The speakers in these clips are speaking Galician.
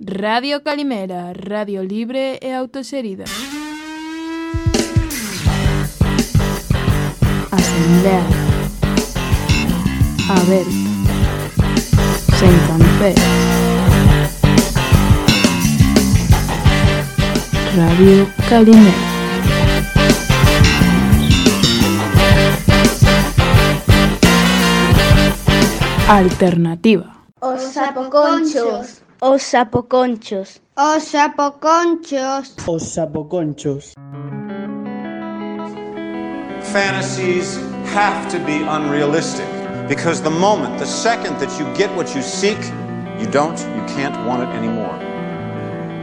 Radio Calimera, radio libre e autoserida. Asamblea. Aberta. Sen café. Radio Calimera. Alternativa. Os sapoconchos. Oh, Os sapoconchos. Os oh, sapoconchos. Os oh, sapoconchos. Fantasies have to be unrealistic because the moment, the second that you get what you seek, you don't, you can't want it anymore.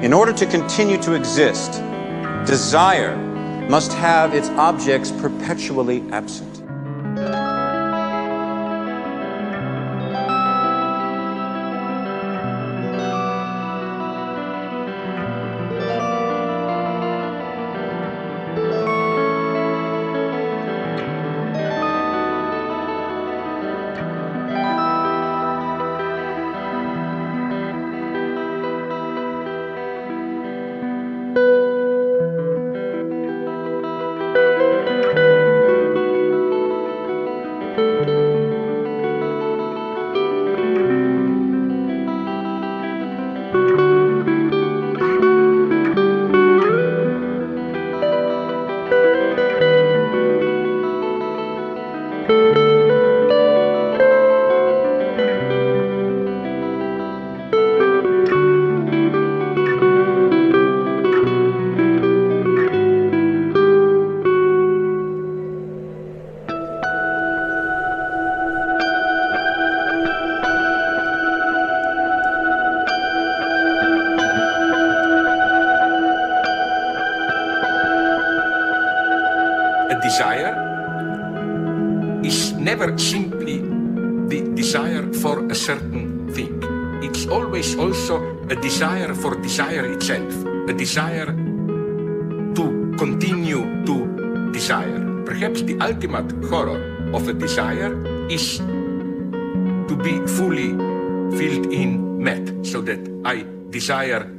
In order to continue to exist, desire must have its objects perpetually absent. For desire itself, a desire to continue to desire. Perhaps the ultimate horror of a desire is to be fully filled in, met, so that I desire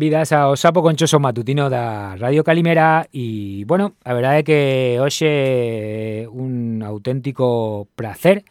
Benvidas ao Sapo Conchoso Matutino da Radio Calimera e, bueno, a verdade é que hoxe un auténtico placer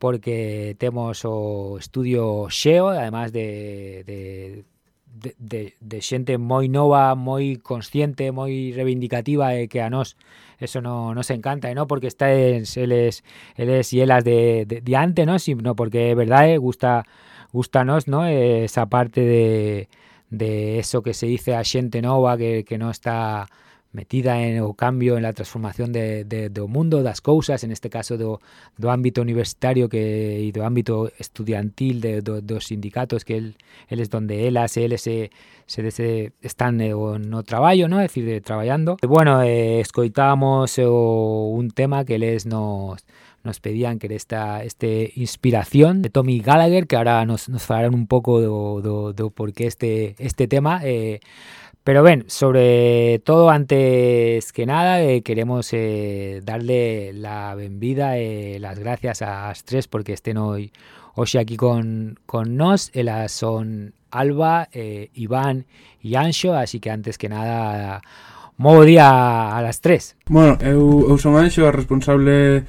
porque temos o estudio xeo, además de, de, de, de, de xente moi nova, moi consciente, moi reivindicativa e que a nós eso no, nos encanta, ¿no? Porque está eles, eles, eles e elas de, de, de ante, ¿no? Sino porque é verdade, gusta, gustanos, ¿no? Esa parte de de eso que se dice a xente nova que, que non está metida en o cambio, en la transformación de, de, do mundo, das cousas, en este caso do, do ámbito universitario que e do ámbito estudiantil de, do, dos sindicatos, que el, eles donde elas e eles se, se, se están eh, no traballo, no? é dicir, de, traballando. E, bueno, eh, escoitábamos eh, o, un tema que eles nos nos pedían que esta, este inspiración de Tommy Gallagher, que ahora nos, nos falarán un pouco do, do, do porqué este, este tema. Eh, Pero ben, sobre todo antes que nada eh, queremos eh, darle la benvida e eh, las gracias a as tres porque estén hoy hoxe aquí con, con nos. Elas son Alba, eh, Iván y Anxo, así que antes que nada, movo día a las tres. Bueno, eu, eu son Anxo, a responsable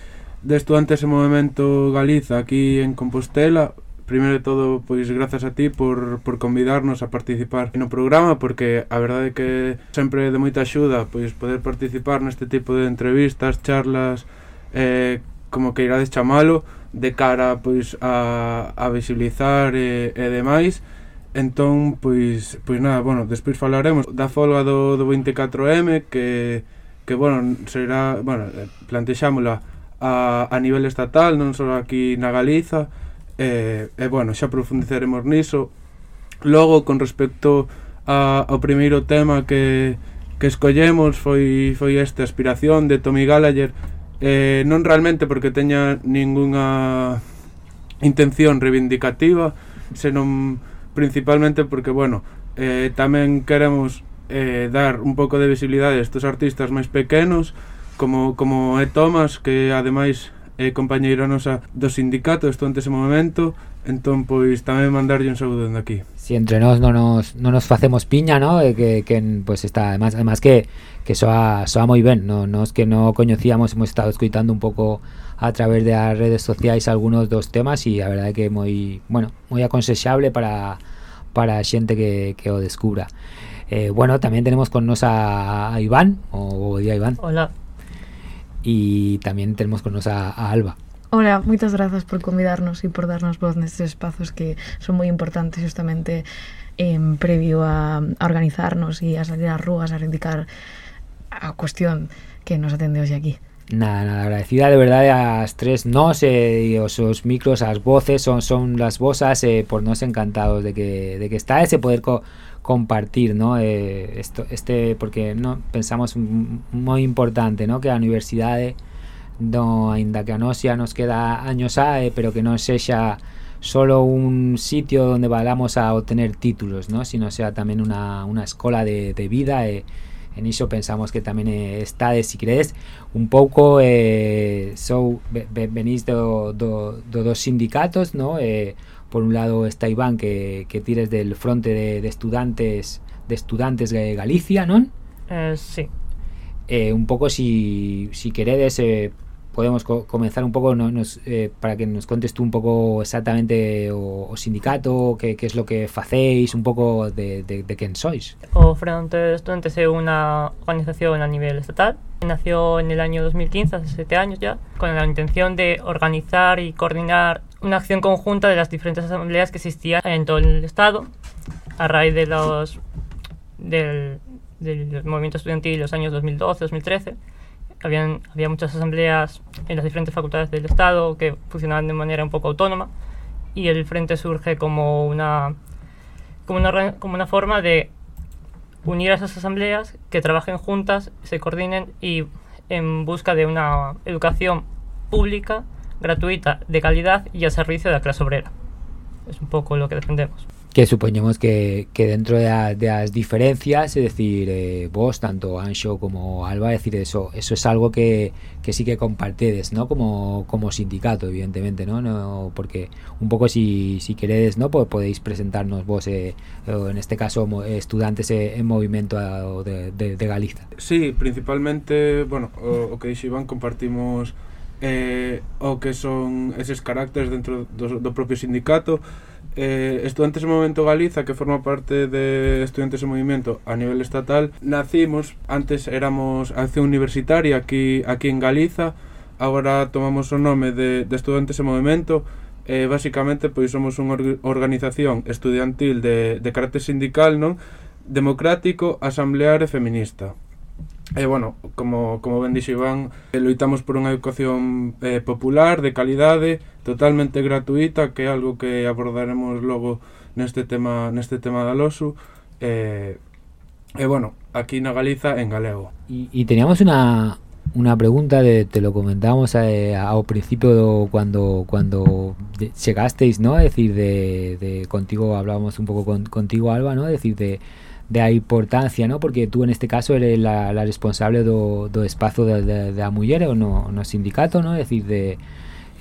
de Estudantes en Movimento Galiza aquí en Compostela primeiro de todo, pois grazas a ti por, por convidarnos a participar no programa porque a verdade é que sempre é de moita axuda pois poder participar neste tipo de entrevistas, charlas eh, como que irades chamalo de cara pois a, a visibilizar e, e demais. Entón pois, pois nada, bueno, despois falaremos da folga do, do 24M que, que bueno, será, bueno, eh, plantexámola a, a nivel estatal, non só aquí na Galiza, e, e bueno, xa profundizaremos niso. Logo, con respecto a, ao primeiro tema que, que escollemos foi, foi esta aspiración de Tommy Gallagher eh, non realmente porque teña ningunha intención reivindicativa senón principalmente porque bueno eh, tamén queremos eh, dar un pouco de visibilidade a estes artistas máis pequenos como, como é Tomás, que ademais é compañeira nosa do sindicato, estou ante en momento, entón pois tamén mandarlle un saúdo dende aquí. Si entre nós non nos, non nos facemos piña, ¿no? E que, que pois pues está, además, además que, que soa, soa moi ben, no? nos que non coñecíamos, hemos estado escuitando un pouco a través de as redes sociais algunos dos temas e a verdade que é moi, bueno, moi aconsexable para para a xente que, que o descubra. Eh, bueno, tamén tenemos con nos a, a Iván, o, o día Iván. Hola. Y también tenemos con nosotros a, Alba. Hola, moitas grazas por convidarnos e por darnos voz nestes espazos que son moi importantes justamente eh, previo a, organizarnos e a salir ás rúas a reivindicar a cuestión que nos atende hoxe aquí. Nada, nada, agradecida de verdade as tres nos eh, os micros, as voces son, son las vosas eh, por nos encantados de que, de que está ese poder co compartir, ¿no? Eh, esto, este, porque no pensamos moi importante, ¿no? Que a universidade no, ainda que a nos nos queda años a, eh, pero que non sexa solo un sitio donde vayamos a obtener títulos, ¿no? sino sea tamén una, una escola de, de vida e en iso pensamos que tamén eh, está de, si crees, un pouco eh, sou, venís do, do, do dos sindicatos, ¿no? Eh, por un lado está Iván que, que tires del fronte de, de estudantes de estudantes de Galicia? Eh, sí. Un pouco si, si queredes podemos co comenzar un pouco no, nos, eh, para que nos contes tú un pouco exactamente o, o sindicato, que es lo que facéis, un pouco de, de, de quen sois. O Frente Estudiantes é unha organización a nivel estatal. Nació en el año 2015, hace siete años ya, con la intención de organizar y coordinar una acción conjunta de las diferentes asambleas que existían en todo el Estado a raíz de los del, del movimiento estudiantil de los años 2012-2013. Habían, había muchas asambleas en las diferentes facultades del Estado que funcionaban de manera un poco autónoma y el Frente surge como una, como una, como una forma de unir a esas asambleas que trabajen juntas, se coordinen y en busca de una educación pública gratuita, de calidad y al servicio de la clase obrera. Es un poco lo que defendemos. que supoñemos que, que dentro de das diferencias, é dicir, eh, vos, tanto Anxo como Alba, é dicir, eso, eso es algo que, que sí que compartedes, ¿no? Como, como sindicato, evidentemente, ¿no? no porque un poco si, si queredes, ¿no? Pues podéis presentarnos vos, eh, en este caso, estudantes eh, en movimento eh, de, de, de Galiza. Sí, principalmente, bueno, o, o que dixo Iván, compartimos eh, o que son eses caracteres dentro do, do propio sindicato, eh, Estudantes en Movimento Galiza, que forma parte de Estudantes en Movimento a nivel estatal, nacimos, antes éramos acción universitaria aquí, aquí en Galiza, agora tomamos o nome de, de Estudantes en Movimento, eh, basicamente pois somos unha organización estudiantil de, de carácter sindical, non? Democrático, asamblear e feminista. E, bueno, como, como ben dixo Iván, eh, loitamos por unha educación eh, popular, de calidade, totalmente gratuita, que é algo que abordaremos logo neste tema neste tema da LOSU. Eh, e bueno, aquí na Galiza en galego. E, e teníamos unha una pregunta de te lo comentábamos eh, ao principio do, cuando cuando de, chegasteis, ¿no? Es decir, de, de contigo hablábamos un pouco con, contigo Alba, ¿no? Es decir, de de a importancia, ¿no? Porque tú en este caso eres la, la responsable do, do espazo de, de, de a muller o no, no sindicato, ¿no? Es decir, de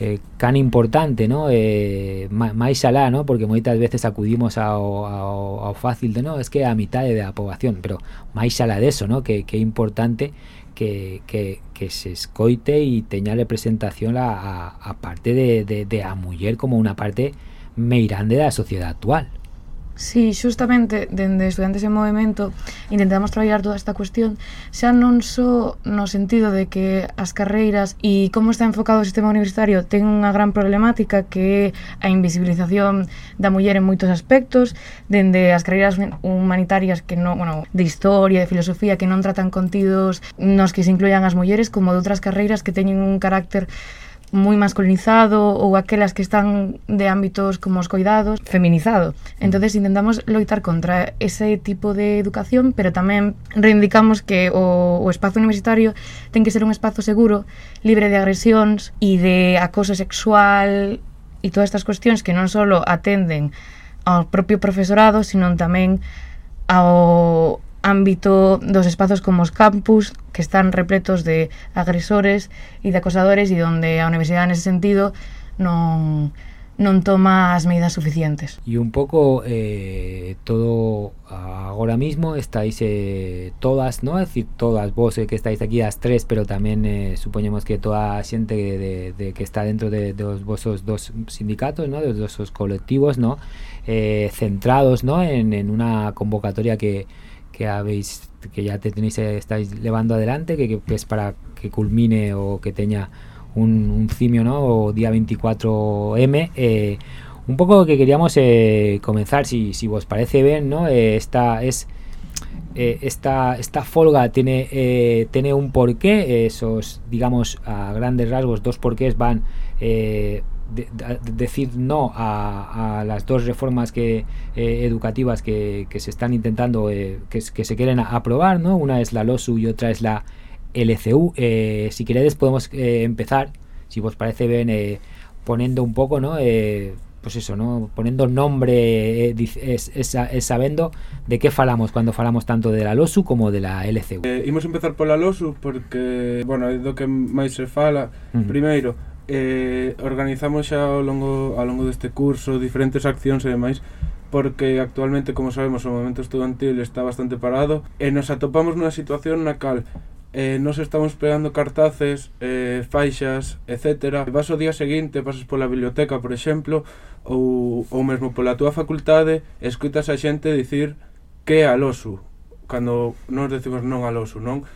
eh, can importante, ¿no? Eh, máis alá, ¿no? Porque moitas veces acudimos ao, ao, ao fácil de, no, es que a mitade da poboación, pero máis alá de eso, ¿no? Que, que é importante que, que, que se escoite e teña representación a, a, a parte de, de, de a muller como unha parte meirande da sociedade actual. Si, sí, xustamente, dende Estudantes en Movimento intentamos traballar toda esta cuestión xa non só no sentido de que as carreiras e como está enfocado o sistema universitario ten unha gran problemática que é a invisibilización da muller en moitos aspectos, dende as carreiras humanitarias que non, bueno, de historia, de filosofía, que non tratan contidos nos que se incluyan as mulleres, como de outras carreiras que teñen un carácter moi masculinizado ou aquelas que están de ámbitos como os cuidados, feminizado. Entonces intentamos loitar contra ese tipo de educación, pero tamén reivindicamos que o, o espazo universitario ten que ser un espazo seguro, libre de agresións e de acoso sexual e todas estas cuestións que non só atenden ao propio profesorado, sino tamén ao ámbito dos espazos como os campus, que están repletos de agresores e de acosadores e onde a universidade nese sentido non, non toma as medidas suficientes. E un pouco eh, todo agora mismo estáis eh, todas, ¿no? Es decir, todas vos eh, que estáis aquí as tres, pero tamén eh, supoñemos que toda a xente de, de, que está dentro de, de os vosos dos sindicatos, ¿no? De os vosos colectivos, ¿no? Eh, centrados, ¿no? En, en una convocatoria que que habéis que ya te tenéis estáis llevando adelante que, es para que culmine o que tenga un, un cimio no o día 24M eh, un poco que queríamos eh, comenzar si, si vos parece bien no eh, esta es eh, esta, esta folga tiene eh, tiene un porqué esos digamos a grandes rasgos dos porqués van eh, de, de, decir no a, a, las dos reformas que eh, educativas que, que, se están intentando eh, que, que, se quieren aprobar no una es la LOSU y otra es la LCU eh, si queréis podemos empezar si vos parece bien poniendo un poco no pues eso no poniendo nombre es, es, es, sabiendo de qué falamos cuando falamos tanto de la LOSU como de la LCU eh, imos empezar pola LOSU porque bueno, é do que máis se fala. Uh -huh. primeiro eh, organizamos xa ao longo, ao longo deste curso diferentes accións e demais porque actualmente, como sabemos, o momento estudantil está bastante parado e nos atopamos nunha situación na cal eh, nos estamos pegando cartaces, eh, faixas, etc. Vas o día seguinte, pasas pola biblioteca, por exemplo, ou, ou mesmo pola túa facultade, escutas a xente dicir que é alosu, cando nos decimos non alosu, non?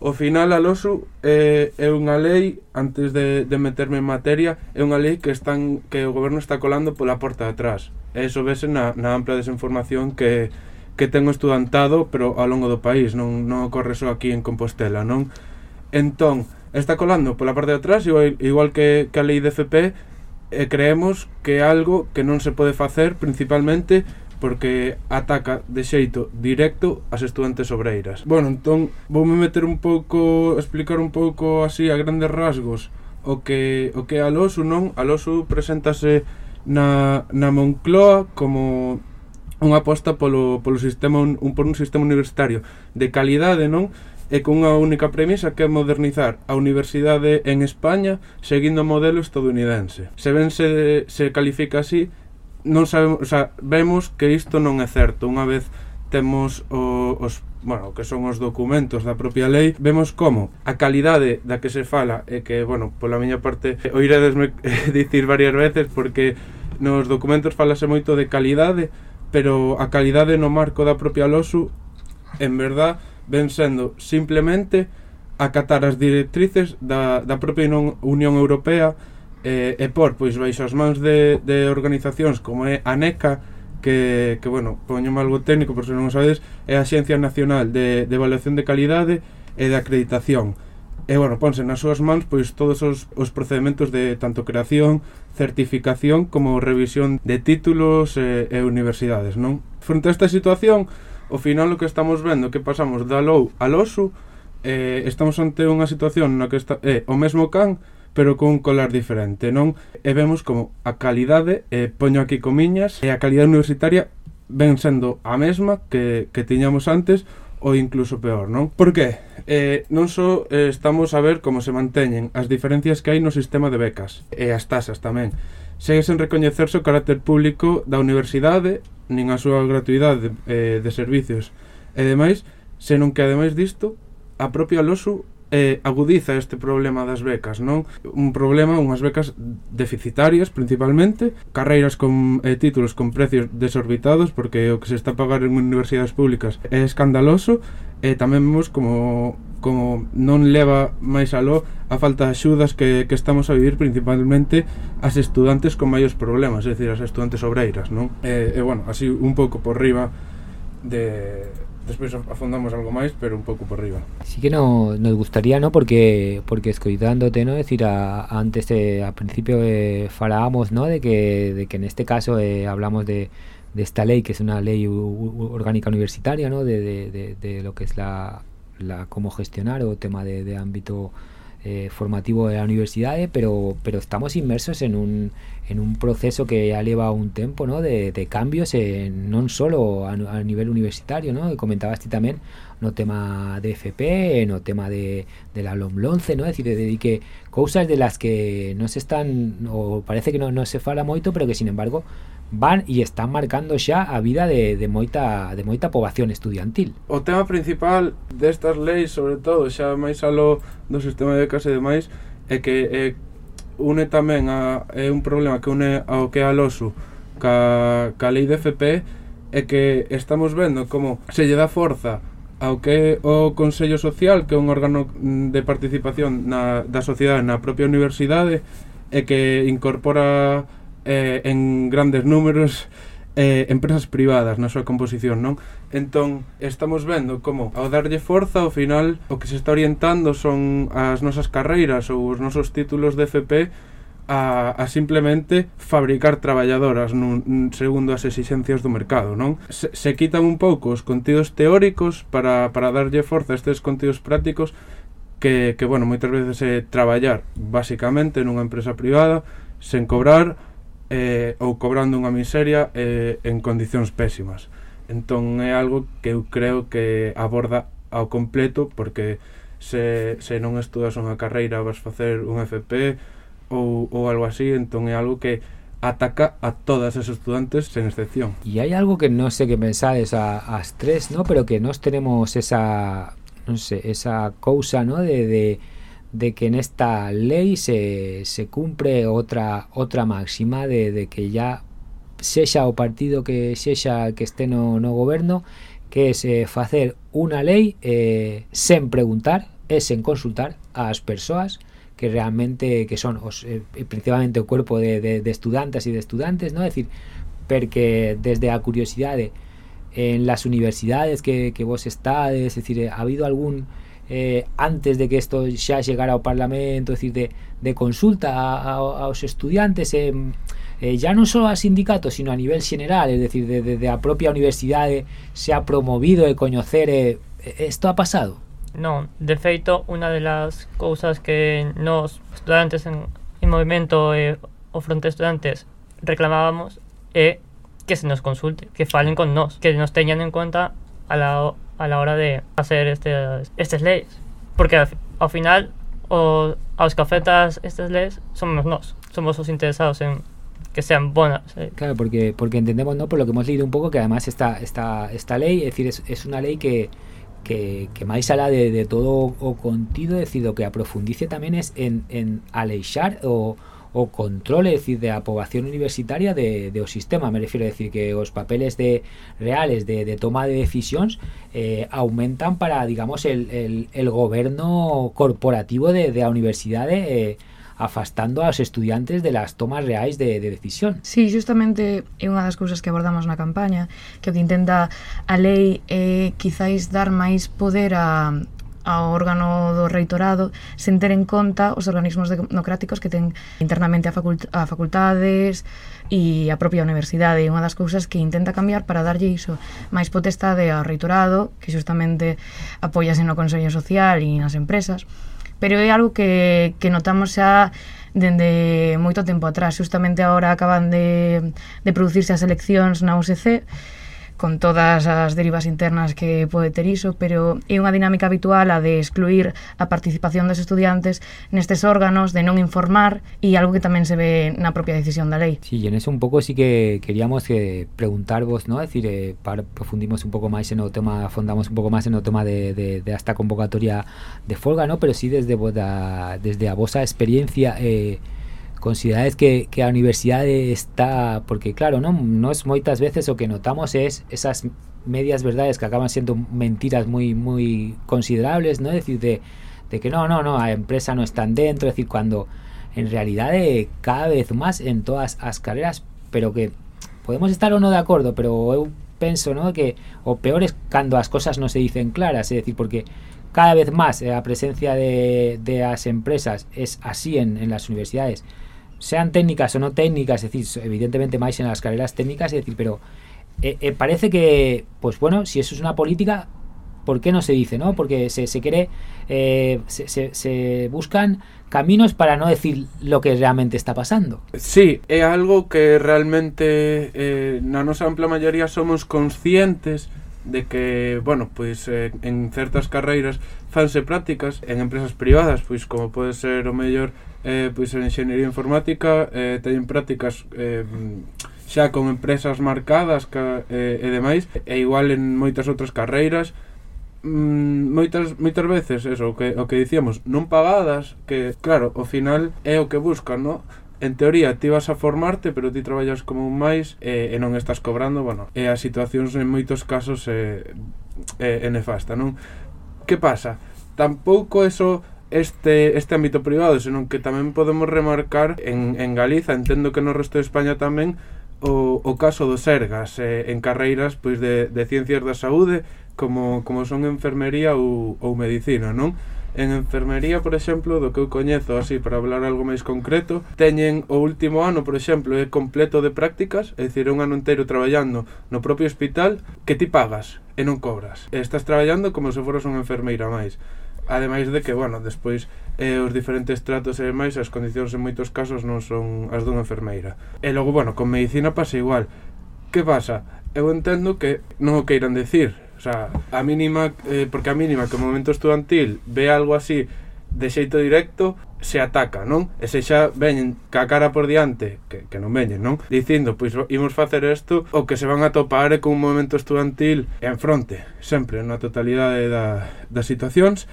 O final, Alosu, é, eh, é unha lei, antes de, de meterme en materia, é unha lei que están que o goberno está colando pola porta de atrás. E iso vese na, na ampla desinformación que, que tengo estudantado, pero ao longo do país, non, non ocorre só aquí en Compostela, non? Entón, está colando pola parte de atrás, igual, igual que, que a lei de FP, e creemos que é algo que non se pode facer principalmente porque ataca de xeito directo as estudantes obreiras. Bueno, entón voume meter un pouco, explicar un pouco así a grandes rasgos o que o que Alonso non, Alonso preséntase na, na Moncloa como unha aposta polo, polo sistema un, un, por un sistema universitario de calidade, non? e cunha única premisa que é modernizar a universidade en España seguindo o modelo estadounidense. Se ben se, se califica así, non sabemos, o sea, vemos que isto non é certo. Unha vez temos o, os bueno, que son os documentos da propia lei, vemos como a calidade da que se fala e que, bueno, pola miña parte oiredesme dicir varias veces porque nos documentos falase moito de calidade, pero a calidade no marco da propia LOSU en verdad ven sendo simplemente acatar as directrices da, da propia Unión Europea e, e por pois baixo as mans de, de organizacións como é a NECA que, que bueno, poñome algo técnico por se non o sabedes, é a Xencia Nacional de, de Evaluación de Calidade e de Acreditación e bueno, ponse nas súas mans pois todos os, os procedementos de tanto creación, certificación como revisión de títulos e, e universidades, non? Fronte a esta situación, ao final o que estamos vendo que pasamos da lou al osu eh, estamos ante unha situación na que está, eh, o mesmo can pero con un colar diferente, non? E vemos como a calidade, eh, poño aquí comiñas, e a calidade universitaria ven sendo a mesma que, que tiñamos antes ou incluso peor, non? Por que? Eh, non só eh, estamos a ver como se manteñen as diferencias que hai no sistema de becas e as tasas tamén. Segue sen recoñecerse o carácter público da universidade, nin a súa gratuidade de, eh, de servicios e demais, senón que ademais disto, a propia LOSU eh, agudiza este problema das becas, non? Un problema, unhas becas deficitarias principalmente, carreiras con eh, títulos con precios desorbitados porque o que se está a pagar en universidades públicas é escandaloso e tamén vemos como como non leva máis aló a falta de axudas que, que estamos a vivir principalmente as estudantes con maiores problemas, é dicir, as estudantes obreiras, non? E, e bueno, así un pouco por riba de despois afondamos algo máis, pero un pouco por riba. Sí que no, nos gustaría, ¿no? Porque porque escoitándote, ¿no? decir, a, antes eh, al principio eh, falábamos, ¿no? De que de que en este caso eh, hablamos de, de esta ley que es una ley orgánica universitaria, ¿no? De, de, lo que es la, la cómo gestionar o tema de ámbito eh, formativo de la universidad, pero pero estamos inmersos en un en un proceso que ya lleva un tiempo ¿no? de, de cambios en, non solo a, a nivel universitario ¿no? comentabas ti tamén no tema de FP no tema de, de la LOM-11 ¿no? es decir, de, que cousas de las que no se están o parece que no, no se fala moito pero que sin embargo van e están marcando xa a vida de, de moita de moita poboación estudiantil. O tema principal destas leis, sobre todo, xa máis alo do sistema de becas e demais, é que é, une tamén a, é un problema que une ao que é al oso ca, ca lei de FP é que estamos vendo como se lle dá forza ao que é o Consello Social, que é un órgano de participación na, da sociedade na propia universidade, e que incorpora eh, en grandes números eh, empresas privadas na súa composición, non? Entón, estamos vendo como ao darlle forza, ao final, o que se está orientando son as nosas carreiras ou os nosos títulos de FP a, a simplemente fabricar traballadoras nun, segundo as exigencias do mercado, non? Se, se quitan un pouco os contidos teóricos para, para darlle forza a estes contidos prácticos que, que bueno, moitas veces é traballar basicamente nunha empresa privada sen cobrar eh, ou cobrando unha miseria eh, en condicións pésimas. Entón é algo que eu creo que aborda ao completo porque se, se non estudas unha carreira vas facer un FP ou, ou algo así, entón é algo que ataca a todas as estudantes sen excepción. E hai algo que non sei que pensades a, as tres, ¿no? pero que nós tenemos esa, non sei, esa cousa ¿no? de, de de que en esta ley se, se cumpre otra otra máxima de, que ya sexa o partido que sexa que este no, no goberno que es eh, facer unha lei eh, sen preguntar e sen consultar ás persoas que realmente que son os, eh, principalmente o cuerpo de, de, de e de estudantes, ¿no? Es decir, porque desde a curiosidade en las universidades que, que vos estades, es decir, ha habido algún eh, antes de que isto xa chegara ao Parlamento, decir, de, de consulta a, a, aos estudiantes, eh, eh, ya non só a sindicatos, sino a nivel general, es decir, de, de, de a propia universidade eh, se ha promovido e coñecer eh, esto ha pasado? Non, de feito, unha de las cousas que nos estudantes en, en movimento eh, o fronte estudantes reclamábamos é eh, que se nos consulte, que falen con nós, que nos teñan en cuenta a la a la hora de hacer este, estas leyes. Porque al, ao final, o, aos que afectas estas leyes somos nos, somos os interesados en que sean buenas. Claro, porque, porque entendemos, ¿no? Por lo que hemos leído un pouco, que además esta, esta, esta lei, é decir, es, es una lei que, que, que máis alá de, de todo o contido, é dicir, o que aprofundice tamén es en, en aleixar o, o controle, é dicir, da poboación universitaria de, de o sistema, me refiero a decir que os papeles de reales de, de toma de decisións eh, aumentan para, digamos, el, el, el goberno corporativo de, de a universidade eh, afastando aos estudiantes de las tomas reais de, de decisión. Sí, justamente eh, é unha das cousas que abordamos na campaña, que o que intenta a lei é eh, quizáis dar máis poder a, ao órgano do reitorado sen ter en conta os organismos democráticos que ten internamente a, facult a facultades e a propia universidade. E unha das cousas que intenta cambiar para darlle iso máis potestade ao reitorado, que justamente apoiase no Consello Social e nas empresas, pero é algo que, que notamos xa dende moito tempo atrás. Justamente agora acaban de, de producirse as eleccións na UCC con todas as derivas internas que pode ter iso, pero é unha dinámica habitual a de excluir a participación dos estudiantes nestes órganos, de non informar e algo que tamén se ve na propia decisión da lei. Sí, e en eso un pouco sí que queríamos que preguntarvos, ¿no? Es decir, eh, para profundimos un pouco máis en o tema, afondamos un pouco máis en o tema de, de, de esta convocatoria de folga, ¿no? Pero sí desde, da, desde a vosa experiencia eh, considerades que, que a universidade está porque claro, non nos moitas veces o que notamos es esas medias verdades que acaban siendo mentiras moi moi considerables, ¿no? Es decir, de, de que no, no, no, a empresa no están dentro, es decir, cuando en realidade cada vez máis en todas as carreras, pero que podemos estar ou non de acordo, pero eu penso, ¿no? que o peor es cando as cosas non se dicen claras, es decir, porque cada vez máis a presencia de, de as empresas es así en, en las universidades sean técnicas o no técnicas, es decir, evidentemente más en las carreras técnicas, es decir, pero eh, eh, parece que, pues bueno, si eso es una política, ¿por qué no se dice, no? Porque se, se quiere, eh, se, se, buscan caminos para no decir lo que realmente está pasando. Sí, é algo que realmente eh, na nosa ampla maioría somos conscientes de que, bueno, pois eh, en certas carreiras fanse prácticas en empresas privadas, pois como pode ser o mellor eh, pois en enxeñería informática eh, teñen prácticas eh, xa con empresas marcadas ca, eh, e demais, e igual en moitas outras carreiras mm, moitas moitas veces eso o que o que dicíamos, non pagadas, que claro, ao final é o que buscan, no? en teoría ti vas a formarte pero ti traballas como un máis e, e non estás cobrando, bueno, e as situacións en moitos casos é, é, é nefasta, non? Que pasa? Tampouco eso este, este ámbito privado, senón que tamén podemos remarcar en, en Galiza, entendo que no resto de España tamén, o, o caso dos ergas eh, en carreiras pois de, de ciencias da saúde como, como son enfermería ou, ou medicina, non? En enfermería, por exemplo, do que eu coñezo así para hablar algo máis concreto, teñen o último ano, por exemplo, é completo de prácticas, é dicir, un ano inteiro traballando no propio hospital que ti pagas e non cobras. E estás traballando como se foras unha enfermeira máis. Ademais de que, bueno, despois eh, os diferentes tratos e demais as condicións en moitos casos non son as dunha enfermeira. E logo, bueno, con medicina pasa igual. Que pasa? Eu entendo que non o queiran decir, sea, a mínima, eh, porque a mínima que o momento estudantil ve algo así de xeito directo, se ataca, non? E se xa veñen ca cara por diante, que, que non veñen, non? Dicindo, pois imos facer isto, o que se van a topar é con un momento estudantil en fronte, sempre, na totalidade da, das situacións,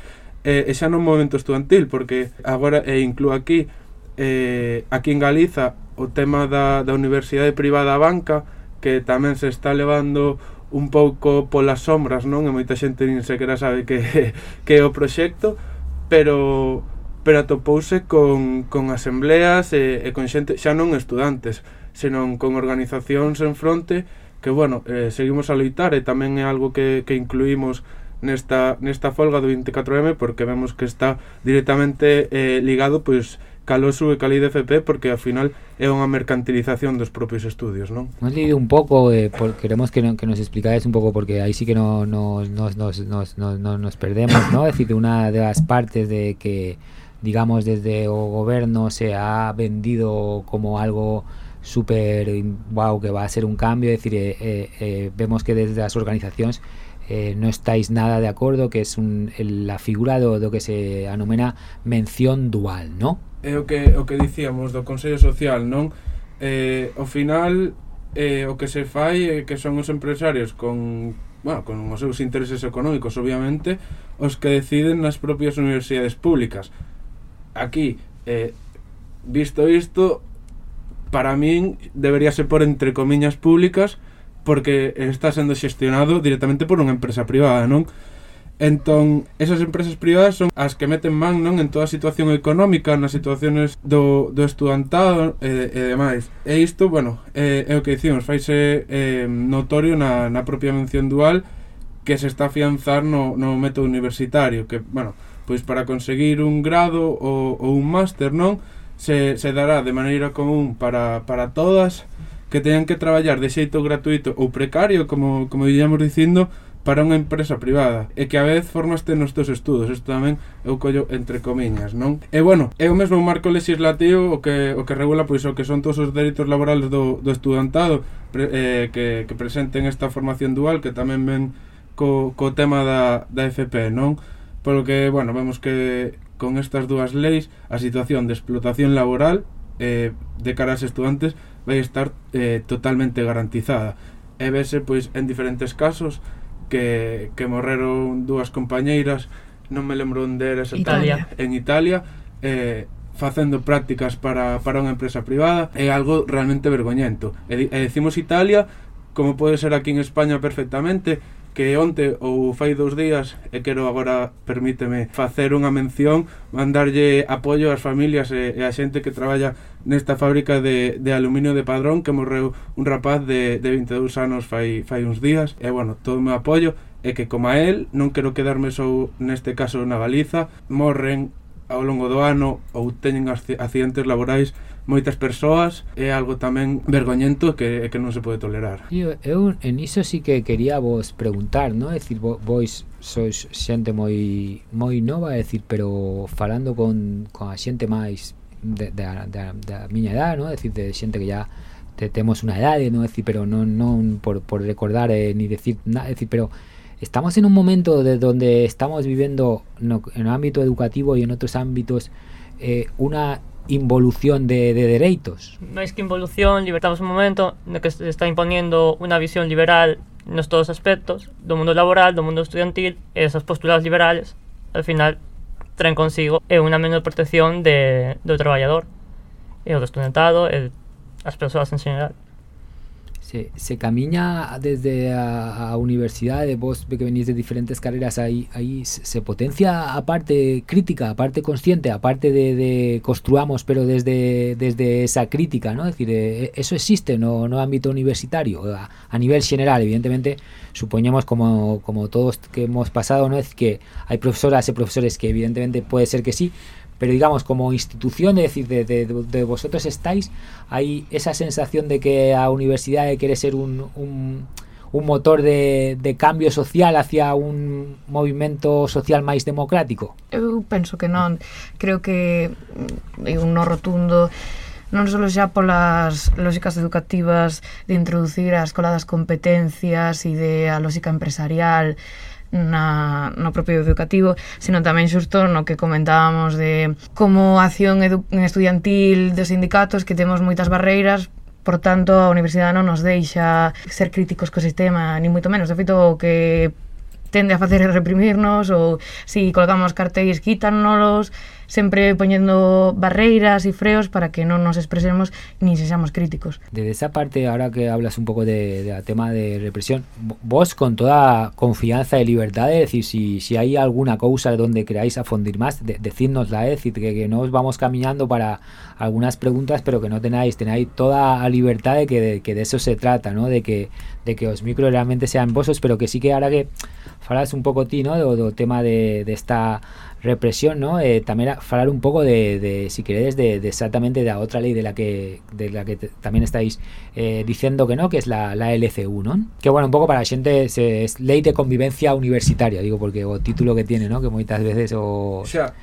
e, e xa non momento estudantil, porque agora e inclúo aquí, eh, aquí en Galiza, o tema da, da universidade privada banca, que tamén se está levando un pouco polas sombras, non? E moita xente nin sequera sabe que, que é o proxecto, pero pero atopouse con, con asembleas e, e con xente, xa non estudantes, senón con organizacións en fronte que, bueno, eh, seguimos a loitar e tamén é algo que, que incluímos nesta, nesta folga do 24M porque vemos que está directamente eh, ligado pois calor sube cali de FP porque ao final é unha mercantilización dos propios estudios, non? Nos leído un pouco, eh, por, queremos que, no, que nos explicades un pouco porque aí sí que no, no, nos, nos, nos, nos, nos perdemos, ¿no? É dicir, unha das partes de que digamos desde o goberno se ha vendido como algo súper wow que va a ser un cambio, es decir, eh, eh, eh vemos que desde as organizacións eh, no estáis nada de acordo, que es un, el, la figura do, do que se anomena mención dual, ¿no? é o que o que dicíamos do Consello Social, non? Eh, ao final eh, o que se fai é que son os empresarios con bueno, con os seus intereses económicos, obviamente, os que deciden nas propias universidades públicas. Aquí, eh, visto isto, para min deberíase por entre comiñas públicas porque está sendo xestionado directamente por unha empresa privada, non? Entón, esas empresas privadas son as que meten man non en toda a situación económica, nas situaciones do, do estudantado e, e demais. E isto, bueno, é, é o que dicimos, faise eh, notorio na, na propia mención dual que se está a afianzar no, no método universitario, que, bueno, pois para conseguir un grado ou, ou un máster, non? Se, se dará de maneira común para, para todas que teñan que traballar de xeito gratuito ou precario, como, como íamos dicindo, para unha empresa privada e que a vez formaste nos teus estudos. Isto tamén eu collo entre comiñas non? E bueno, é o mesmo marco legislativo o que, o que regula pois o que son todos os dereitos laborales do, do estudantado pre, eh, que, que presenten esta formación dual que tamén ven co, co tema da, da FP non? polo que, bueno, vemos que con estas dúas leis a situación de explotación laboral eh, de cara aos estudantes vai estar eh, totalmente garantizada. E vese pois en diferentes casos que, que morreron dúas compañeiras non me lembro onde era Italia. en Italia eh, facendo prácticas para, para unha empresa privada é algo realmente vergoñento e, e decimos Italia como pode ser aquí en España perfectamente que onte ou fai dous días e quero agora, permíteme, facer unha mención, mandarlle apoio ás familias e, e á xente que traballa nesta fábrica de, de aluminio de Padrón que morreu un rapaz de, de 22 anos fai, fai uns días. E bueno, todo o meu apoio e que como a él non quero quedarme só neste caso na baliza morren ao longo do ano ou teñen accidentes laborais moitas persoas é algo tamén vergoñento que, que non se pode tolerar. Eu, eu en iso sí que quería vos preguntar, non? É dicir, vos sois xente moi moi nova, é dicir, pero falando con, con a xente máis de, de, de, de miña edad, non? É dicir, de xente que ya te, temos unha edade, non? É dicir, pero non, non por, por recordar eh, ni decir nada, é dicir, pero estamos en un momento de donde estamos viviendo no, en ámbito educativo y en otros ámbitos eh, unha involución de, de dereitos. Máis que involución, libertamos un momento no que se está imponendo unha visión liberal nos todos os aspectos, do mundo laboral, do mundo estudiantil, e esas postulados liberales, al final, traen consigo eh, é unha menor protección de, do traballador, e do estudentado, e as persoas en general. Se, se camiña desde a, a universidade, vos que venís de diferentes carreras, aí, aí se potencia a parte crítica, a parte consciente, a parte de, de construamos, pero desde, desde esa crítica, ¿no? Es decir, eh, eso existe no, no ámbito universitario, a, a nivel general, evidentemente, supoñemos como, como todos que hemos pasado, ¿no? Es que hay profesoras y profesores que evidentemente puede ser que sí, pero digamos como institución, es decir, de, de, de vosotros estáis, hay esa sensación de que a universidad quiere ser un, un, un motor de, de, cambio social hacia un movimento social máis democrático? Eu penso que non. Creo que mm, é un no rotundo non só xa polas lógicas educativas de introducir a escola das competencias e de a lógica empresarial, na, no propio educativo, senón tamén xusto no que comentábamos de como acción edu estudiantil dos sindicatos que temos moitas barreiras, Por tanto, a universidade non nos deixa ser críticos co sistema, ni moito menos. De feito, o que tende a facer é reprimirnos ou se si colgamos cartéis, quítannolos sempre poñendo barreiras e freos para que non nos expresemos ni sexamos críticos. Desde esa parte, ahora que hablas un pouco de, de tema de represión, vos con toda confianza e liberdade, decir, si, si hai alguna cousa donde queráis afondir máis, de, decídnosla, é decir, que, que nos vamos camiñando para algunas preguntas, pero que no tenáis, tenáis toda a liberdade que de, que de eso se trata, ¿no? De que, de que os micros realmente sean vosos, pero que sí que ahora que falas un pouco ti, no, do, do tema de, de esta represión, ¿no? Eh, también a hablar un poco de, de si queréis, de, de, exactamente de la otra ley de la que de la que te, también estáis eh, diciendo que no, que es la, la LCU, ¿no? Que bueno, un pouco para a xente se, es lei de convivencia universitaria, digo, porque o título que tiene, ¿no? Que moitas veces o... Sea,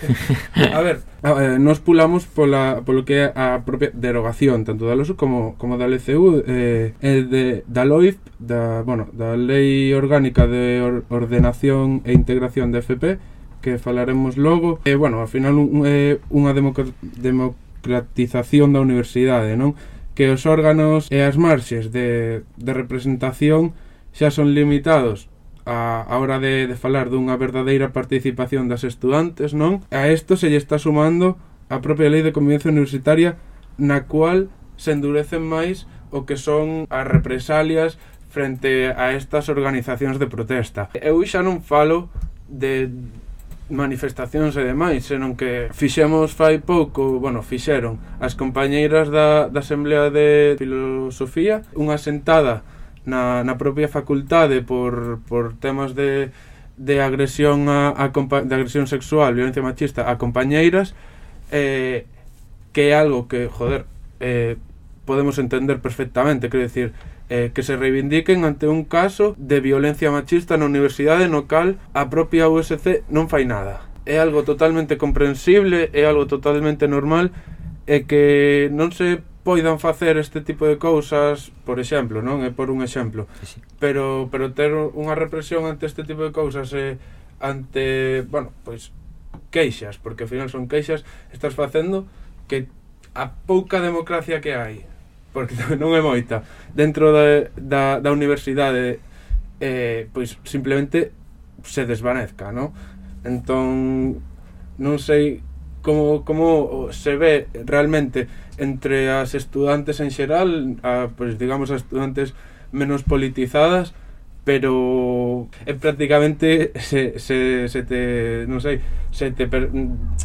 a ver, a ver, nos pulamos pola, polo que a propia derogación tanto da LOSU como, como da LCU eh, de, da LOIF da, bueno, da Lei Orgánica de or ordenación e integración da FP que falaremos logo. E bueno, ao final un, eh, unha democratización da universidade non? Que os órganos e as marxes de, de representación xa son limitados a, a hora de, de falar dunha verdadeira participación das estudantes non? A isto se lle está sumando a propia lei de convivencia universitaria na cual se endurecen máis o que son as represalias frente a estas organizacións de protesta. Eu xa non falo de manifestacións e demais, senón que fixemos fai pouco, bueno, fixeron as compañeiras da, da Asamblea de Filosofía unha sentada na, na propia facultade por, por temas de, de agresión a, a de agresión sexual, violencia machista a compañeiras eh, que é algo que, joder, eh, podemos entender perfectamente, quero dicir, eh, que se reivindiquen ante un caso de violencia machista na universidade no cal a propia USC non fai nada. É algo totalmente comprensible, é algo totalmente normal e que non se poidan facer este tipo de cousas, por exemplo, non? É por un exemplo. Sí, sí. Pero pero ter unha represión ante este tipo de cousas e ante, bueno, pois queixas, porque ao final son queixas, estás facendo que a pouca democracia que hai porque non é moita, dentro da, da, da universidade, eh, pois simplemente se desvanezca, non? Entón, non sei como, como se ve realmente entre as estudantes en xeral, a, pois, digamos, as estudantes menos politizadas, pero é prácticamente se, se, se te, non sei, se te, per,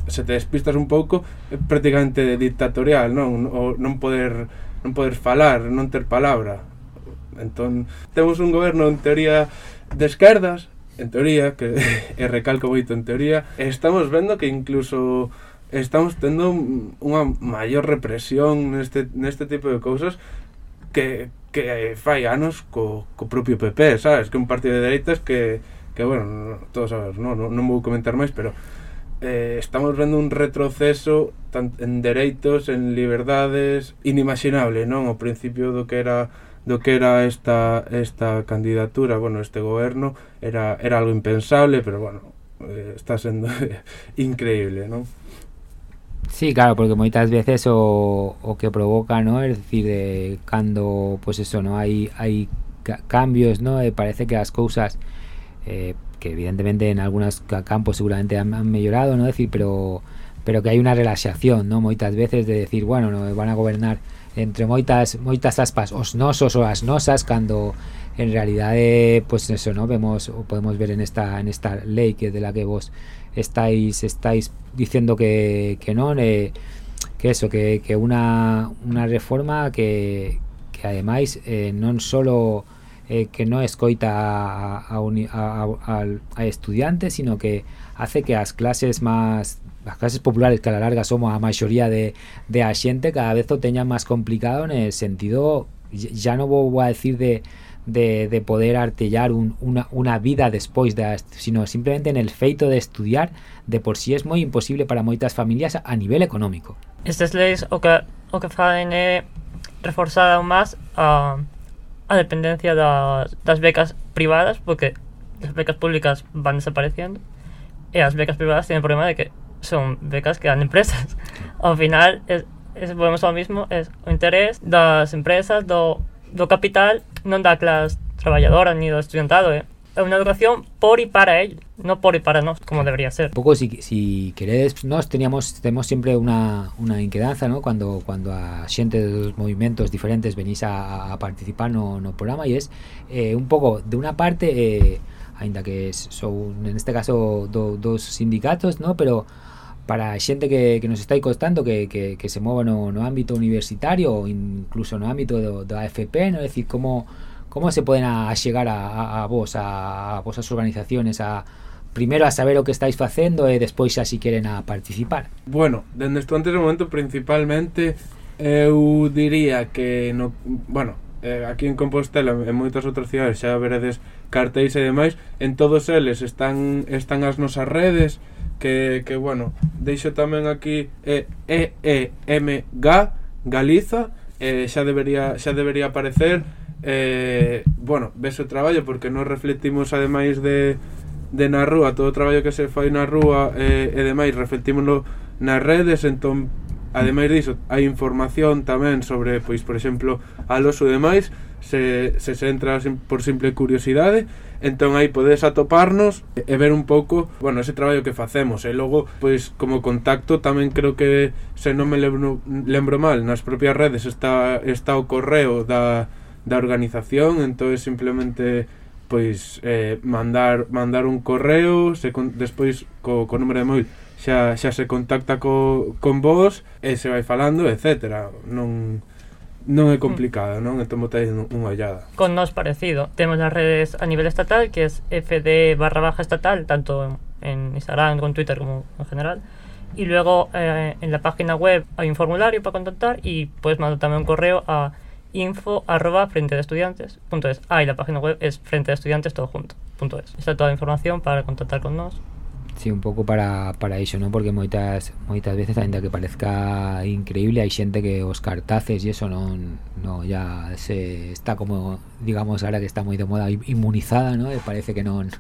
se te despistas un pouco, é prácticamente dictatorial, non? O non poder non poder falar, non ter palabra. Entón, temos un goberno en teoría de esquerdas, en teoría, que e recalco moito en teoría, e estamos vendo que incluso estamos tendo unha maior represión neste, neste tipo de cousas que, que fai anos co, co propio PP, sabes? Que un partido de dereitas que, que bueno, todos sabes, non, non, non vou comentar máis, pero eh, estamos vendo un retroceso tan, en dereitos, en liberdades inimaginable, non? O principio do que era do que era esta esta candidatura, bueno, este goberno era era algo impensable, pero bueno, eh, está sendo increíble, non? Sí, claro, porque moitas veces o, o que provoca, ¿no? Es decir, de cando, pues eso, ¿no? Hai, hai cambios, ¿no? E parece que as cousas eh, que evidentemente en algunos campos seguramente han, han mejorado, ¿no? decir, pero pero que hay una relaxación, ¿no? Moitas veces de decir, bueno, no van a gobernar entre moitas moitas aspas osnosos o asnosas cando en realidad pues eso, ¿no? Vemos o podemos ver en esta en esta ley que de la que vos estáis estáis diciendo que, que no eh, que eso, que, que una, una reforma que, que además eh, solo eh, que no escoita a, a, a, a, estudiantes, sino que hace que as clases más as clases populares que a la larga somos a maioría de, de a xente cada vez o teñan máis complicado en el sentido. Ya no vou a decir de, de, de poder artellar un, una, una vida despois de sino simplemente en el feito de estudiar de por sí es moi imposible para moitas familias a nivel económico. Estas leis o que, o que fan é reforzar aún máis a, a dependencia das, das becas privadas porque as becas públicas van desaparecendo e as becas privadas teñen o problema de que son becas que dan empresas. Ao final, es, es, volvemos ao mismo, es o interés das empresas, do, do capital, non da clase traballadora ni do estudiantado, eh? Una educación por y para él, no por y para nos, como debería ser. Un poco, si, si queréis, nos teníamos, tenemos siempre una, una inquedanza, ¿no? Cuando, cuando a xente de los movimientos diferentes venís a, a participar no, no programa y es eh, un poco, de una parte, eh, ainda que son, en este caso, do, dos sindicatos, ¿no? Pero para xente que, que nos está costando que, que, que se mueva no, no ámbito universitario ou incluso no ámbito do, do AFP, ¿no? Es decir, como ¿Cómo se pueden a, a llegar a, a, a vos, a, a vosas organizaciones, a primeiro a saber o que estáis facendo e eh, despois xa si queren a participar? Bueno, dende estudantes de momento principalmente eu diría que no, bueno, eh, aquí en Compostela en moitas outras cidades xa veredes cartéis e demais, en todos eles están están as nosas redes que, que bueno, deixo tamén aquí e e e m g Galiza eh, xa debería xa debería aparecer eh, bueno, ves o traballo porque nos reflectimos ademais de, de na rúa todo o traballo que se fai na rúa eh, e demais reflectímoslo nas redes entón ademais diso hai información tamén sobre pois por exemplo al oso e demais se, se se entra por simple curiosidade entón aí podes atoparnos e, e ver un pouco bueno ese traballo que facemos e logo pois como contacto tamén creo que se non me lembro, lembro mal nas propias redes está está o correo da da organización, entón simplemente pois eh, mandar mandar un correo, se con, despois co, co número de móvil xa, xa se contacta co, con vos e se vai falando, etc. Non non é complicado, non? Entón botáis unha ollada. Con nos parecido. Temos as redes a nivel estatal, que es fd barra baja estatal, tanto en Instagram, con Twitter como en general. Y luego eh, en la página web hay un formulario para contactar y puedes mandar también un correo a info arroba frente de estudiantes punto es. Ah, y la página web es frente de estudiantes todo junto punto es. Está toda la información para contactar con nos. Sí, un pouco para, para iso, non? Porque moitas moitas veces, ainda que parezca increíble, hai xente que os cartaces e eso non, no, ya se está como, digamos, ahora que está moi de moda inmunizada, ¿no? E parece que non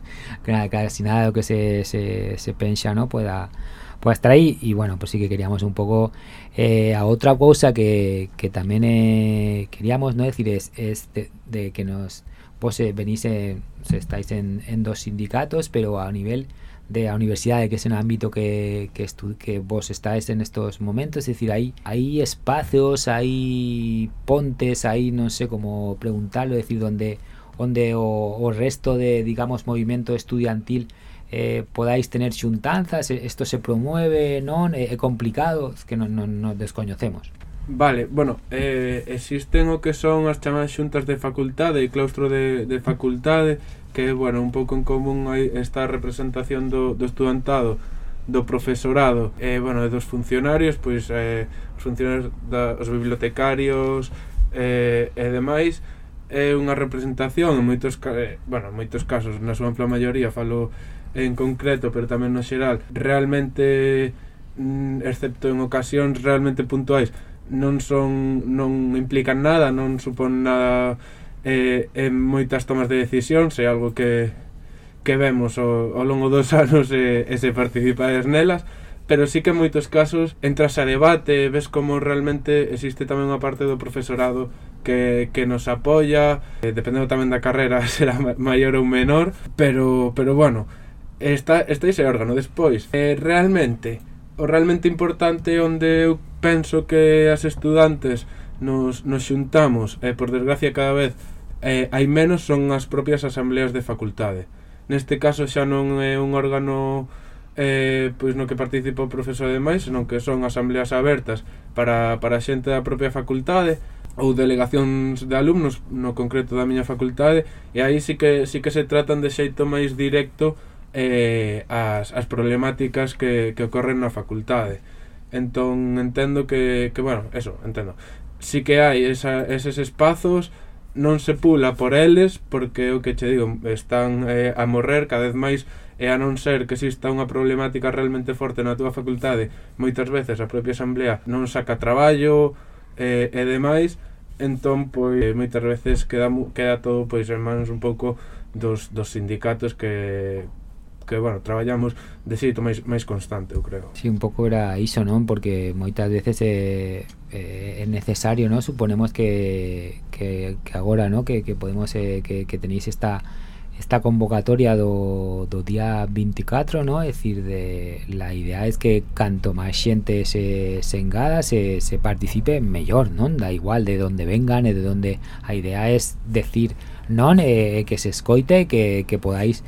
que nada, casi nada do que se, se, se pensa, ¿no? Pueda pueda estar aí e bueno, pues sí que queríamos un pouco eh, a outra cousa que, que tamén eh, queríamos no decir es, es de, que nos vos eh, venís eh, estáis en, en dos sindicatos pero a nivel de a universidade que é un ámbito que, que, que vos estáis en estos momentos, es decir, hai, hai espacios, hai pontes, hai non sei como preguntarlo, es decir, donde onde o, o resto de, digamos, movimento estudiantil eh, podáis tener xuntanzas, isto se promueve, non? É, é complicado, que non, non, non descoñecemos. Vale, bueno, eh, existen o que son as chamadas xuntas de facultade e claustro de, de facultade que, bueno, un pouco en común hai esta representación do, do estudantado do profesorado e, eh, bueno, e dos funcionarios pois eh, os funcionarios da, os bibliotecarios eh, e demais é unha representación en moitos, eh, bueno, en moitos casos, na súa ampla maioría falo en concreto, pero tamén no xeral, realmente mm, excepto en ocasións realmente puntuais, non son non implican nada, non supón nada eh, en moitas tomas de decisións, é algo que que vemos ao, ao longo dos anos e, e se participades nelas, pero sí que en moitos casos entras a debate, ves como realmente existe tamén unha parte do profesorado que, que nos apoia, eh, dependendo tamén da carrera será maior ou menor, pero, pero bueno, está, está ese órgano despois. Eh, realmente o realmente importante onde eu penso que as estudantes nos, nos xuntamos e eh, por desgracia cada vez eh, hai menos son as propias asambleas de facultade. Neste caso xa non é un órgano eh, pois no que participa o profesor e demais senón que son asambleas abertas para, para xente da propia facultade ou delegacións de alumnos no concreto da miña facultade e aí sí que, sí que se tratan de xeito máis directo eh, as, as problemáticas que, que ocorren na facultade. Entón, entendo que, que bueno, eso, entendo. Si que hai esa, eses espazos, non se pula por eles porque o que che digo están eh, a morrer cada vez máis e a non ser que exista unha problemática realmente forte na túa facultade moitas veces a propia asamblea non saca traballo eh, e demais entón pois moitas veces queda, queda todo pois en mans un pouco dos, dos sindicatos que, que, bueno, traballamos de xeito máis, máis constante, eu creo. Sí, un pouco era iso, non? Porque moitas veces é, é necesario, non? Suponemos que, que, que agora, non? Que, que podemos, eh, que, que tenéis esta esta convocatoria do, do día 24, ¿no? Es decir, de, la idea es que canto máis xente se, se engada, se, se participe, mellor, non? Da igual de donde vengan e de donde a idea es decir, non? Eh, que se escoite, que, que podáis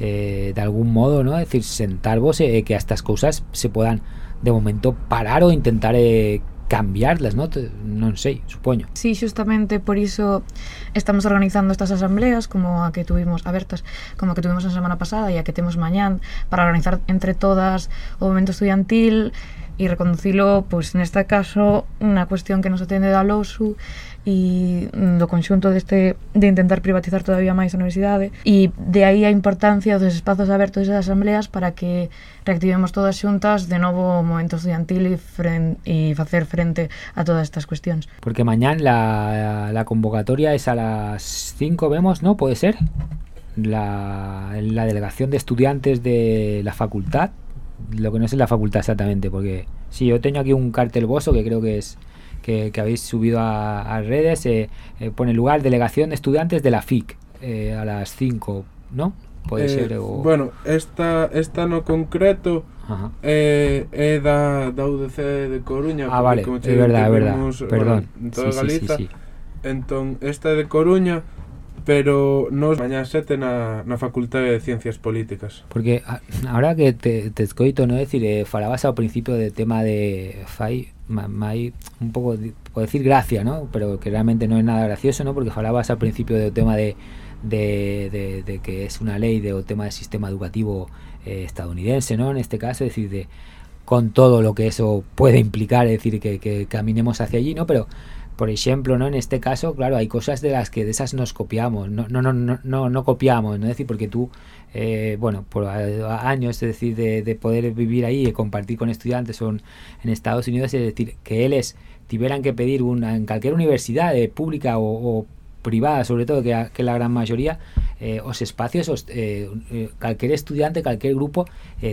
eh, de algún modo, ¿no? Es decir, sentarvos, eh, que estas cousas se podan de momento parar ou intentar eh, cambiarlas, ¿no? non sei, supoño. Sí, justamente por iso estamos organizando estas asambleas como a que tuvimos abertas, como a que tuvimos a semana pasada e a que temos mañán para organizar entre todas o momento estudiantil e reconducilo, pois pues, nesta caso, unha cuestión que nos atende da LOSU e do mm, conxunto deste de intentar privatizar todavía máis a universidade e de aí a importancia dos espazos abertos das asambleas para que reactivemos todas xuntas de novo o momento estudiantil e, fren, e facer frente a todas estas cuestións. Porque mañán la, la convocatoria es a las 5 vemos, ¿no? Pode ser? La, la delegación de estudiantes de la facultad lo que no es la facultad exactamente porque si sí, yo tengo aquí un cartel bozo que creo que es que, que habéis subido a, a redes, eh, eh, pone lugar Delegación de Estudiantes de la FIC eh, a las 5, ¿no? Puede ser. O... Bueno, esta, esta no concreto, Ajá. Eh, é da, da UDC de Coruña Ah, vale, é verdade, é verdade Perdón, bueno, toda sí, Galiza, sí, sí, sí. Entón, esta é de Coruña Pero nos mañá sete na, na Facultade de Ciencias Políticas Porque a, ahora que te, te escoito, no decir, eh, falabas ao principio de tema de fai mai un pouco de- por decir gracia, ¿no? Pero que realmente no es nada gracioso, ¿no? Porque falabas al principio del tema de de, de, de que es una ley de o tema del sistema educativo eh, estadounidense, ¿no? En este caso, es decir, de con todo lo que eso puede implicar, es decir, que, que caminemos hacia allí, ¿no? Pero por ejemplo, ¿no? En este caso, claro, hay cosas de las que de esas nos copiamos, no, no, no, no, no, no copiamos, ¿no? Es decir, porque tú, eh, bueno, por años, es decir, de, de poder vivir ahí y compartir con estudiantes en Estados Unidos, es decir, que ellos tuvieran que pedir una, en cualquier universidad eh, pública o, privada, sobre todo, que, la gran mayoría, eh, os espacios, os, eh, eh, cualquier estudiante, cualquier grupo,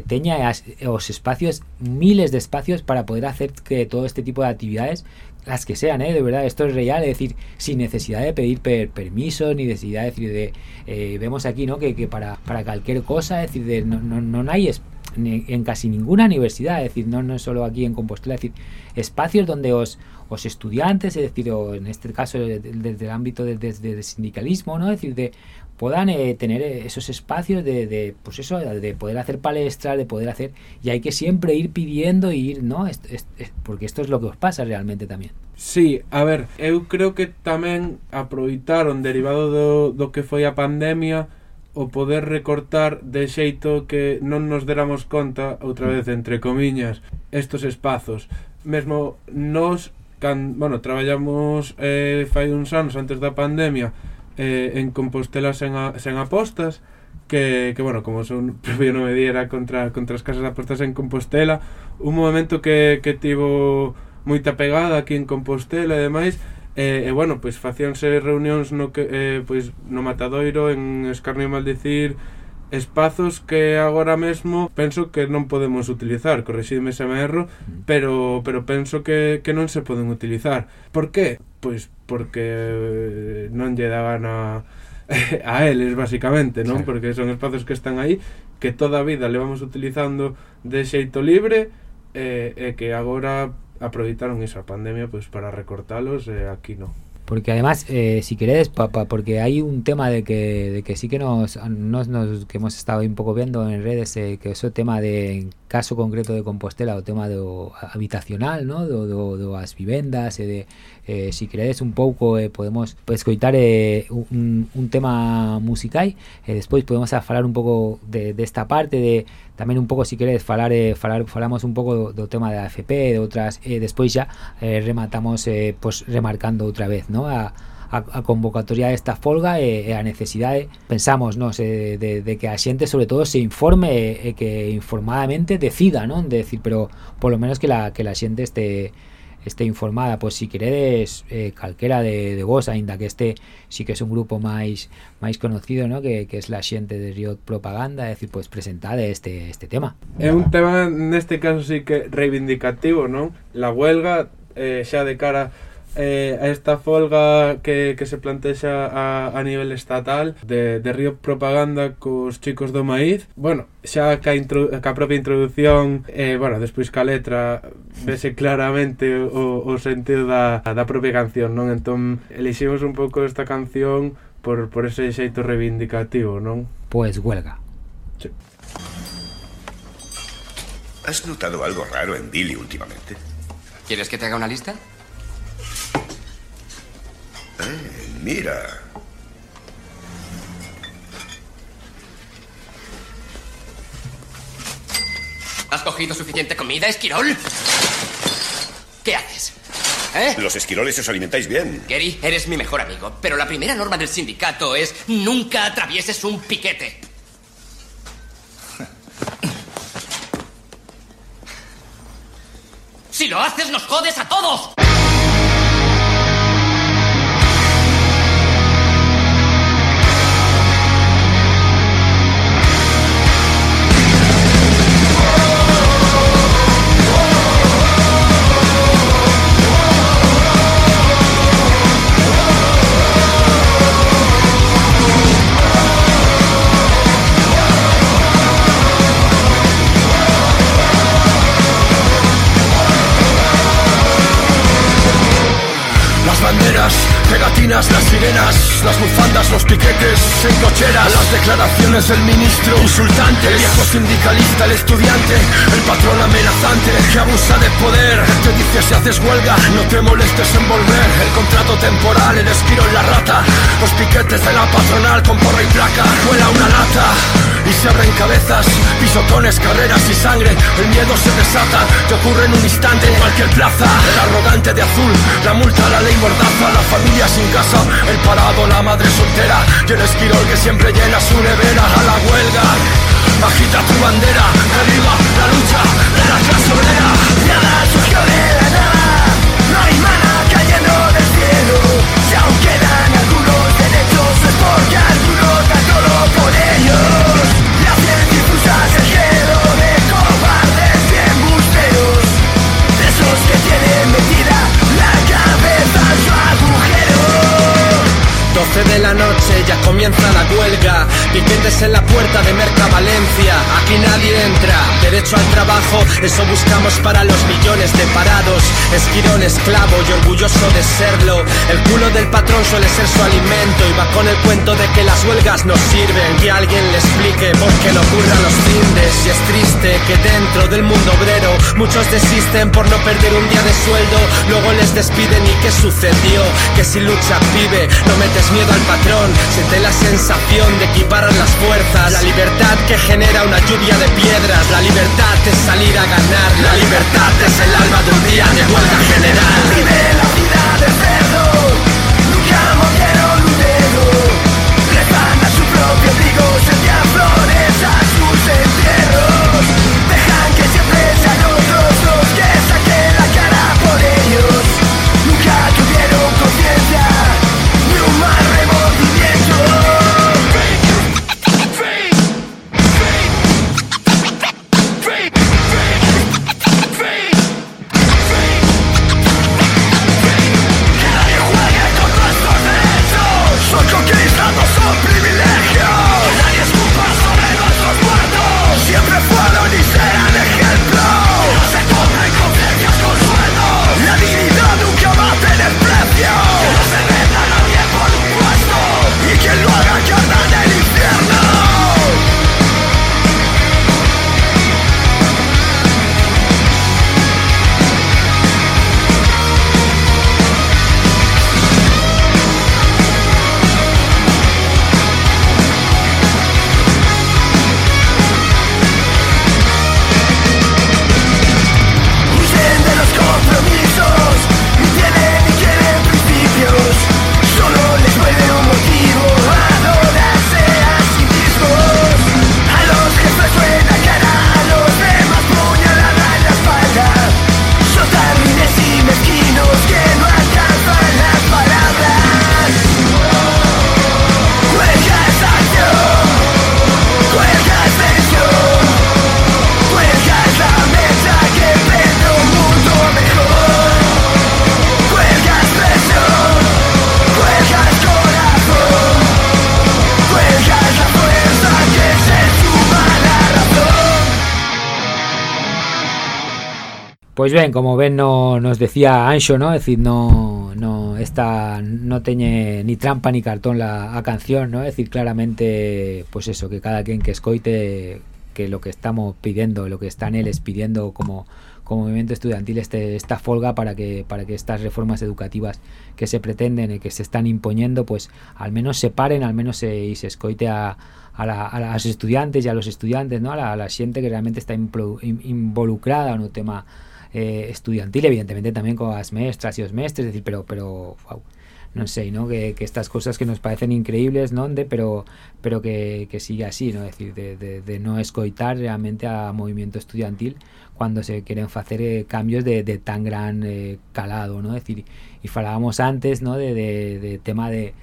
teña os espacios, miles de espacios para poder hacer que todo este tipo de actividades, las que sean, ¿eh? de verdad, esto es real, es decir, sin necesidad de pedir per- permiso, ni necesidad de decir, de, eh, vemos aquí, ¿no? Que, que para, para cualquier cosa, es decir, de, no, no, no hay es- en casi ninguna universidad, es decir, no, no solo aquí en Compostela, es decir, espacios donde os, os estudiantes, es decir, o en este caso de- de- desde el ámbito de- desde el sindicalismo, ¿no? Es decir, de puedan eh, tener eh, esos espacios de, de, pues eso, de poder hacer palestras, de poder hacer... Y hay que siempre ir pidiendo y ir, ¿no? Es, es, es, porque esto es lo que os pasa realmente también Sí, a ver, eu creo que tamén aproveitaron derivado do, do que foi a pandemia o poder recortar de xeito que non nos deramos conta outra vez entre comiñas estos espazos. Mesmo nos can, bueno, traballamos eh, fai uns anos antes da pandemia eh, en Compostela sen, a, sen apostas, que, que bueno, como son propio nome di era contra, contra as casas de apostas en Compostela, un movimento que, que tivo moita pegada aquí en Compostela e demais, e, e bueno, pois facíanse reunións no que eh, pois no Matadoiro, en Escarnio e Maldicir, espazos que agora mesmo penso que non podemos utilizar, correxidme se me erro, mm. pero pero penso que, que non se poden utilizar. Por que? pois porque non lle dá gana a eles basicamente, non? Claro. Porque son espazos que están aí que toda a vida levamos utilizando de xeito libre e, e que agora aproveitaron esa pandemia pois para recortalos e aquí non. Porque además, eh, si queréis, papá, porque hay un tema de que, de que sí que nos, nos, nos que hemos estado un poco viendo en redes, eh, que ese tema de caso concreto de Compostela o tema do habitacional, no? do, do, do as vivendas e de eh, si queredes un pouco eh, podemos pues, coitar eh, un, un tema musicai e eh, despois podemos a falar un pouco de, desta de parte de tamén un pouco si queredes falar, eh, falar falamos un pouco do, do tema da AFP de outras e eh, despois xa eh, rematamos eh, pues, remarcando outra vez, no? A, a, a convocatoria desta folga e, e a necesidade pensamos nos eh, de, que a xente sobre todo se informe e, e que informadamente decida non de decir pero por lo menos que la que la xente este esté informada, pois si queredes eh, calquera de, de vos, aínda que este sí que é un grupo máis máis conocido, ¿no? que, es la xente de Riot Propaganda, é dicir, pois presentade este este tema. É un tema neste caso sí que reivindicativo, non? La huelga eh, de cara eh, a esta folga que, que se plantexa a, a nivel estatal de, de Río Propaganda cos chicos do maíz bueno, xa ca, intro, ca propia introducción eh, bueno, despois ca letra vese claramente o, o sentido da, da propia canción non entón eliximos un pouco esta canción por, por ese xeito reivindicativo non? Pois huelga sí. ¿Has notado algo raro en Billy últimamente? ¿Quieres que te haga una lista? Eh, mira. ¿Has cogido suficiente comida, Esquirol? ¿Qué haces? ¿Eh? Los esquiroles os alimentáis bien. Gary, eres mi mejor amigo, pero la primera norma del sindicato es nunca atravieses un piquete. Si lo haces, nos jodes a todos. Las sirenas, las bufandas, los piquetes en cocheras, las declaraciones del ministro, insultante, el viejo sindicalista, el estudiante, el patrón amenazante que abusa de poder. Te dice si haces huelga, no te molestes en volver. El contrato temporal, el esquiro en la rata, los piquetes de la patronal con porra y placa, vuela una lata y se abren cabezas, pisotones, carreras y sangre. El miedo se desata, te ocurre en un instante en cualquier plaza. El arrogante de azul, la multa, la ley mordaza, la familia sin casa, el parado, la madre soltera y el esquirol que siempre llena su nevera a la huelga. Agita tu bandera, arriba la lucha de la clase obrera. Nada surgió de la nada, no hay mana cayendo del cielo. Si aún quedan algunos derechos es porque algunos todo por ellos. 12 de la noche ya comienza la huelga. Piquetes en la puerta de Merca Valencia Aquí nadie entra. Derecho al trabajo, eso buscamos para los millones de parados. Esquirón esclavo y orgulloso de serlo. El culo del patrón suele ser su alimento Y va con el cuento de que las huelgas nos sirven. Que alguien le explique por qué no ocurran los findes Y es triste que dentro del mundo obrero Muchos desisten por no perder un día de sueldo. Luego les despiden y ¿qué sucedió? Que si lucha pibe, no metes miedo al patrón. Siente la sensación de equiparar las fuerzas. La libertad que genera una lluvia de piedras. La libertad es salir a ganar. La libertad es el alma de un día de huelga general. Vive la vida de Pois ben, como ben no, nos decía Anxo, ¿no? Decir, no, no esta no teñe ni trampa ni cartón la canción, ¿no? Es decir, claramente, pues eso, que cada quien que escoite que lo que estamos pidiendo, lo que están eles pidiendo como como movimiento estudiantil este, esta folga para que, para que estas reformas educativas que se pretenden y que se están imponiendo, pues al menos se paren, al menos se, y se escoite a, a, la, a los estudiantes y a los estudiantes, ¿no? a, la, a la gente que realmente está involucrada en un tema eh, estudiantil, evidentemente también con las maestras y los maestros, es decir, pero, pero wow, no sé, ¿no? Que, que, estas cosas que nos parecen increíbles, ¿no? De, pero pero que, que sigue así, ¿no? Es decir, de, de, de, no escoitar realmente a movimiento estudiantil cuando se quieren hacer eh, cambios de, de, tan gran eh, calado, ¿no? Es decir, y falábamos antes, ¿no? De tema de,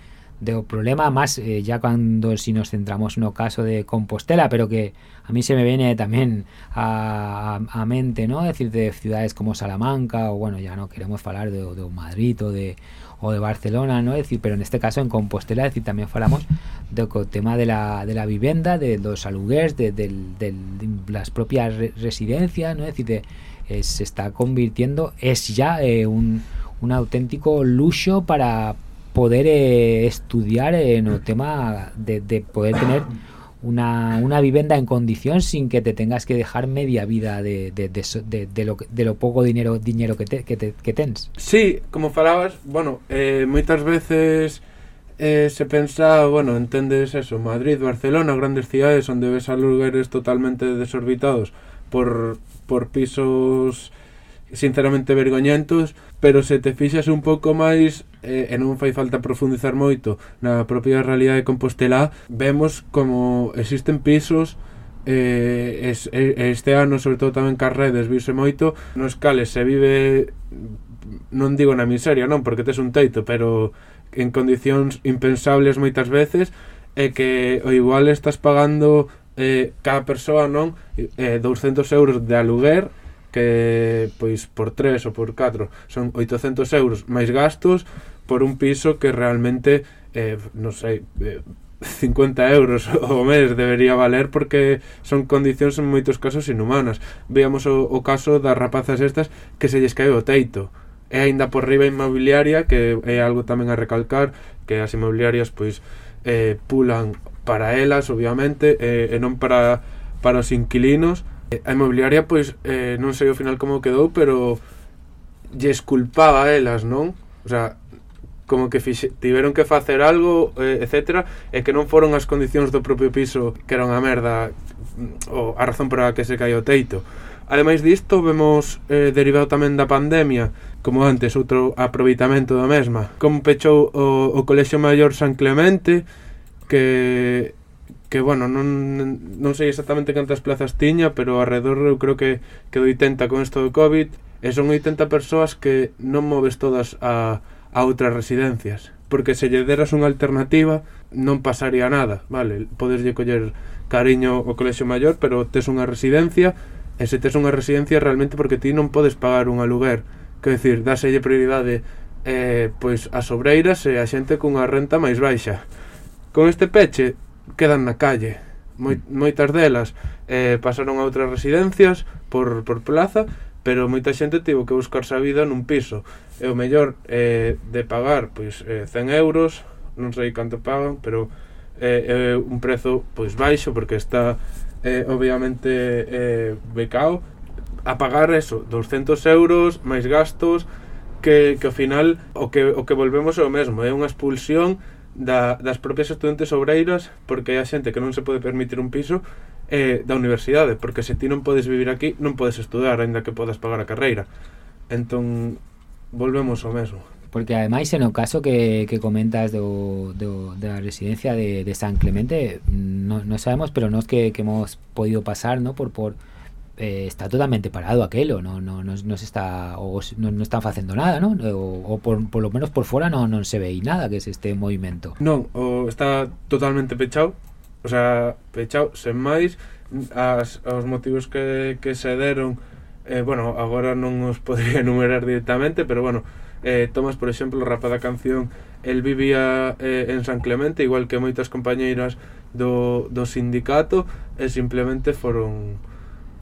de problema más eh, ya cuando si nos centramos en el caso de Compostela, pero que a mí se me viene también a, a, mente, ¿no? Decir, de ciudades como Salamanca o bueno, ya no queremos hablar de, de Madrid o de o de Barcelona, ¿no? Es decir, pero en este caso en Compostela, decir, también hablamos del tema de la, de la vivienda, de los aluguers, de, de, de, de las propias re residencias, ¿no? Es decir, de, eh, se está convirtiendo, es ya eh, un, un auténtico lujo para poder eh, estudiar en el tema de, de poder tener una, una, vivienda en condición sin que te tengas que dejar media vida de, de, de, de lo, pouco dinero dinero que, te, que, te, que tens. Sí, como falabas, bueno, eh, moitas veces eh, se pensa, bueno, entendes eso, Madrid, Barcelona, grandes cidades onde ves a lugares totalmente desorbitados por, por pisos sinceramente vergoñentos, pero se te fixas un pouco máis eh, e non fai falta profundizar moito na propia realidade de Compostela vemos como existen pisos eh, es, este ano sobre todo tamén cas redes viuse moito nos cales se vive non digo na miseria non porque tes un teito pero en condicións impensables moitas veces e que o igual estás pagando eh, cada persoa non eh, 200 euros de aluguer que pois por 3 ou por 4 son 800 euros máis gastos por un piso que realmente eh, non sei eh, 50 euros o mes debería valer porque son condicións en moitos casos inhumanas. Veamos o, o caso das rapazas estas que se lles cae o teito. E aínda por riba inmobiliaria que é algo tamén a recalcar que as inmobiliarias pois eh, pulan para elas obviamente eh, e non para, para os inquilinos. A inmobiliaria, pois, eh, non sei ao final como quedou, pero lles culpaba a elas, non? O sea, como que fixe, tiveron que facer algo, eh, etc. E que non foron as condicións do propio piso que era unha merda mm, ou a razón para que se caía o teito. Ademais disto, vemos eh, derivado tamén da pandemia, como antes, outro aproveitamento da mesma. Como pechou o, o Colexio Maior San Clemente, que que bueno, non, non sei exactamente cantas plazas tiña, pero alrededor eu creo que quedo 80 con isto do COVID, e son 80 persoas que non moves todas a, a outras residencias, porque se lle deras unha alternativa non pasaría nada, vale, podeslle coller cariño o colexo maior, pero tes unha residencia, e se tes unha residencia realmente porque ti non podes pagar un aluguer, que decir, dáselle prioridade eh, pois as obreiras e a xente cunha renta máis baixa. Con este peche quedan na calle. Moi, moitas delas eh, pasaron a outras residencias por, por plaza pero moita xente tivo que buscarse a vida nun piso. E o mellor eh, de pagar pois eh, 100 euros non sei canto pagan pero eh, é eh, eh, un prezo pois baixo porque está eh, obviamente eh, becao. A pagar eso 200 euros máis gastos que, que ao final o que, o que volvemos é o mesmo é unha expulsión da, das propias estudantes obreiras porque hai a xente que non se pode permitir un piso eh, da universidade, porque se ti non podes vivir aquí, non podes estudar, aínda que podas pagar a carreira. Entón, volvemos ao mesmo. Porque ademais, en o caso que, que comentas do, do, da residencia de, de San Clemente, non no sabemos, pero nós que, que hemos podido pasar, ¿no? por, por, eh, está totalmente parado aquello, no, no, no, no se está o no, no están facendo nada, ¿no? O, o por, por lo menos por fora no non se ve nada que es este movimento. Non, o está totalmente pechado, o sea, pechado, sen máis, as, os motivos que, que se deron, eh, bueno, agora non os podría enumerar directamente, pero bueno, eh, tomas, por exemplo, rapa da canción el vivía eh, en San Clemente, igual que moitas compañeiras do, do sindicato, e simplemente foron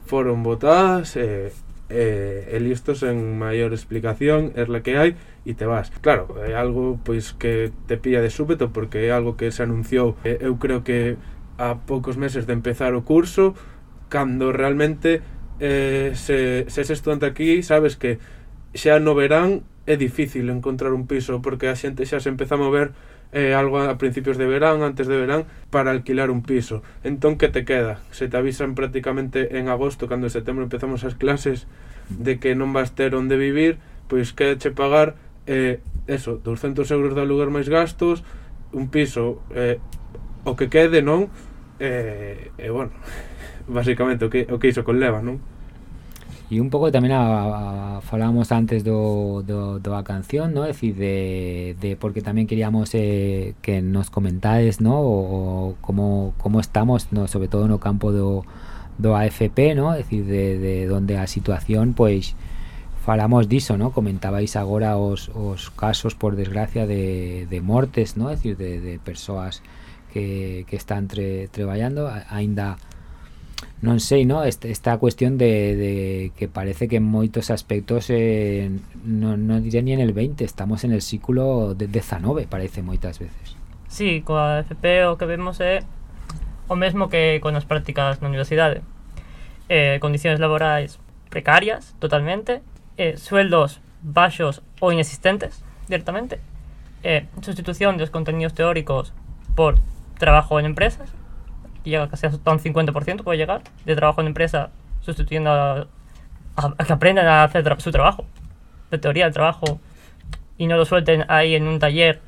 foron votadas e, eh, e listo sen maior explicación é la que hai e te vas. Claro, é algo pois que te pilla de súbito porque é algo que se anunciou eu creo que a poucos meses de empezar o curso cando realmente eh, se, se es estudante aquí sabes que xa no verán é difícil encontrar un piso porque a xente xa se empeza a mover eh, algo a principios de verán, antes de verán, para alquilar un piso. Entón, que te queda? Se te avisan prácticamente en agosto, cando en setembro empezamos as clases, de que non vas ter onde vivir, pois quedache pagar eh, eso, 200 euros de aluguer máis gastos, un piso, eh, o que quede, non? Eh, e, eh, eh, bueno, basicamente o que, o que iso conleva, non? E un pouco tamén a, a, falábamos antes do, do, do canción, ¿no? Decir, de, de porque tamén queríamos eh, que nos comentades, ¿no? O, o como, estamos, no, sobre todo no campo do, do AFP, ¿no? Decir, de, de donde a situación, pois, falamos diso, ¿no? Comentabais agora os, os casos, por desgracia, de, de mortes, ¿no? Decir, de, de persoas que, que están tre, aínda non sei, no? esta, esta cuestión de, de que parece que en moitos aspectos eh, non, non diré ni en el 20, estamos en el ciclo de 19, parece moitas veces. Sí, coa FP o que vemos é o mesmo que con as prácticas na universidade. Eh, condicións laborais precarias, totalmente, eh, sueldos baixos ou inexistentes, directamente, eh, sustitución dos contenidos teóricos por trabajo en empresas, llega casi hasta un 50% puede llegar de trabajo en empresa sustituyendo a, que aprendan a hacer su trabajo, de teoría del trabajo, y no lo suelten ahí en un taller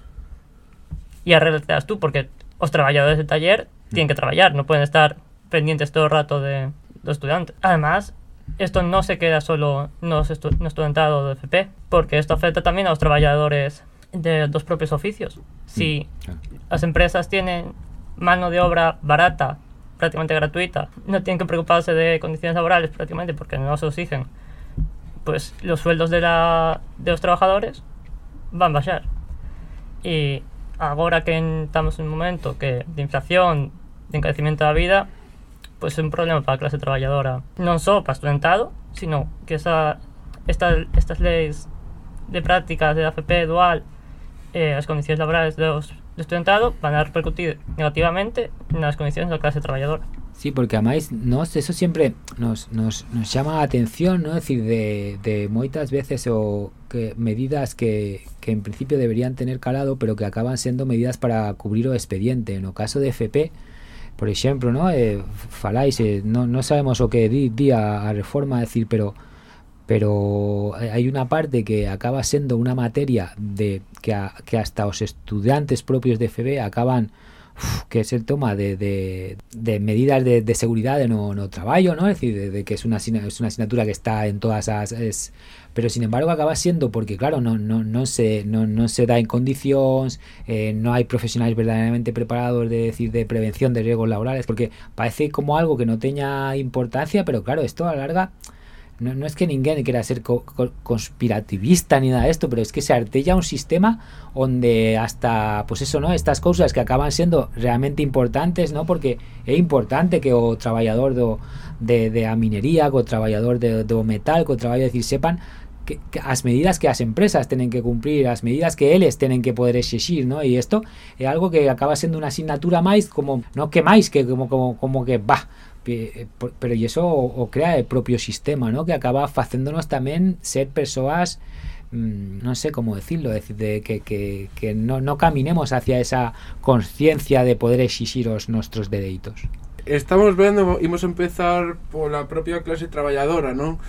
y arreglas tú, porque los trabajadores del taller tienen que trabajar, no pueden estar pendientes todo el rato de los estudiantes. Además, esto no se queda solo no, no estudiantado de FP, porque esto afecta también a los trabajadores de los propios oficios. Si mm, las empresas tienen mano de obra barata, prácticamente gratuita, no tienen que preocuparse de condiciones laborales prácticamente porque no se exigen, pues los sueldos de, la, de los trabajadores van a bajar. Y ahora que estamos en un momento que de inflación, de encarecimiento de la vida, pues es un problema para la clase trabajadora. No solo para estudiantado, sino que esa, esta, estas leyes de prácticas de AFP dual, eh, las condiciones laborales de los estudiantado van a repercutir negativamente nas condicións da clase traballadora. Sí, porque además nos, eso siempre nos, nos, nos llama a atención, ¿no? Es decir, de, de moitas veces o que medidas que, que en principio deberían tener calado, pero que acaban siendo medidas para cubrir o expediente. En o caso de FP, por exemplo, ¿no? Eh, faláis, eh, no, no sabemos o que di, di a, a reforma, decir, pero pero hay una parte que acaba siendo una materia de que, que hasta los estudiantes propios de FB acaban uf, que es el toma de, de, de medidas de, de, seguridad de no, no trabajo, ¿no? Es decir, de, que es una, es una asignatura que está en todas las... Es, pero sin embargo acaba siendo porque claro no, no, no, se, no, no se da en condiciones eh, no hay profesionales verdaderamente preparados de decir de prevención de riesgos laborales porque parece como algo que no tenga importancia pero claro esto a la larga no, no es que ninguén quiera ser co co conspirativista ni nada de esto, pero es que se artella un sistema donde hasta, pues eso, ¿no? Estas cosas que acaban siendo realmente importantes, ¿no? Porque es importante que o trabajador do, de, de a minería, o trabajador de, metal, o trabajador, decir, sepan que, que as medidas que as empresas tenen que cumprir, as medidas que eles tenen que poder exigir, ¿no? Y esto é algo que acaba sendo unha asignatura máis como, no que máis, que como, como, como que, bah, eh, pero y eso o, o crea el propio sistema, ¿no? Que acaba facéndonos tamén ser persoas mm, no sé cómo decirlo, decir, de que, que, que no, no, caminemos hacia esa conciencia de poder exigir os nuestros derechos. Estamos vendo, a empezar pola propia clase trabajadora, ¿no?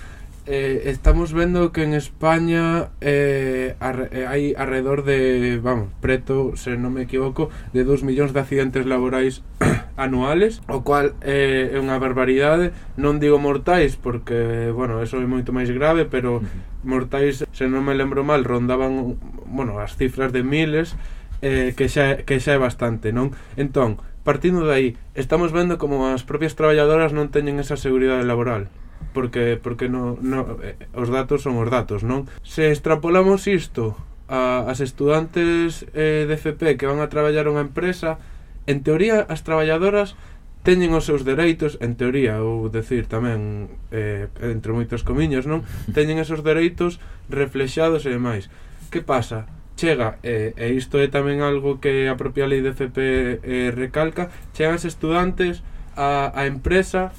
eh, estamos vendo que en España eh, ar, eh, hai alrededor de, vamos, preto, se non me equivoco, de 2 millóns de accidentes laborais anuales, o cual eh, é unha barbaridade, non digo mortais porque, bueno, eso é moito máis grave, pero mortais, se non me lembro mal, rondaban, bueno, as cifras de miles, eh, que xa que xa é bastante, non? Entón, partindo de aí, estamos vendo como as propias traballadoras non teñen esa seguridade laboral porque porque no, no eh, os datos son os datos, non? Se extrapolamos isto a, as estudantes eh, de FP que van a traballar unha empresa, en teoría as traballadoras teñen os seus dereitos, en teoría, ou decir tamén, eh, entre moitos comiños, non? Teñen esos dereitos reflexados e demais. Que pasa? Chega, eh, e isto é tamén algo que a propia lei de FP eh, recalca, chegan as estudantes a, a empresa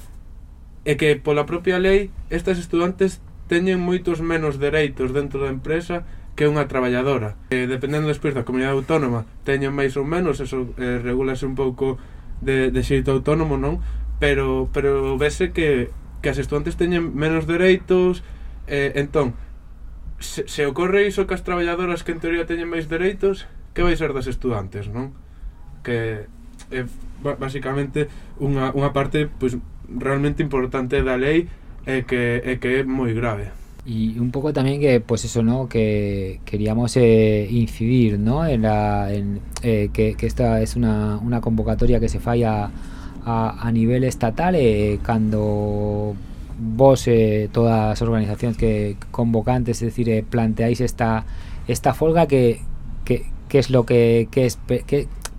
e que, pola propia lei, estas estudantes teñen moitos menos dereitos dentro da empresa que unha traballadora. E, dependendo despois da comunidade autónoma, teñen máis ou menos, eso eh, regulase un pouco de, de xeito autónomo, non? Pero, pero vese que, que as estudantes teñen menos dereitos, eh, entón, se, se ocorre iso que as traballadoras que en teoría teñen máis dereitos, que vai ser das estudantes, non? Que é eh, basicamente unha, unha parte pois, realmente importante da lei e que, e que é moi grave. Y un poco también que, pues eso, ¿no? Que queríamos eh, incidir, ¿no? En, la, en eh, que, que, esta es una, una, convocatoria que se falla a, a nivel estatal eh, cuando vos, eh, todas las organizaciones que convocantes, es decir, eh, planteáis esta, esta folga, que, que, que es lo que, que,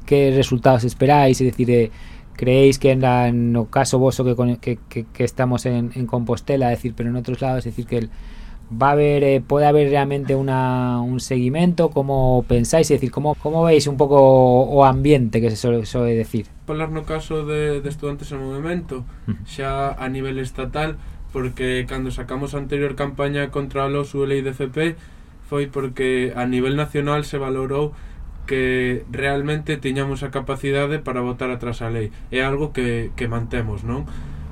que, resultados esperáis, es decir, eh, creéis que era no caso voso que, que, que, que estamos en, en, Compostela, es decir, pero en otros lados, es decir, que el, va a haber, eh, puede haber realmente una, un seguimiento, cómo pensáis, es decir, cómo, cómo veis un poco o ambiente que se suele, suele decir. Falar no caso de, de estudantes en movimento, xa a nivel estatal, porque cando sacamos a anterior campaña contra a LOSU e LIDFP, foi porque a nivel nacional se valorou que realmente tiñamos a capacidade para votar atrás a lei. É algo que, que mantemos, non?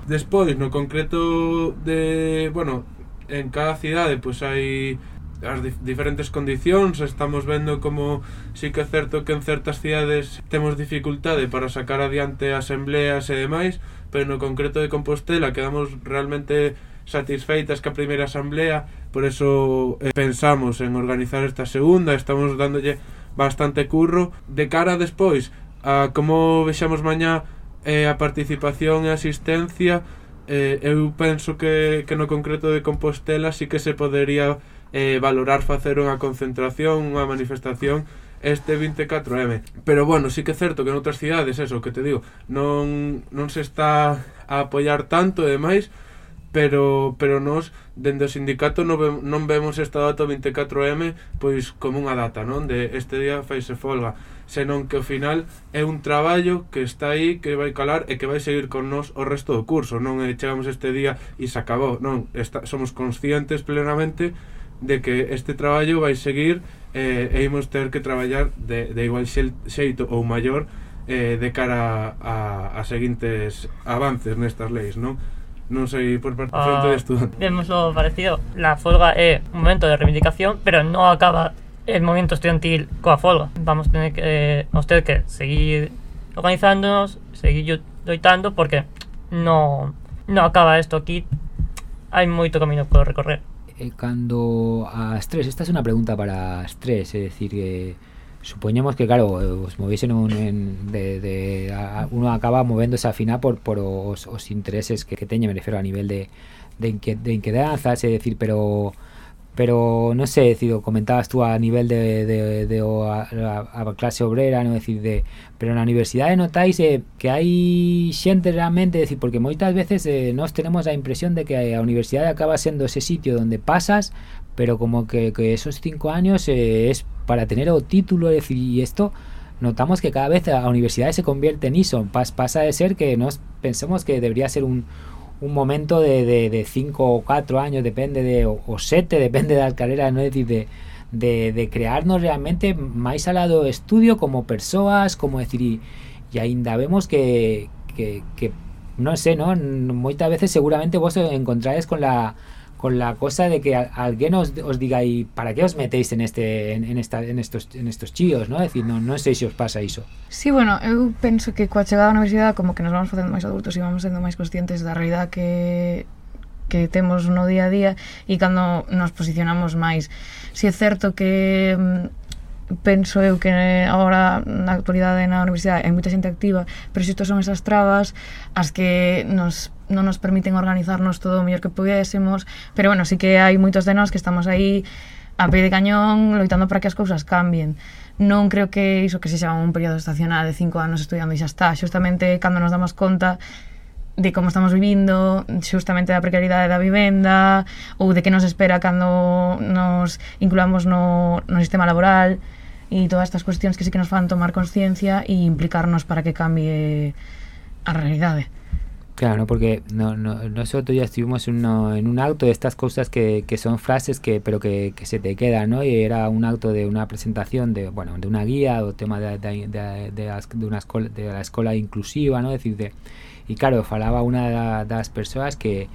Despois, no concreto de, bueno, en cada cidade pois hai as dif diferentes condicións, estamos vendo como sí que é certo que en certas cidades temos dificultade para sacar adiante asembleas e demais, pero no concreto de Compostela quedamos realmente satisfeitas que a primeira asamblea, por eso eh, pensamos en organizar esta segunda, estamos dándolle bastante curro de cara despois a como vexamos mañá eh, a participación e a asistencia eh, eu penso que, que no concreto de Compostela sí que se podería eh, valorar facer unha concentración, unha manifestación este 24M. Pero bueno, sí que é certo que en outras cidades, eso que te digo, non, non se está a apoiar tanto e demais, pero, pero nos dende o sindicato non, ve, non vemos esta data 24M pois como unha data, non? De este día faise folga, senón que ao final é un traballo que está aí, que vai calar e que vai seguir con nós o resto do curso, non é chegamos este día e se acabou, non, está, somos conscientes plenamente de que este traballo vai seguir eh, e imos ter que traballar de, de igual xeito ou maior eh, de cara a, a, a seguintes avances nestas leis, non? non sei por parte ah, frente de estudante. Vemos lo parecido. La folga é un momento de reivindicación, pero non acaba el momento estudiantil coa folga. Vamos tener que, eh, vamos ter que seguir organizándonos, seguir loitando, porque non, no acaba isto aquí. Hai moito camino por recorrer. E cando as tres, esta é es unha pregunta para as tres, é dicir, que... Eh, supoñemos que claro, os movesen un, en, de, de a, uno acaba movéndose a final por, por os, os intereses que, que teña, me refiro a nivel de, de, de inquedanzas, é dicir, pero pero no sé decir comentabas tú a nivel de, de, de o, a, a, clase obrera, no? Decir de, pero na universidade notáis eh, que hai xente realmente, decir, porque moitas veces eh, nós tenemos a impresión de que a universidade acaba sendo ese sitio onde pasas, pero como que, que esos cinco años eh, es para tener o título, es decir, y esto notamos que cada vez a universidade se convierte en Pas, pasa de ser que nos pensemos que debería ser un un momento de, de, de cinco o cuatro años, depende de, o, sete, depende da carrera, no é dicir, de, de, de crearnos realmente máis al lado estudio como persoas, como decir, e, e aínda vemos que, que, que non sei, non? Moitas veces seguramente vos encontrares con la con la cosa de que alguien os, os, diga y para qué os metéis en este en, esta, en estos en estos chíos, ¿no? Es decir, non, non sei se os pasa iso. Sí, bueno, eu penso que coa chegada á universidade como que nos vamos facendo máis adultos e vamos sendo máis conscientes da realidade que que temos no día a día e cando nos posicionamos máis. Si é certo que mm, penso eu que agora na actualidade na universidade hai moita xente activa, pero isto son esas trabas as que nos non nos permiten organizarnos todo o mellor que pudésemos, pero bueno, sí que hai moitos de nós que estamos aí a pé de cañón loitando para que as cousas cambien. Non creo que iso que se chama un período estacional de cinco anos estudiando e xa está, xustamente cando nos damos conta de como estamos vivindo, xustamente da precariedade da vivenda, ou de que nos espera cando nos incluamos no, no sistema laboral, e todas estas cuestións que sí que nos fan tomar conciencia e implicarnos para que cambie a realidade. Claro, porque no, no, nosotros ya estuvimos uno, en un acto de estas cosas que, que son frases que pero que, que, se te quedan, ¿no? Y era un acto de una presentación de bueno de una guía o tema de, de, de, de, una escuela, de la escuela inclusiva, ¿no? decir, de, y claro, falaba una de las personas que,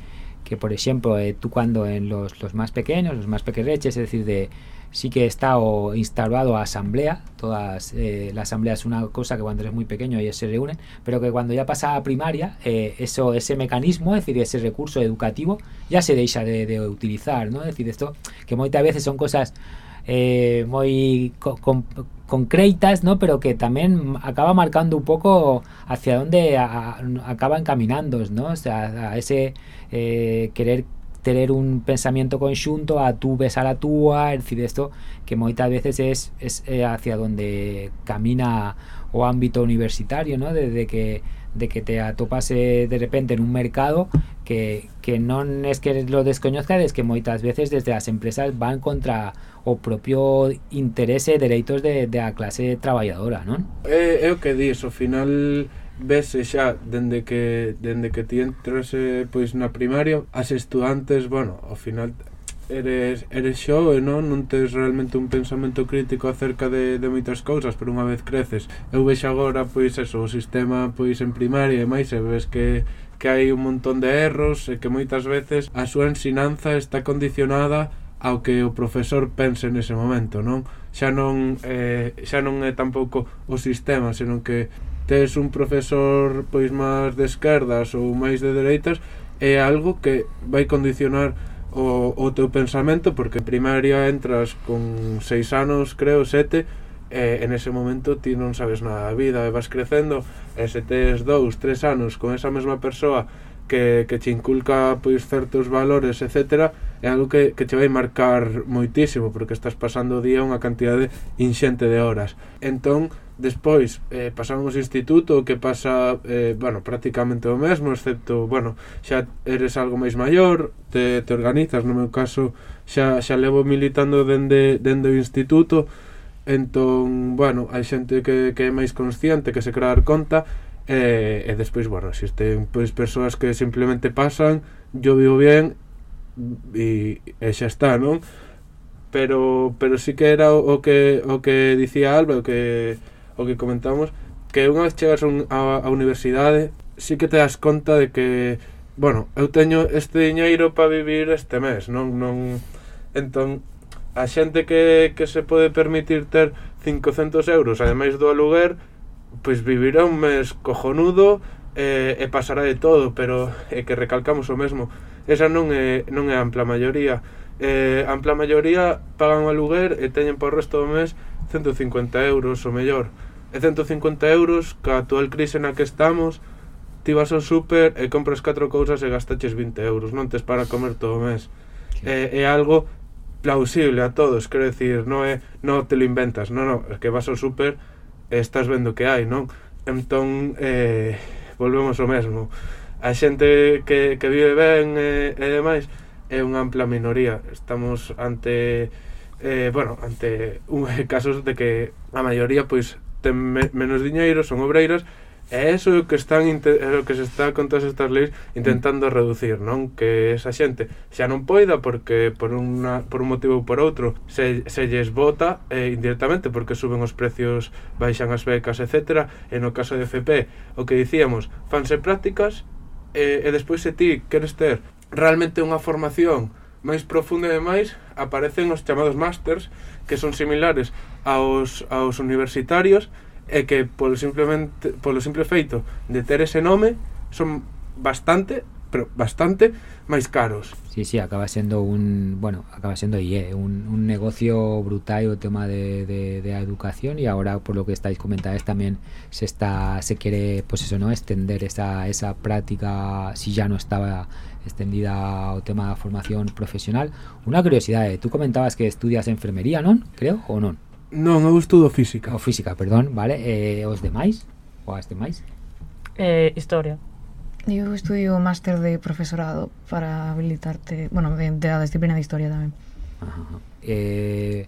que por ejemplo, eh, tú cuando en los, los más pequeños, los más pequeños, es decir, de sí que está o instalado a asamblea, todas eh, la asamblea es una cosa que cuando eres muy pequeño ellos se reúnen, pero que cuando ya pasa a primaria, eh, eso, ese mecanismo, es decir, ese recurso educativo, ya se deja de, utilizar, ¿no? Es decir, esto que muchas veces son cosas eh, muy co con, concretas, ¿no? Pero que también acaba marcando un poco hacia dónde a, a, acaba encaminando, ¿no? O sea, a ese eh, querer tener un pensamiento conjunto a tú ves a túa, es decir, esto que muchas veces es, es eh, hacia donde camina o ámbito universitario, ¿no? Desde que de que te atopas eh, de repente en un mercado que, que non es que lo desconozca, es que moitas veces desde as empresas van contra o propio interese e dereitos de, de clase traballadora, non? É, é o que dis, ao final vese xa dende que dende que ti entras eh, pois na primaria, as estudantes, bueno, ao final eres, eres xove, non? Non tes realmente un pensamento crítico acerca de, de moitas cousas, pero unha vez creces. Eu vexo agora, pois, eso, o sistema, pois, en primaria e máis, e ves que que hai un montón de erros e que moitas veces a súa ensinanza está condicionada ao que o profesor pense nese momento, non? Xa non, eh, xa non é tampouco o sistema, senón que tes un profesor pois máis de esquerdas ou máis de dereitas é algo que vai condicionar o, o teu pensamento porque en primaria entras con seis anos, creo, sete e en ese momento ti non sabes nada. Da vida e vas crecendo e se tes dous, tres anos con esa mesma persoa que, que te inculca pois certos valores, etc é algo que, que te vai marcar moitísimo porque estás pasando o día unha cantidade inxente de horas. Entón Despois eh, pasamos instituto que pasa, eh, bueno, prácticamente o mesmo Excepto, bueno, xa eres algo máis maior Te, te organizas, no meu caso xa, xa levo militando dende, dende o instituto Entón, bueno, hai xente que, que é máis consciente Que se crea dar conta E, e despois, bueno, existen pois, persoas que simplemente pasan Yo vivo bien E, e xa está, non? Pero, pero sí que era o, o que o que dicía Alba, o que o que comentamos, que unha vez chegas un, a, a universidade, sí que te das conta de que, bueno, eu teño este diñeiro para vivir este mes, non non entón a xente que, que se pode permitir ter 500 euros ademais do aluguer pois vivirá un mes cojonudo e, e pasará de todo, pero é que recalcamos o mesmo. Esa non é, non é ampla maioría. Eh, ampla maioría pagan o aluguer e teñen para o resto do mes 150 euros o mellor e 150 euros, ca actual crise na que estamos, ti vas ao super e compras 4 cousas e gastaches 20 euros, non tes para comer todo o mes. É, é algo plausible a todos, quero decir, non é non te lo inventas, non, non, é que vas ao super e estás vendo que hai, non? Entón, eh, volvemos ao mesmo. A xente que, que vive ben e, e demais é unha ampla minoría. Estamos ante eh, bueno, ante un, casos de que a maioría pois ten me, menos diñeiro, son obreiras, E eso é o que están é o que se está con todas estas leis intentando reducir, non? Que esa xente xa non poida porque por unha por un motivo ou por outro se se lles vota eh, indirectamente porque suben os precios, baixan as becas, etc. E no caso de FP, o que dicíamos, fanse prácticas eh, e despois se ti queres ter realmente unha formación máis profunda e máis aparecen os chamados masters que son similares aos, aos universitarios e que polo simplemente polo simple feito de ter ese nome son bastante pero bastante máis caros. Sí, sí, acaba sendo un, bueno, acaba sendo é, un, un negocio brutal o tema de, de, de educación y ahora por lo que estáis comentando también se está se quiere pues eso, ¿no? extender esa esa práctica si ya no estaba extendida ao tema da formación profesional. Unha curiosidade, tú comentabas que estudias enfermería, non? Creo, ou non? Non, eu estudo física. O física, perdón, vale? Eh, os demais? Ou as demais? Eh, historia. Eu estudio máster de profesorado para habilitarte, bueno, de, de a disciplina de historia tamén. Ajá. Eh,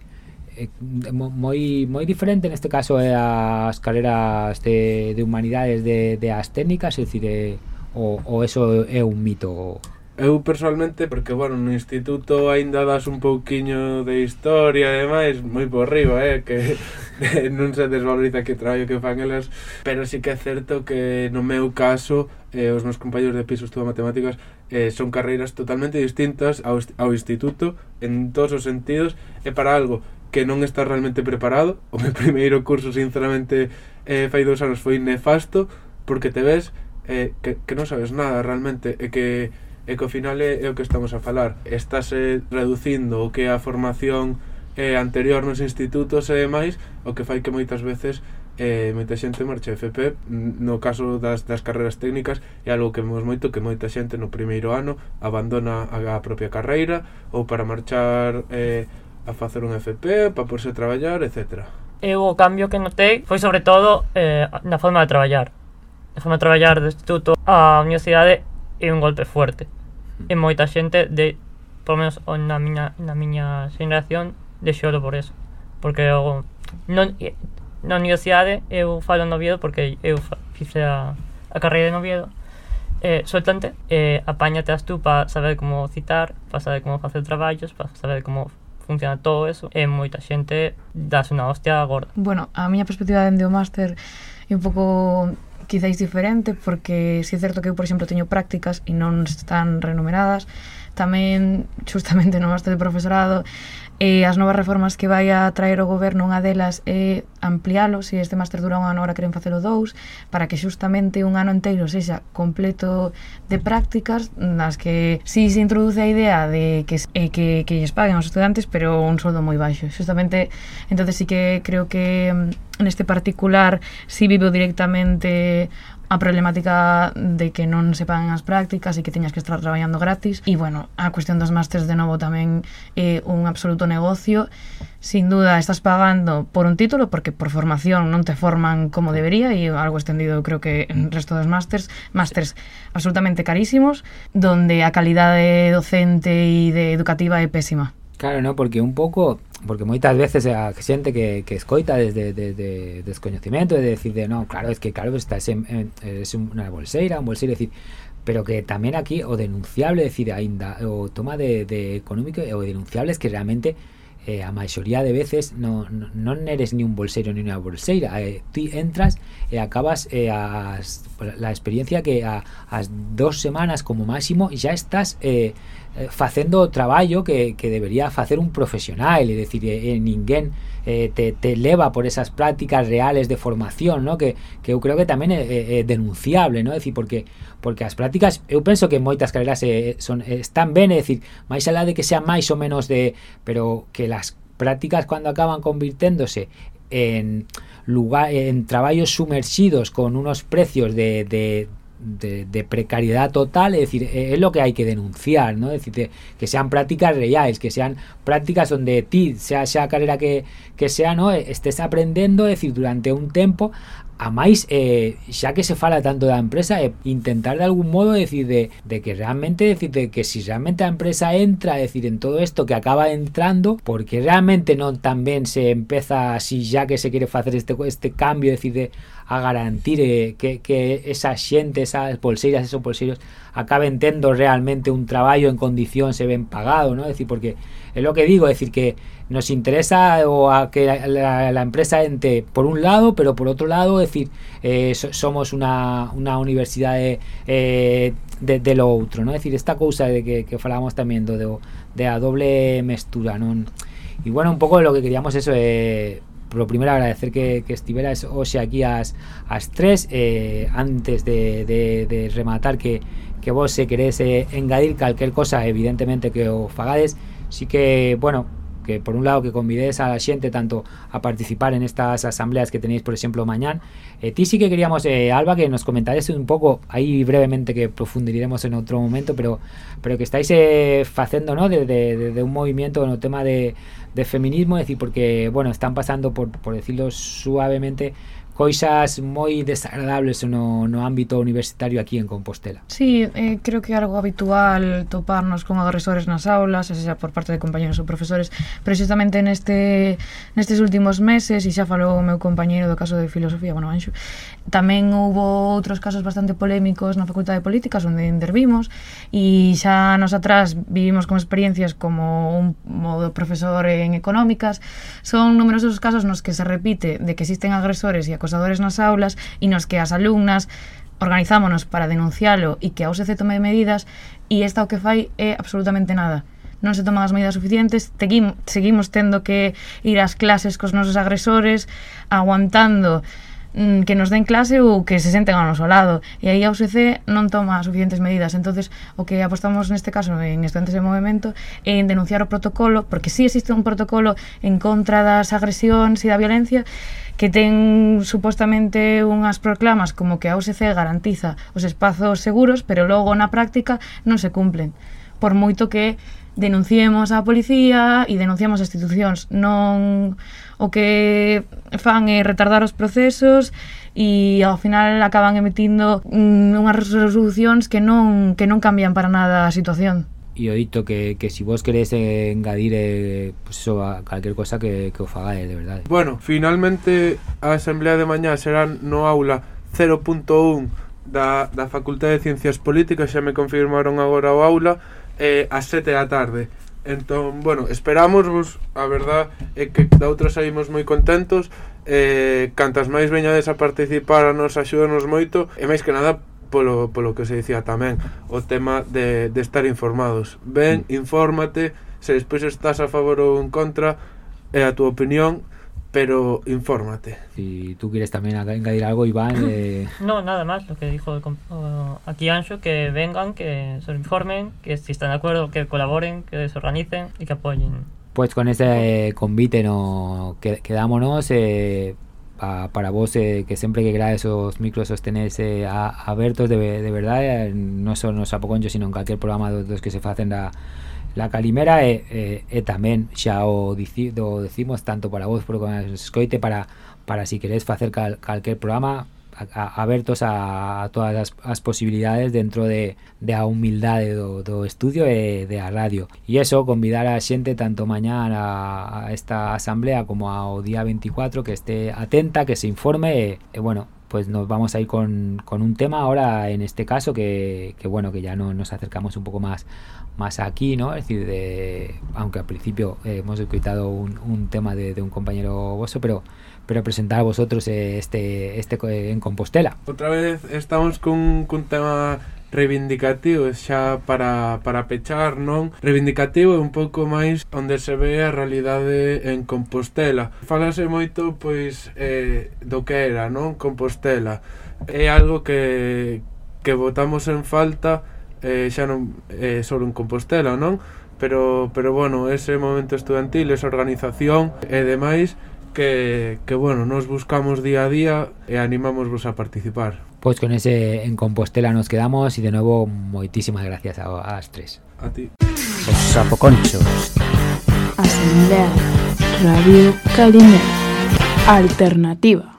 eh, moi moi diferente neste caso é eh, as carreras de, de humanidades de, de as técnicas, é dicir, eh, o, o eso é un mito Eu personalmente, porque, bueno, no instituto aínda das un pouquiño de historia e demais, moi por riba, eh, que non se desvaloriza que traballo que fan elas, pero sí que é certo que no meu caso, eh, os meus compañeros de piso estudo matemáticas, eh, son carreiras totalmente distintas ao, ao instituto en todos os sentidos, e para algo que non está realmente preparado, o meu primeiro curso, sinceramente, eh, fai dous anos foi nefasto, porque te ves eh, que, que non sabes nada realmente, e que e que ao final é, é o que estamos a falar. Estáse reducindo o que é a formación eh, anterior nos institutos e demais, o que fai que moitas veces eh, moita xente marcha FP no caso das, das carreras técnicas é algo que vemos moito que moita xente no primeiro ano abandona a, a propia carreira ou para marchar eh, a facer un FP para porse a traballar, etc. Eu o cambio que notei foi sobre todo eh, na forma de traballar. A forma de traballar do instituto á universidade é un golpe fuerte e moita xente de polo menos na miña na miña xeración deixoulo por eso, porque eu non na universidade eu falo no Oviedo porque eu fixe a, a carreira de Oviedo eh, soltante, eh, apáñateas tú para saber como citar, para saber como facer traballos, para saber como funciona todo eso, e moita xente das unha hostia gorda. Bueno, a miña perspectiva dende o máster é un pouco quizáis diferente porque si é certo que eu, por exemplo, teño prácticas e non están remuneradas, tamén, justamente no máster de profesorado, E as novas reformas que vai a traer o goberno unha delas é ampliálo, se este máster dura un ano, agora queren facelo dous, para que xustamente un ano inteiro sexa completo de prácticas nas que si se introduce a idea de que eh, que, que lles paguen aos estudantes pero un soldo moi baixo. Xustamente, entonces sí que creo que mm, neste particular si vivo directamente a problemática de que non se pagan as prácticas e que teñas que estar traballando gratis. E bueno, a cuestión dos másters de novo tamén é un absoluto negocio. Sin duda estás pagando por un título porque por formación non te forman como debería e algo extendido creo que en resto dos másters. Másters absolutamente carísimos donde a calidade docente e de educativa é pésima. Claro, no, porque un pouco porque moitas veces a xente que, que escoita desde de, de de decir de, no, claro, es que claro, estás en, en, es unha bolseira, un bolseiro, decir, pero que tamén aquí o denunciable, decir, aínda o toma de, económico o denunciable es que realmente eh, a maioría de veces no, eres ni un bolseiro ni unha bolseira eh, entras e acabas eh, la experiencia que a, dos semanas como máximo ya estás eh, eh, facendo o que, que debería facer un profesional, é dicir, eh, ninguén eh, te, te leva por esas prácticas reales de formación, ¿no? que, que eu creo que tamén é, é, é denunciable, ¿no? decir, porque porque as prácticas, eu penso que moitas carreras eh, son están ben, é dicir, máis alá de que sean máis ou menos de, pero que las prácticas cando acaban convirténdose en lugar en traballos sumerxidos con unos precios de de, de, precariedad total, es decir, eh, es lo que hay que denunciar, ¿no? Es decir, que sean prácticas reales, que sean prácticas donde ti, sea esa carrera que, que sea, ¿no? Estés aprendiendo, es decir, durante un tiempo a máis eh, que se fala tanto da empresa eh, intentar de algún modo decir de, de que realmente decir de que si realmente a empresa entra decir en todo esto que acaba entrando porque realmente non tamén se empeza así ya que se quiere facer este, este cambio decir de a garantir eh, que, que esa xente, esas bolseiras, esos bolseiros acaben tendo realmente un traballo en condición se ven pagado, ¿no? decir, porque es lo que digo, es decir que nos interesa o a que la, empresa entre por un lado, pero por otro lado, es decir, eh, so, somos una, una universidad de, eh, de, de, lo outro, ¿no? Es decir, esta cousa de que, que falábamos tamén do, de, de a doble mestura, non? E bueno, un pouco lo que queríamos eso eh, lo primero agradecer que, que estiveras hoxe aquí as, as tres eh, antes de, de, rematar que, que vos se querés eh, engadir calquer cosa evidentemente que o fagades. Sí que, bueno, que por un lado que convides a la xente tanto a participar en estas asambleas que tenéis por exemplo mañana eh, ti sí que queríamos eh, Alba que nos comentares un pouco aí brevemente que profundiremos en outro momento pero pero que estáis eh, ¿no? de un movimiento no tema de, de feminismo, es decir, porque bueno, están pasando por, por decirlo suavemente coisas moi desagradables no, no ámbito universitario aquí en Compostela. Sí, eh, creo que é algo habitual toparnos con agresores nas aulas, xa por parte de compañeros ou profesores, pero xustamente neste, nestes últimos meses, e xa falou o meu compañeiro do caso de filosofía, bueno, Anxo, tamén houbo outros casos bastante polémicos na Facultade de Políticas onde intervimos e xa nos atrás vivimos con experiencias como un modo profesor en económicas. Son numerosos os casos nos que se repite de que existen agresores e acosadores nas aulas e nos que as alumnas organizámonos para denuncialo e que a UCC tome medidas e esta o que fai é absolutamente nada. Non se toman as medidas suficientes, seguimos tendo que ir ás clases cos nosos agresores, aguantando Mm, que nos den clase ou que se senten ao noso lado. E aí a UCC non toma suficientes medidas. Entonces o que apostamos neste caso en estudantes de movimento é en denunciar o protocolo porque si sí existe un protocolo en contra das agresións e da violencia que ten supostamente unhas proclamas como que a UCC garantiza os espazos seguros pero logo na práctica non se cumplen. Por moito que denunciemos á policía e denunciamos as institucións. Non o que fan é retardar os procesos e ao final acaban emitindo mm, unhas resolucións que non, que non cambian para nada a situación e o dito que, que si vos querés engadir eh, pues eso, a calquer cosa que, que o fagade, de verdade. Bueno, finalmente a asamblea de mañá será no aula 0.1 da, da Facultade de Ciencias Políticas, xa me confirmaron agora o aula, eh, a 7 da tarde. Entón, bueno, esperámosvos, a verdad é que da outra saímos moi contentos, eh, cantas máis veñades a participar a nos axúdanos moito, e máis que nada polo, polo que se dicía tamén, o tema de, de estar informados. Ven, mm. infórmate, se despois estás a favor ou en contra, é a túa opinión, pero infórmate. Si tú quieres tamén engadir algo Iván eh... no, nada más lo que dijo uh, aquí Anxo que vengan, que se informen que si están de acuerdo, que colaboren que se organicen y que apoyen. Pues con ese convite no, quedámonos eh, a, para vos eh, que sempre que grades os micros os tenes eh, a, abertos de, de verdade eh, non só nos apoconchos sino en calquer programa dos, dos que se facen da la calimera e, e, e tamén xa o, dici, do decimos tanto para vos por que escoite para, para si queréis facer cal, calquer programa a, abertos a, a todas as, as posibilidades dentro de, de a humildade do, do estudio e de a radio. E eso, convidar a xente tanto mañán a, a esta asamblea como ao día 24 que esté atenta, que se informe e, e bueno, pues nos vamos a ir con, con, un tema ahora en este caso que, que bueno que ya no, nos acercamos un poco más más aquí, ¿no? Es decir, de, aunque al principio eh, hemos escuchado un, un tema de, de, un compañero vuestro, pero, pero presentar a vosotros eh, este, este eh, en Compostela. Otra vez estamos con, con un tema reivindicativo xa para, para pechar, non? Reivindicativo é un pouco máis onde se ve a realidade en Compostela. Falase moito, pois, eh, do que era, non? Compostela. É algo que, que votamos en falta eh, xa non eh, solo en Compostela, non? Pero, pero bueno, ese momento estudantil, esa organización e demais que, que bueno, nos buscamos día a día e animámosvos a participar. Pois con ese en Compostela nos quedamos e de novo moitísimas gracias a, a as tres. A ti. Os sapoconchos. Asamblea. Radio Calimera. Alternativa.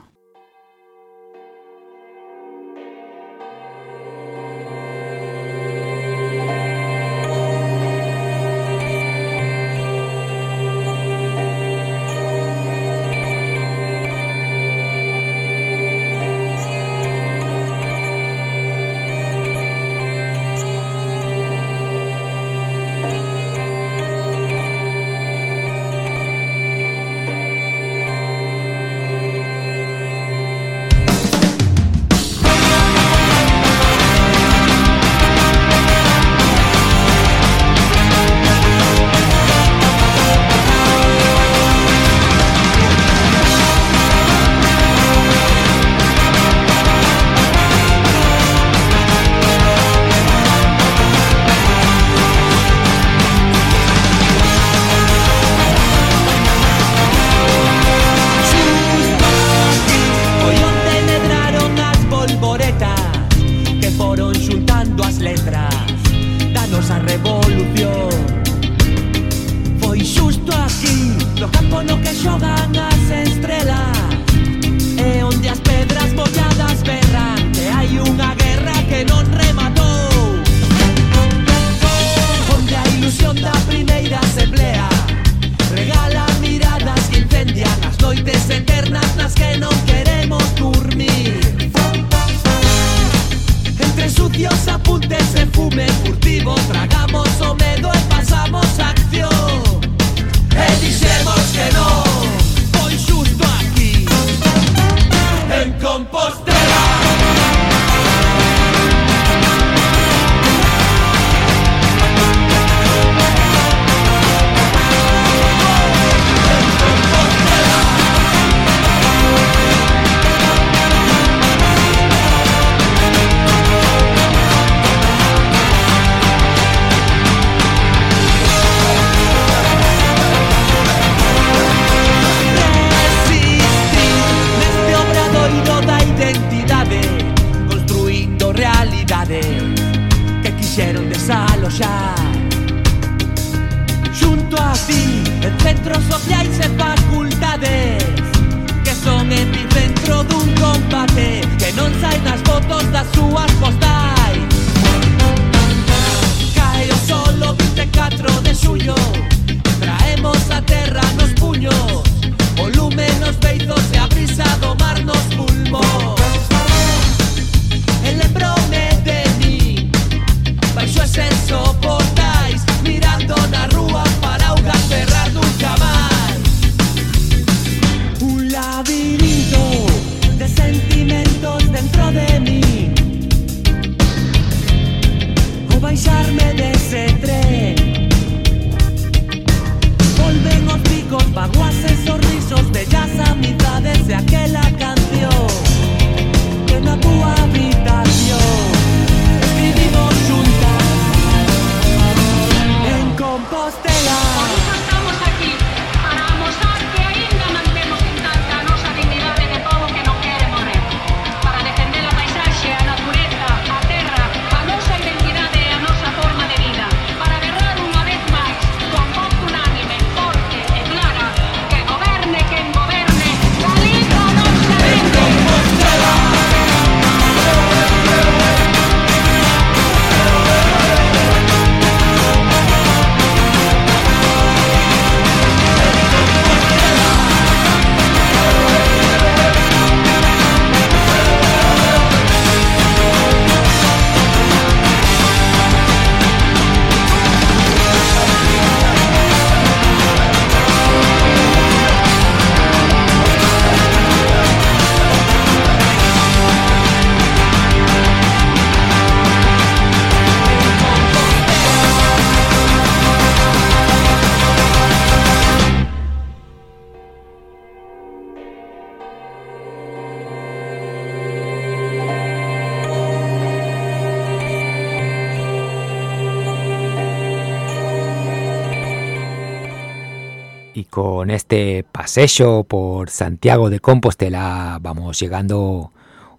Este paseo por Santiago de Compostela vamos llegando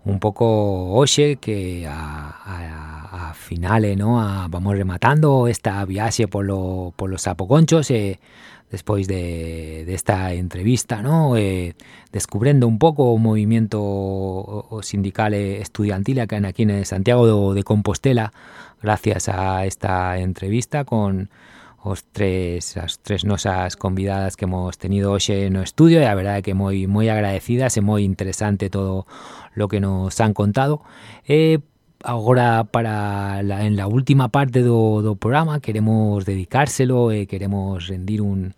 un poco hoxe que a, a, ¿no? Vamos rematando esta viaxe polo, polos sapoconchos eh, despois de, esta entrevista, ¿no? Eh, descubrendo un pouco o movimiento o, o sindical e estudiantil que aquí en Santiago de Compostela gracias a esta entrevista con os tres as tres nosas convidadas que hemos tenido hoxe no estudio e a verdade que moi moi agradecidas e moi interesante todo lo que nos han contado. E agora para la, en la última parte do, do programa queremos dedicárselo e queremos rendir un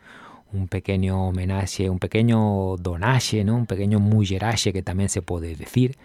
un pequeño homenaxe, un pequeño donaxe, ¿no? un pequeño mulleraxe que tamén se pode decir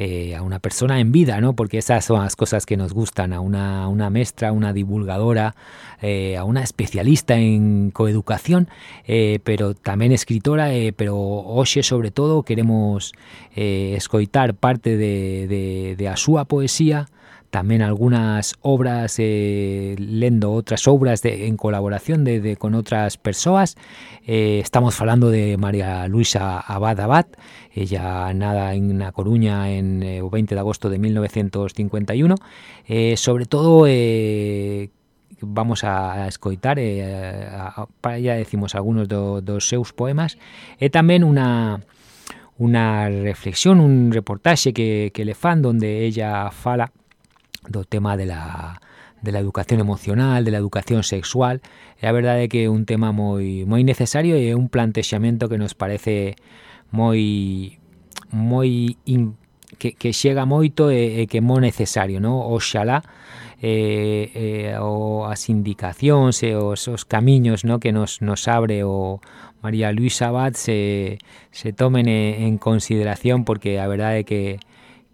eh, a una persona en vida, ¿no? porque esas son las cosas que nos gustan, a una, a una maestra, una divulgadora, eh, a una especialista en coeducación, eh, pero tamén escritora, pero hoxe sobre todo queremos escoitar parte de, de, a poesía, tamén algunhas obras eh, lendo outras obras de, en colaboración de, de con outras persoas. Eh, estamos falando de María Luisa Abad Abad. Ella nada en na Coruña en eh, o 20 de agosto de 1951 eh, sobre todo eh, vamos a escoitar eh, a, a, para ella decimos algunos do, dos seus poemas. E tamén unha unha reflexión, un reportaxe que, que le fan donde ella fala do tema de la, de la educación emocional, de la educación sexual. É a verdade que é un tema moi moi necesario e é un plantexamento que nos parece moi moi in, que, que chega moito e, e que é moi necesario, non? Oxalá eh, eh, o as indicacións e os, os camiños no que nos, nos abre o María Luisa Abad se, se tomen en, en consideración porque a verdade é que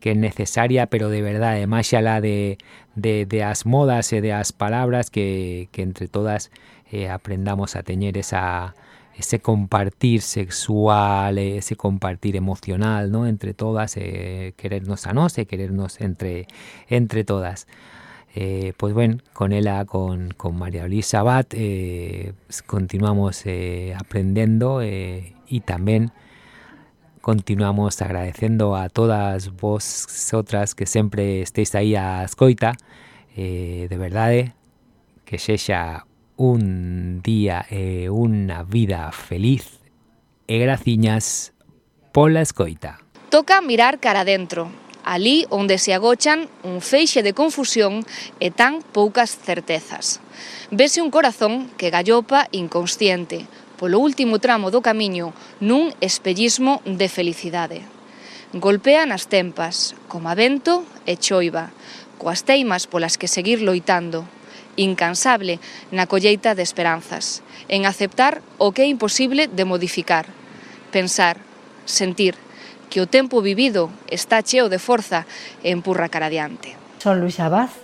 que é necesaria, pero de verdade, máis xalá de, de, de as modas e de as palabras que, que entre todas eh, aprendamos a teñer esa, ese compartir sexual, ese compartir emocional, ¿no? Entre todas, eh, querernos a nos querernos entre, entre todas. Eh, pues bueno, con ella, con, con María Luisa Abad, eh, continuamos eh, aprendiendo eh, y también continuamos agradecendo a todas vosotras que sempre estéis aí a escoita. Eh, de verdade, que sexa un día e eh, unha vida feliz e graciñas pola escoita. Toca mirar cara dentro, ali onde se agochan un feixe de confusión e tan poucas certezas. Vese un corazón que gallopa inconsciente, polo último tramo do camiño nun espellismo de felicidade. Golpea nas tempas, coma vento e choiva, coas teimas polas que seguir loitando, incansable na colleita de esperanzas, en aceptar o que é imposible de modificar, pensar, sentir, que o tempo vivido está cheo de forza e empurra cara adiante. Son Luisa Abad,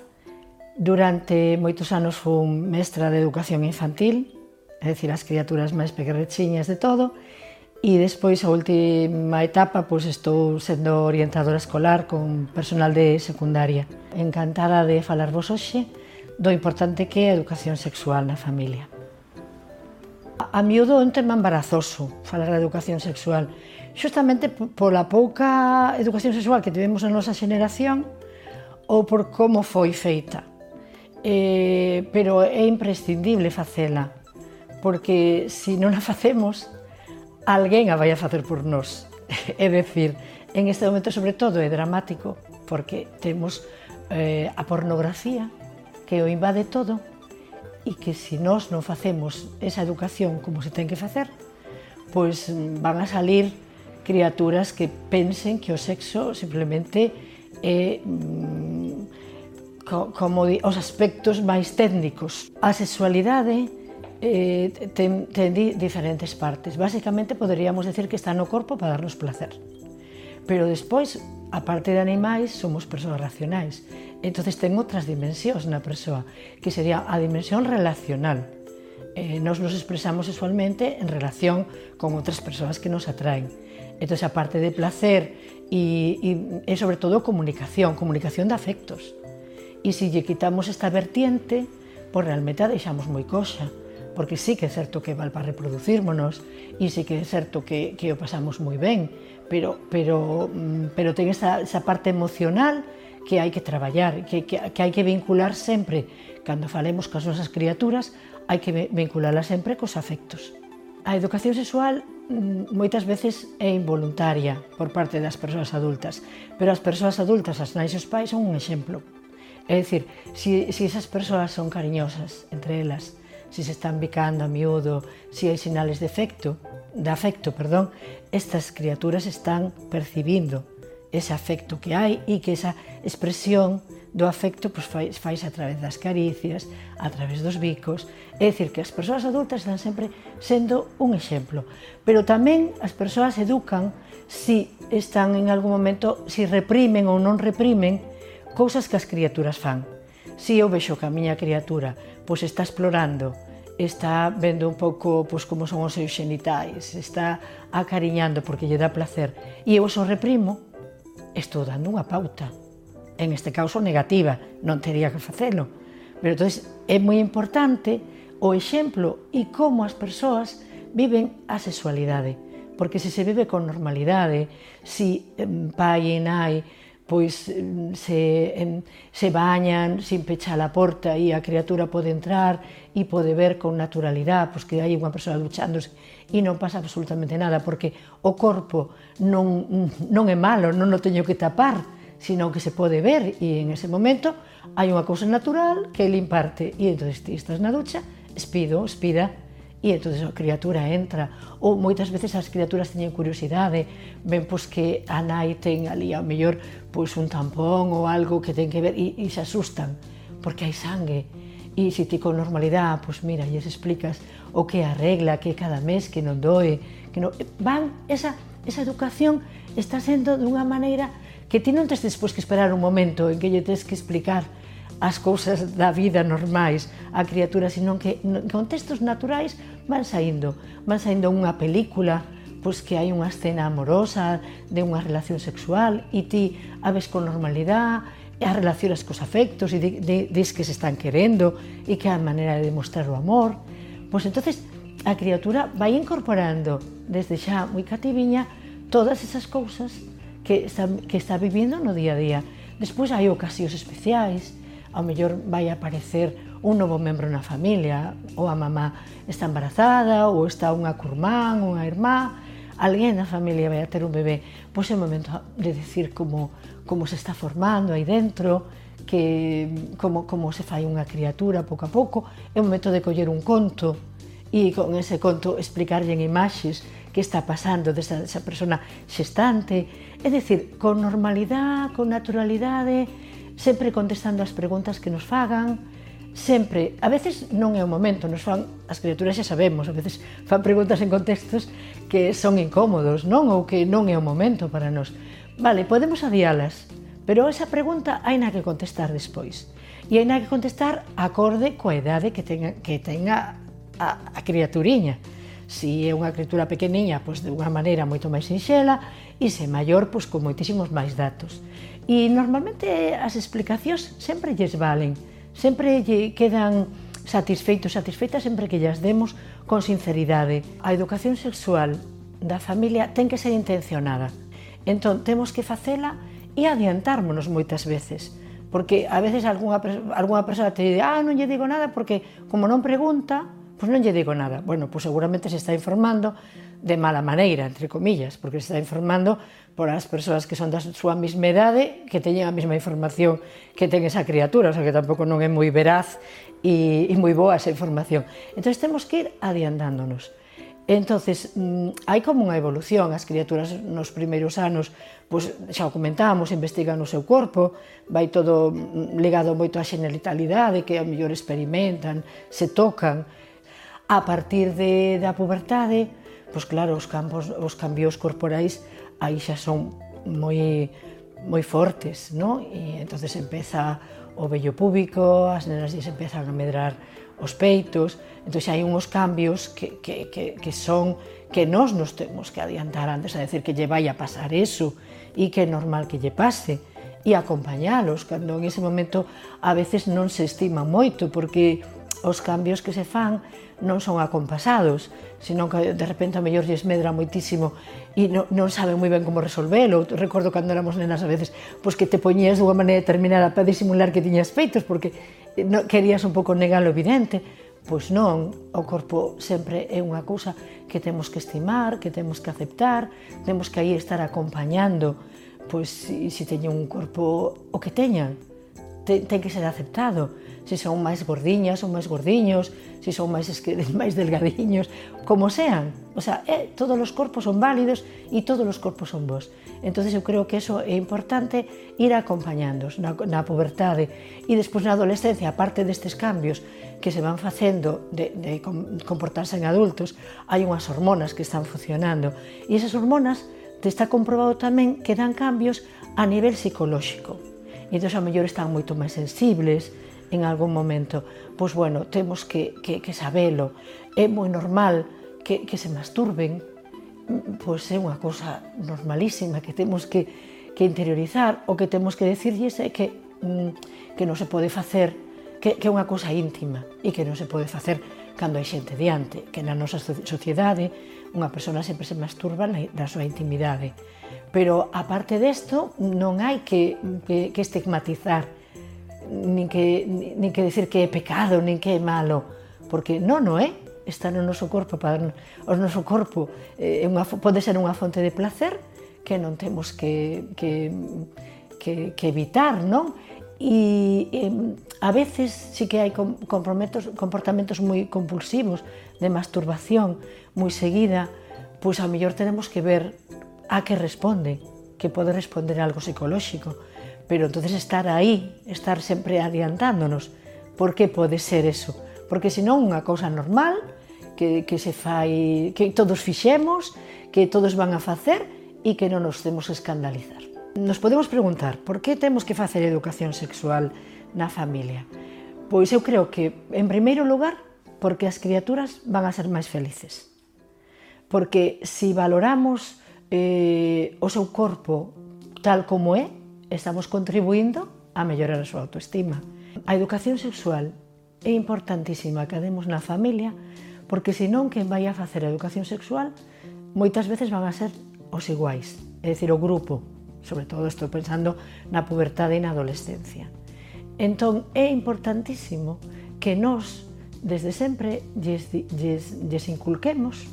durante moitos anos fun mestra de educación infantil, é dicir, as criaturas máis pequerrechiñas de todo, e despois a última etapa pois estou sendo orientadora escolar con personal de secundaria. Encantada de falar vos hoxe do importante que é a educación sexual na familia. A miúdo é un tema embarazoso falar da educación sexual, justamente pola pouca educación sexual que tivemos na nosa xeneración ou por como foi feita. Eh, pero é imprescindible facela porque se non a facemos, alguén a vai a facer por nós. É decir, en este momento sobre todo é dramático porque temos eh, a pornografía que o invade todo e que se nós non facemos esa educación como se ten que facer, pois van a salir criaturas que pensen que o sexo simplemente é mm, co, como di, os aspectos máis técnicos. A sexualidade eh, ten, ten di diferentes partes. Básicamente poderíamos decir que está no corpo para darnos placer. Pero despois, a parte de animais, somos persoas racionais. Entonces ten outras dimensións na persoa, que sería a dimensión relacional. Eh, nos nos expresamos sexualmente en relación con outras persoas que nos atraen. Entonces, a parte de placer e, e, e sobre todo comunicación, comunicación de afectos. E se lle quitamos esta vertiente, pois realmente a deixamos moi coxa porque sí que é certo que val para reproducirmonos e sí que é certo que, que o pasamos moi ben, pero, pero, mm, pero ten esa, esa parte emocional que hai que traballar, que, que, que hai que vincular sempre, cando falemos coas nosas criaturas, hai que vincularla sempre cos afectos. A educación sexual mm, moitas veces é involuntaria por parte das persoas adultas, pero as persoas adultas, as nais e os pais, son un exemplo. É dicir, se si, si esas persoas son cariñosas entre elas, se se están bicando a miúdo, se hai sinales de efecto, de afecto, perdón, estas criaturas están percibindo ese afecto que hai e que esa expresión do afecto pois, fai, faise a través das caricias, a través dos bicos. É dicir, que as persoas adultas están sempre sendo un exemplo. Pero tamén as persoas educan si están en algún momento, si reprimen ou non reprimen cousas que as criaturas fan. Si eu vexo que a miña criatura pois está explorando, está vendo un pouco pois, como son os seus xenitais, está acariñando porque lle dá placer. E eu só reprimo, estou dando unha pauta, en este caso negativa, non teria que facelo. Pero entón é moi importante o exemplo e como as persoas viven a sexualidade. Porque se se vive con normalidade, si mm, pai e nai pois mm, se, se bañan sin pechar a porta e a criatura pode entrar e pode ver con naturalidade pois que hai unha persoa duchándose e non pasa absolutamente nada porque o corpo non, non é malo, non o teño que tapar, sino que se pode ver e en ese momento hai unha cousa natural que ele imparte e entón ti estás na ducha, espido, espida E entonces a criatura entra, ou moitas veces as criaturas teñen curiosidade, ven pois que a nai ten ali a mellor pois un tampón ou algo que ten que ver e, e se asustan porque hai sangue. E se ti con normalidade, pois mira, lles explicas o que a regla, que cada mes que non doe, que non... Van, esa, esa educación está sendo dunha maneira que ti non tes despois que esperar un momento en que lle tes que explicar as cousas da vida normais, a criatura, senón que en contextos naturais van saindo. Van saindo unha película, pois que hai unha escena amorosa, de unha relación sexual, e ti a ves con normalidade, e as relacionas cos afectos, e de, de, que se están querendo, e que a maneira de demostrar o amor. Pois entonces a criatura vai incorporando desde xa moi cativiña todas esas cousas que está, que está vivindo no día a día. Despois hai ocasións especiais, ao mellor vai aparecer un novo membro na familia, ou a mamá está embarazada, ou está unha curmán, unha irmá, alguén na familia vai a ter un bebé, pois é momento de decir como, como se está formando aí dentro, que como, como se fai unha criatura pouco a pouco, é o momento de coller un conto e con ese conto explicarlle en imaxes que está pasando desa, desa persona xestante, é dicir, con normalidade, con naturalidade, sempre contestando as preguntas que nos fagan, sempre, a veces non é o momento, nos fan, as criaturas xa sabemos, a veces fan preguntas en contextos que son incómodos, non? Ou que non é o momento para nós. Vale, podemos adiálas, pero esa pregunta hai na que contestar despois. E hai na que contestar acorde coa idade que tenga, que tenga a, a criaturiña. Si é unha criatura pequeniña, pois de unha maneira moito máis sinxela, e se é maior, pois con moitísimos máis datos. E normalmente as explicacións sempre lles valen, sempre lle quedan satisfeitos, satisfeitas sempre que llas demos con sinceridade. A educación sexual da familia ten que ser intencionada. Entón, temos que facela e adiantármonos moitas veces. Porque a veces algunha, algunha persoa te di, ah, non lle digo nada porque como non pregunta, pois non lle digo nada. Bueno, pois seguramente se está informando, de mala maneira, entre comillas, porque se está informando por as persoas que son da súa mesma idade, que teñen a mesma información que ten esa criatura, o sea que tampouco non é moi veraz e, e moi boa esa información. Entón temos que ir adiantándonos. Entonces, mm, hai como unha evolución, as criaturas nos primeiros anos, pois xa o comentábamos, investigan o seu corpo, vai todo mm, ligado moito á xeneritalidade, que a mellor experimentan, se tocan. A partir de, da pubertade, pois claro, os campos, os cambios corporais aí xa son moi moi fortes, non? E entonces empeza o vello púbico, as nenas se empezan a medrar os peitos, entón hai unhos cambios que, que, que, que son que nós nos temos que adiantar antes, a decir que lle vai a pasar eso e que é normal que lle pase e acompañalos, cando en ese momento a veces non se estima moito, porque os cambios que se fan non son acompasados, senón que de repente a mellor lles medra moitísimo e non, non saben moi ben como resolvelo. Recordo cando éramos nenas a veces, pois que te poñías dunha maneira determinada para disimular que tiñas peitos, porque no, querías un pouco negar o evidente. Pois non, o corpo sempre é unha cousa que temos que estimar, que temos que aceptar, temos que aí estar acompañando, pois se se teñen un corpo o que teñan, ten, ten que ser aceptado se son máis gordiñas ou máis gordiños, se son máis, máis delgadiños, como sean. O sea, eh, todos os corpos son válidos e todos os corpos son vos. Entón, eu creo que eso é importante ir acompañándos na, na pubertade. e despois na adolescencia, aparte destes cambios que se van facendo de, de comportarse en adultos, hai unhas hormonas que están funcionando e esas hormonas te está comprobado tamén que dan cambios a nivel psicolóxico. E entón, a mellor están moito máis sensibles, en algún momento. Pois bueno, temos que, que, que sabelo. É moi normal que, que se masturben, pois é unha cosa normalísima que temos que, que interiorizar. O que temos que decirlles é que, mm, que non se pode facer, que, que é unha cosa íntima e que non se pode facer cando hai xente diante, que na nosa sociedade unha persona sempre se masturba na, na súa intimidade. Pero, aparte desto, non hai que, que, que estigmatizar nin que, nin que decir que é pecado, nin que é malo, porque non o é, eh, está no noso corpo, para o noso corpo é unha, pode ser unha fonte de placer que non temos que, que, que, que evitar, non? E, e a veces sí que hai comprometos, comportamentos moi compulsivos, de masturbación moi seguida, pois ao mellor tenemos que ver a que responde, que pode responder a algo psicolóxico, Pero entonces estar aí, estar sempre adiantándonos, por que pode ser eso? Porque senón unha cousa normal que, que se fai, que todos fixemos, que todos van a facer e que non nos temos escandalizar. Nos podemos preguntar, por que temos que facer educación sexual na familia? Pois eu creo que, en primeiro lugar, porque as criaturas van a ser máis felices. Porque se si valoramos eh, o seu corpo tal como é, estamos contribuindo a mellorar a súa autoestima. A educación sexual é importantísima que a demos na familia porque senón quen vai a facer a educación sexual moitas veces van a ser os iguais, é dicir, o grupo, sobre todo estou pensando na pubertade e na adolescencia. Entón, é importantísimo que nós, desde sempre, lles, lles, lles inculquemos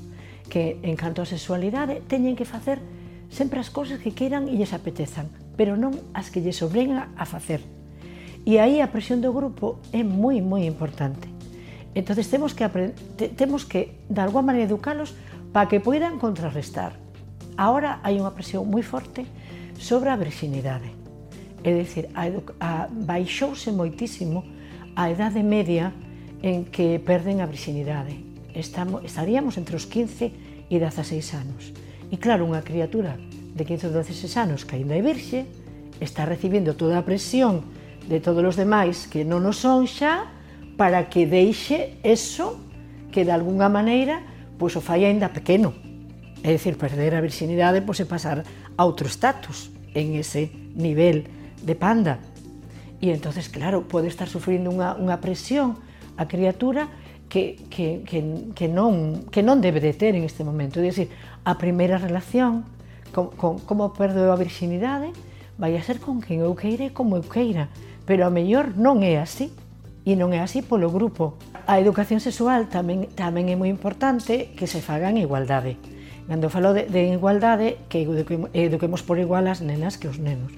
que, en canto á sexualidade, teñen que facer sempre as cousas que queiran e lles apetezan, pero non as que lles obriga a facer. E aí a presión do grupo é moi, moi importante. Entonces temos que temos que de alguma maneira educalos para que poidan contrarrestar. Ahora hai unha presión moi forte sobre a virginidade. É dicir, a, a baixouse moitísimo a idade media en que perden a virginidade. Estamos, estaríamos entre os 15 e 16 anos. E claro, unha criatura de 15 ou 16 anos que ainda é virxe, está recibindo toda a presión de todos os demais que non o son xa para que deixe eso que de algunha maneira pois o fai aínda pequeno. É dicir, perder a virxinidade pois, e pasar a outro status en ese nivel de panda. E entonces, claro, pode estar sufrindo unha, unha presión a criatura que, que, que, que, non, que non debe de ter en este momento. É dicir, a primeira relación con, como, como perdo a virginidade, vai a ser con quen eu queira e como eu queira, pero a mellor non é así, e non é así polo grupo. A educación sexual tamén, tamén é moi importante que se faga en igualdade. Cando falo de, de igualdade, que eduquemos, eduquemos por igual as nenas que os nenos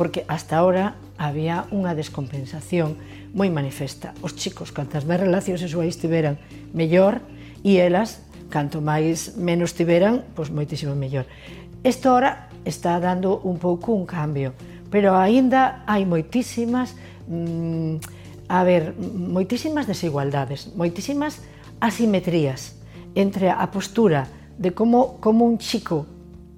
porque hasta ahora había unha descompensación moi manifesta. Os chicos, cantas máis relacións sexuais tiveran, mellor, e elas, canto máis menos tiveran, pois moitísimo mellor. Isto ora está dando un pouco un cambio, pero aínda hai moitísimas, mm, a ver, moitísimas desigualdades, moitísimas asimetrías entre a postura de como, como un chico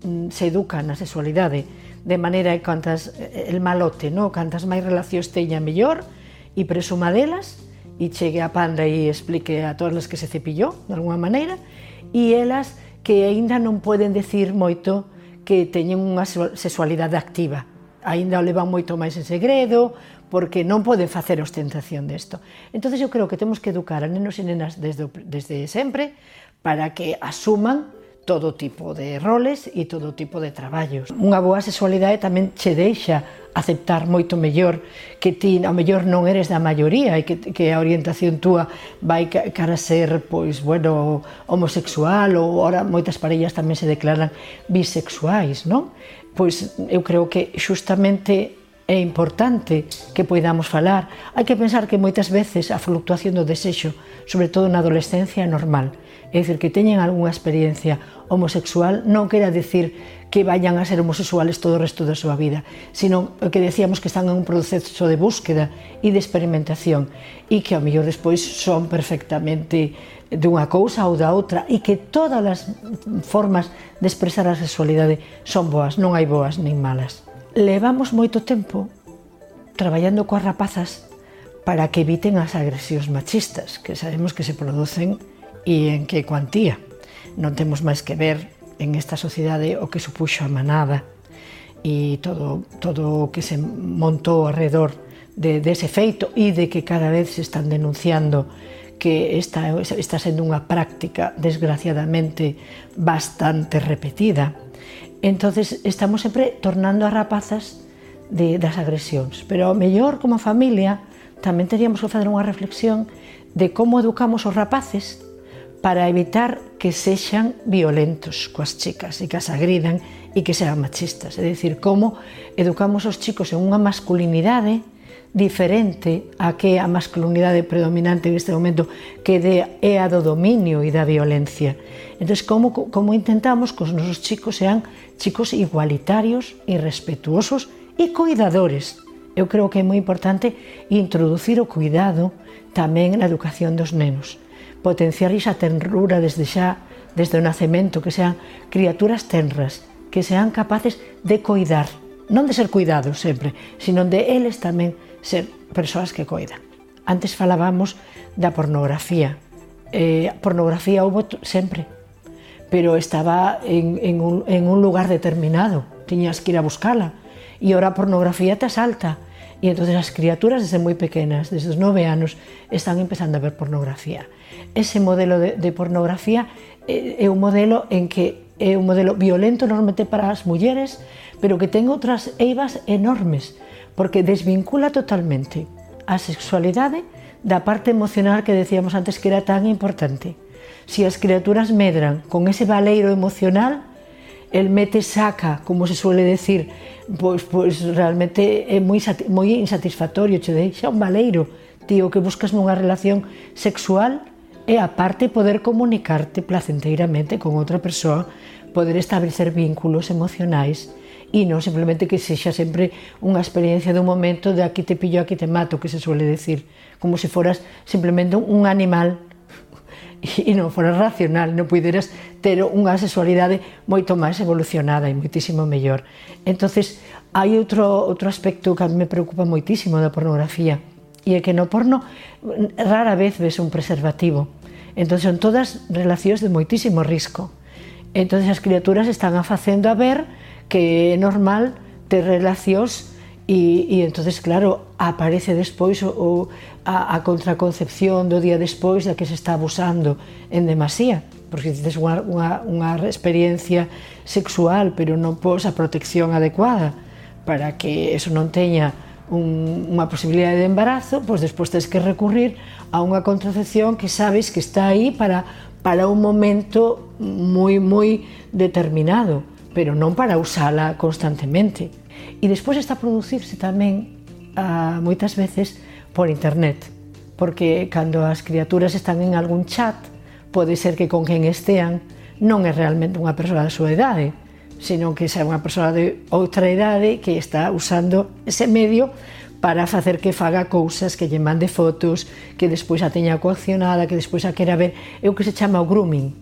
mm, se educa na sexualidade de maneira que cantas eh, el malote, no? cantas máis relacións teña mellor e presuma delas e chegue a panda e explique a todas as que se cepillou, de alguma maneira, e elas que aínda non poden decir moito que teñen unha sexualidade activa. Aínda o levan moito máis en segredo, porque non poden facer ostentación desto. Entón, eu creo que temos que educar a nenos e nenas desde, desde sempre para que asuman todo tipo de roles e todo tipo de traballos. Unha boa sexualidade tamén che deixa aceptar moito mellor que ti ao mellor non eres da maioría e que, que a orientación túa vai cara a ser pois bueno homosexual ou ora moitas parellas tamén se declaran bisexuais, non? Pois eu creo que xustamente é importante que poidamos falar. Hai que pensar que moitas veces a fluctuación do desexo, sobre todo na adolescencia, é normal é dicir, que teñen algunha experiencia homosexual non quera decir que vayan a ser homosexuales todo o resto da súa vida, sino que decíamos que están en un proceso de búsqueda e de experimentación e que ao mellor despois son perfectamente dunha cousa ou da outra e que todas as formas de expresar a sexualidade son boas, non hai boas nin malas. Levamos moito tempo traballando coas rapazas para que eviten as agresións machistas, que sabemos que se producen e en que cuantía. Non temos máis que ver en esta sociedade o que supuxo a manada e todo, todo o que se montou alrededor de, dese de feito e de que cada vez se están denunciando que esta, está sendo unha práctica desgraciadamente bastante repetida. Entonces estamos sempre tornando a rapazas de, das agresións, pero ao mellor como familia tamén teríamos que fazer unha reflexión de como educamos os rapaces para evitar que sexan violentos coas chicas e que as agridan e que sean machistas. É dicir, como educamos os chicos en unha masculinidade diferente a que a masculinidade predominante neste momento que de, é a do dominio e da violencia. Entón, como, como intentamos que os nosos chicos sean chicos igualitarios e respetuosos e cuidadores. Eu creo que é moi importante introducir o cuidado tamén na educación dos nenos potenciar esa ternura desde xa, desde o nacemento, que sean criaturas tenras, que sean capaces de coidar, non de ser cuidados sempre, sino de eles tamén ser persoas que coidan. Antes falábamos da pornografía. Eh, pornografía houve sempre, pero estaba en, en, un, en un lugar determinado, tiñas que ir a buscala, e ora a pornografía te asalta, e entonces as criaturas desde moi pequenas, desde os nove anos, están empezando a ver pornografía ese modelo de, de pornografía é, é un modelo en que é un modelo violento normalmente para as mulleres, pero que ten outras eivas enormes, porque desvincula totalmente a sexualidade da parte emocional que decíamos antes que era tan importante. Si as criaturas medran con ese valeiro emocional, el mete saca, como se suele decir, pois, pois realmente é moi, moi insatisfactorio, che deixa un valeiro, tío, que buscas nunha relación sexual e aparte poder comunicarte placenteiramente con outra persoa, poder establecer vínculos emocionais e non simplemente que sexa sempre unha experiencia dun momento de aquí te pillo, aquí te mato, que se suele decir, como se foras simplemente un animal e non foras racional, non puideras ter unha sexualidade moito máis evolucionada e moitísimo mellor. Entonces, hai outro, outro aspecto que a me preocupa moitísimo da pornografía, E é que no porno rara vez ves un preservativo. Entón son todas relacións de moitísimo risco. Entón as criaturas están a facendo a ver que é normal ter relacións e, e entonces claro, aparece despois o, o a, a contraconcepción do día despois da que se está abusando en demasía porque tes unha, unha, unha experiencia sexual pero non pos a protección adecuada para que eso non teña un, unha posibilidade de embarazo, pois despois tens que recurrir a unha contracepción que sabes que está aí para para un momento moi moi determinado, pero non para usala constantemente. E despois está a producirse tamén a, moitas veces por internet, porque cando as criaturas están en algún chat, pode ser que con quen estean non é realmente unha persoa da súa idade, senón que sea unha persoa de outra idade que está usando ese medio para facer que faga cousas, que lle mande fotos, que despois a teña coaccionada, que despois a quera ver, é o que se chama o grooming,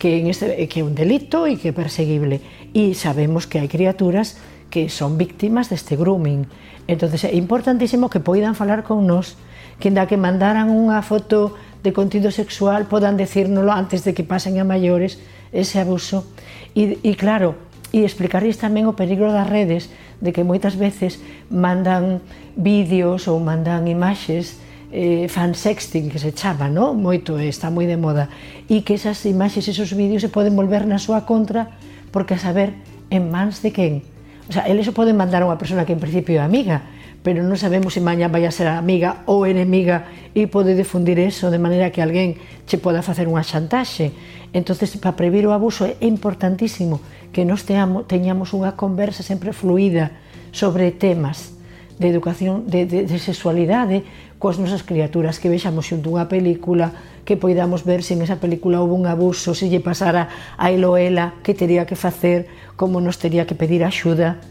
que, en este, que é un delito e que é perseguible. E sabemos que hai criaturas que son víctimas deste grooming. entonces é importantísimo que poidan falar con nós, que da que mandaran unha foto de contido sexual podan decírnoslo antes de que pasen a maiores ese abuso. E, e claro, e explicarles tamén o peligro das redes de que moitas veces mandan vídeos ou mandan imaxes eh, fan sexting, que se chama, no? moito, eh, está moi de moda, e que esas imaxes, esos vídeos se poden volver na súa contra porque a saber en mans de quen. O sea, eles o poden mandar a unha persona que en principio é amiga, pero non sabemos se maña vai a ser amiga ou enemiga e pode difundir eso de maneira que alguén che poda facer unha xantaxe. entonces para previr o abuso é importantísimo que nos teamos, teñamos unha conversa sempre fluida sobre temas de educación de, de, de sexualidade coas nosas criaturas, que vexamos xunto unha película, que poidamos ver se en esa película houve un abuso, se lle pasara a ela ela, que teria que facer, como nos teria que pedir axuda,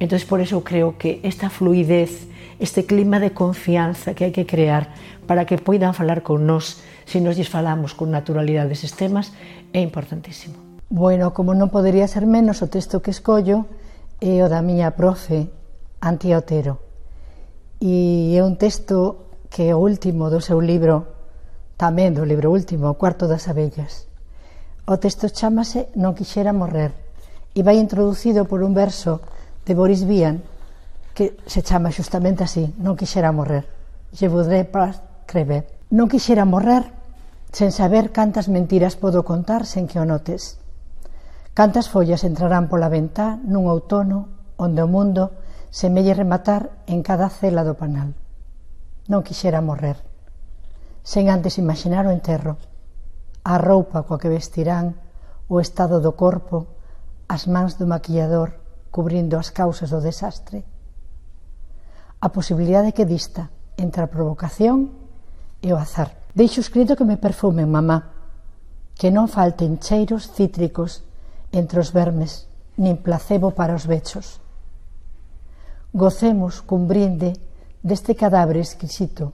Entonces por eso creo que esta fluidez, este clima de confianza que hay que crear para que poidan falar con nós se si nos desfalamos con naturalidad de temas é importantísimo. Bueno, como non podería ser menos o texto que escollo é o da miña profe Antía Otero e é un texto que é o último do seu libro tamén do libro último, o cuarto das abellas. O texto chamase Non quixera morrer e vai introducido por un verso de Boris Vian que se chama xustamente así, Non quixera morrer. Je voudrais pas crever. Non quixera morrer sen saber cantas mentiras podo contar sen que o notes. Cantas follas entrarán pola ventá nun outono onde o mundo semelle rematar en cada cela do panal. Non quixera morrer, sen antes imaginar o enterro, a roupa coa que vestirán, o estado do corpo, as mans do maquillador, cubrindo as causas do desastre, a posibilidade que dista entre a provocación e o azar. Deixo escrito que me perfumen, mamá, que non falten cheiros cítricos entre os vermes, nin placebo para os bechos. Gocemos cun brinde deste cadáver exquisito,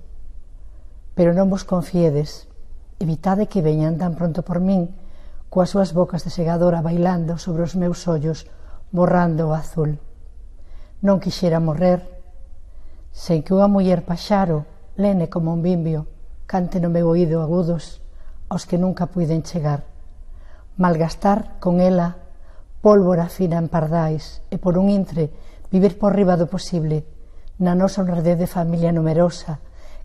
pero non vos confiedes, evitade que veñan tan pronto por min coas súas bocas de segadora bailando sobre os meus ollos borrando o azul. Non quixera morrer, sen que unha muller paxaro, lene como un bimbio, cante no meu oído agudos, aos que nunca puiden chegar. Malgastar con ela pólvora fina en pardais e por un intre vivir por riba do posible na nosa honradez de familia numerosa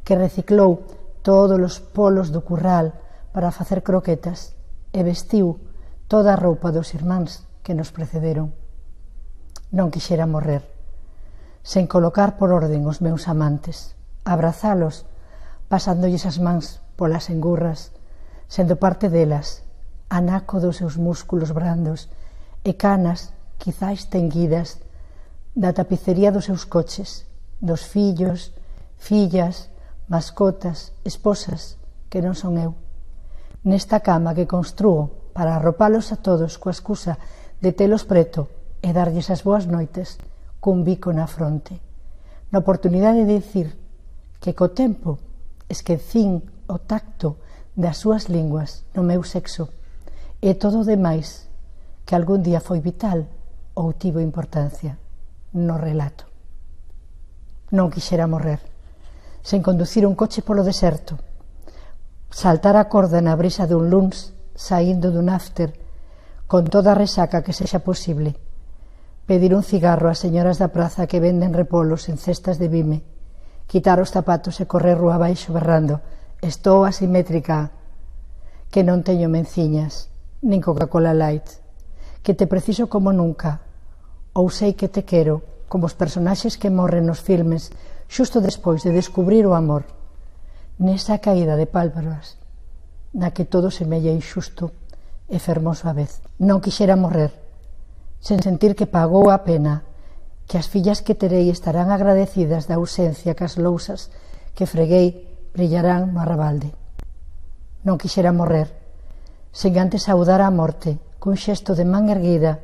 que reciclou todos os polos do curral para facer croquetas e vestiu toda a roupa dos irmáns que nos precederon. Non quixera morrer. Sen colocar por orden os meus amantes, abrazalos, pasándolles as mans polas engurras, sendo parte delas, anaco dos seus músculos brandos e canas, quizáis tenguidas, da tapicería dos seus coches, dos fillos, fillas, mascotas, esposas, que non son eu. Nesta cama que construo para arropalos a todos coa excusa de telos preto e darlles as boas noites cun bico na fronte. Na oportunidade de dicir que co tempo esquecín o tacto das súas linguas no meu sexo e todo o demais que algún día foi vital ou tivo importancia no relato. Non quixera morrer, sen conducir un coche polo deserto, saltar a corda na brisa dun luns saindo dun after con toda a resaca que sexa posible Pedir un cigarro ás señoras da praza que venden repolos en cestas de vime. Quitar os zapatos e correr rúa abaixo berrando. Estou asimétrica. Que non teño menciñas, nin Coca-Cola Light. Que te preciso como nunca. Ou sei que te quero, como os personaxes que morren nos filmes, xusto despois de descubrir o amor. Nesa caída de pálpebras, na que todo semella injusto e fermoso a vez. Non quixera morrer, sen sentir que pagou a pena, que as fillas que terei estarán agradecidas da ausencia que as lousas que freguei brillarán no arrabalde. Non quixera morrer, sen antes saudar a morte, cun xesto de man erguida,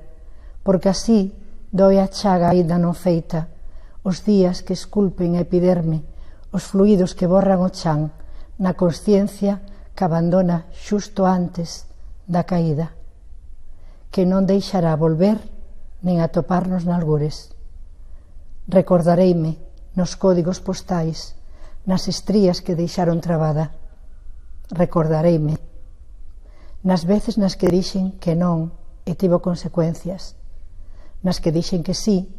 porque así doi a chaga aínda non feita, os días que esculpen a epiderme, os fluidos que borran o chan, na consciencia que abandona xusto antes da caída que non deixará volver nen atoparnos nalgures. Recordareime nos códigos postais, nas estrías que deixaron trabada. Recordareime nas veces nas que dixen que non e tivo consecuencias, nas que dixen que sí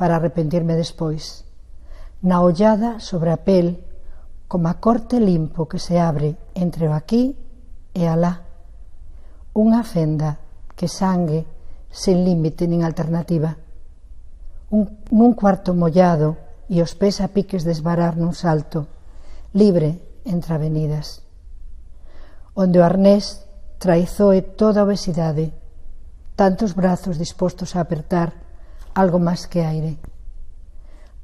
para arrepentirme despois, na ollada sobre a pel como a corte limpo que se abre entre o aquí e alá, unha fenda que sangue sen límite nin alternativa. Un, nun cuarto mollado e os pés a piques desbarar nun salto, libre entre avenidas. Onde o arnés traizoe toda a obesidade, tantos brazos dispostos a apertar algo máis que aire.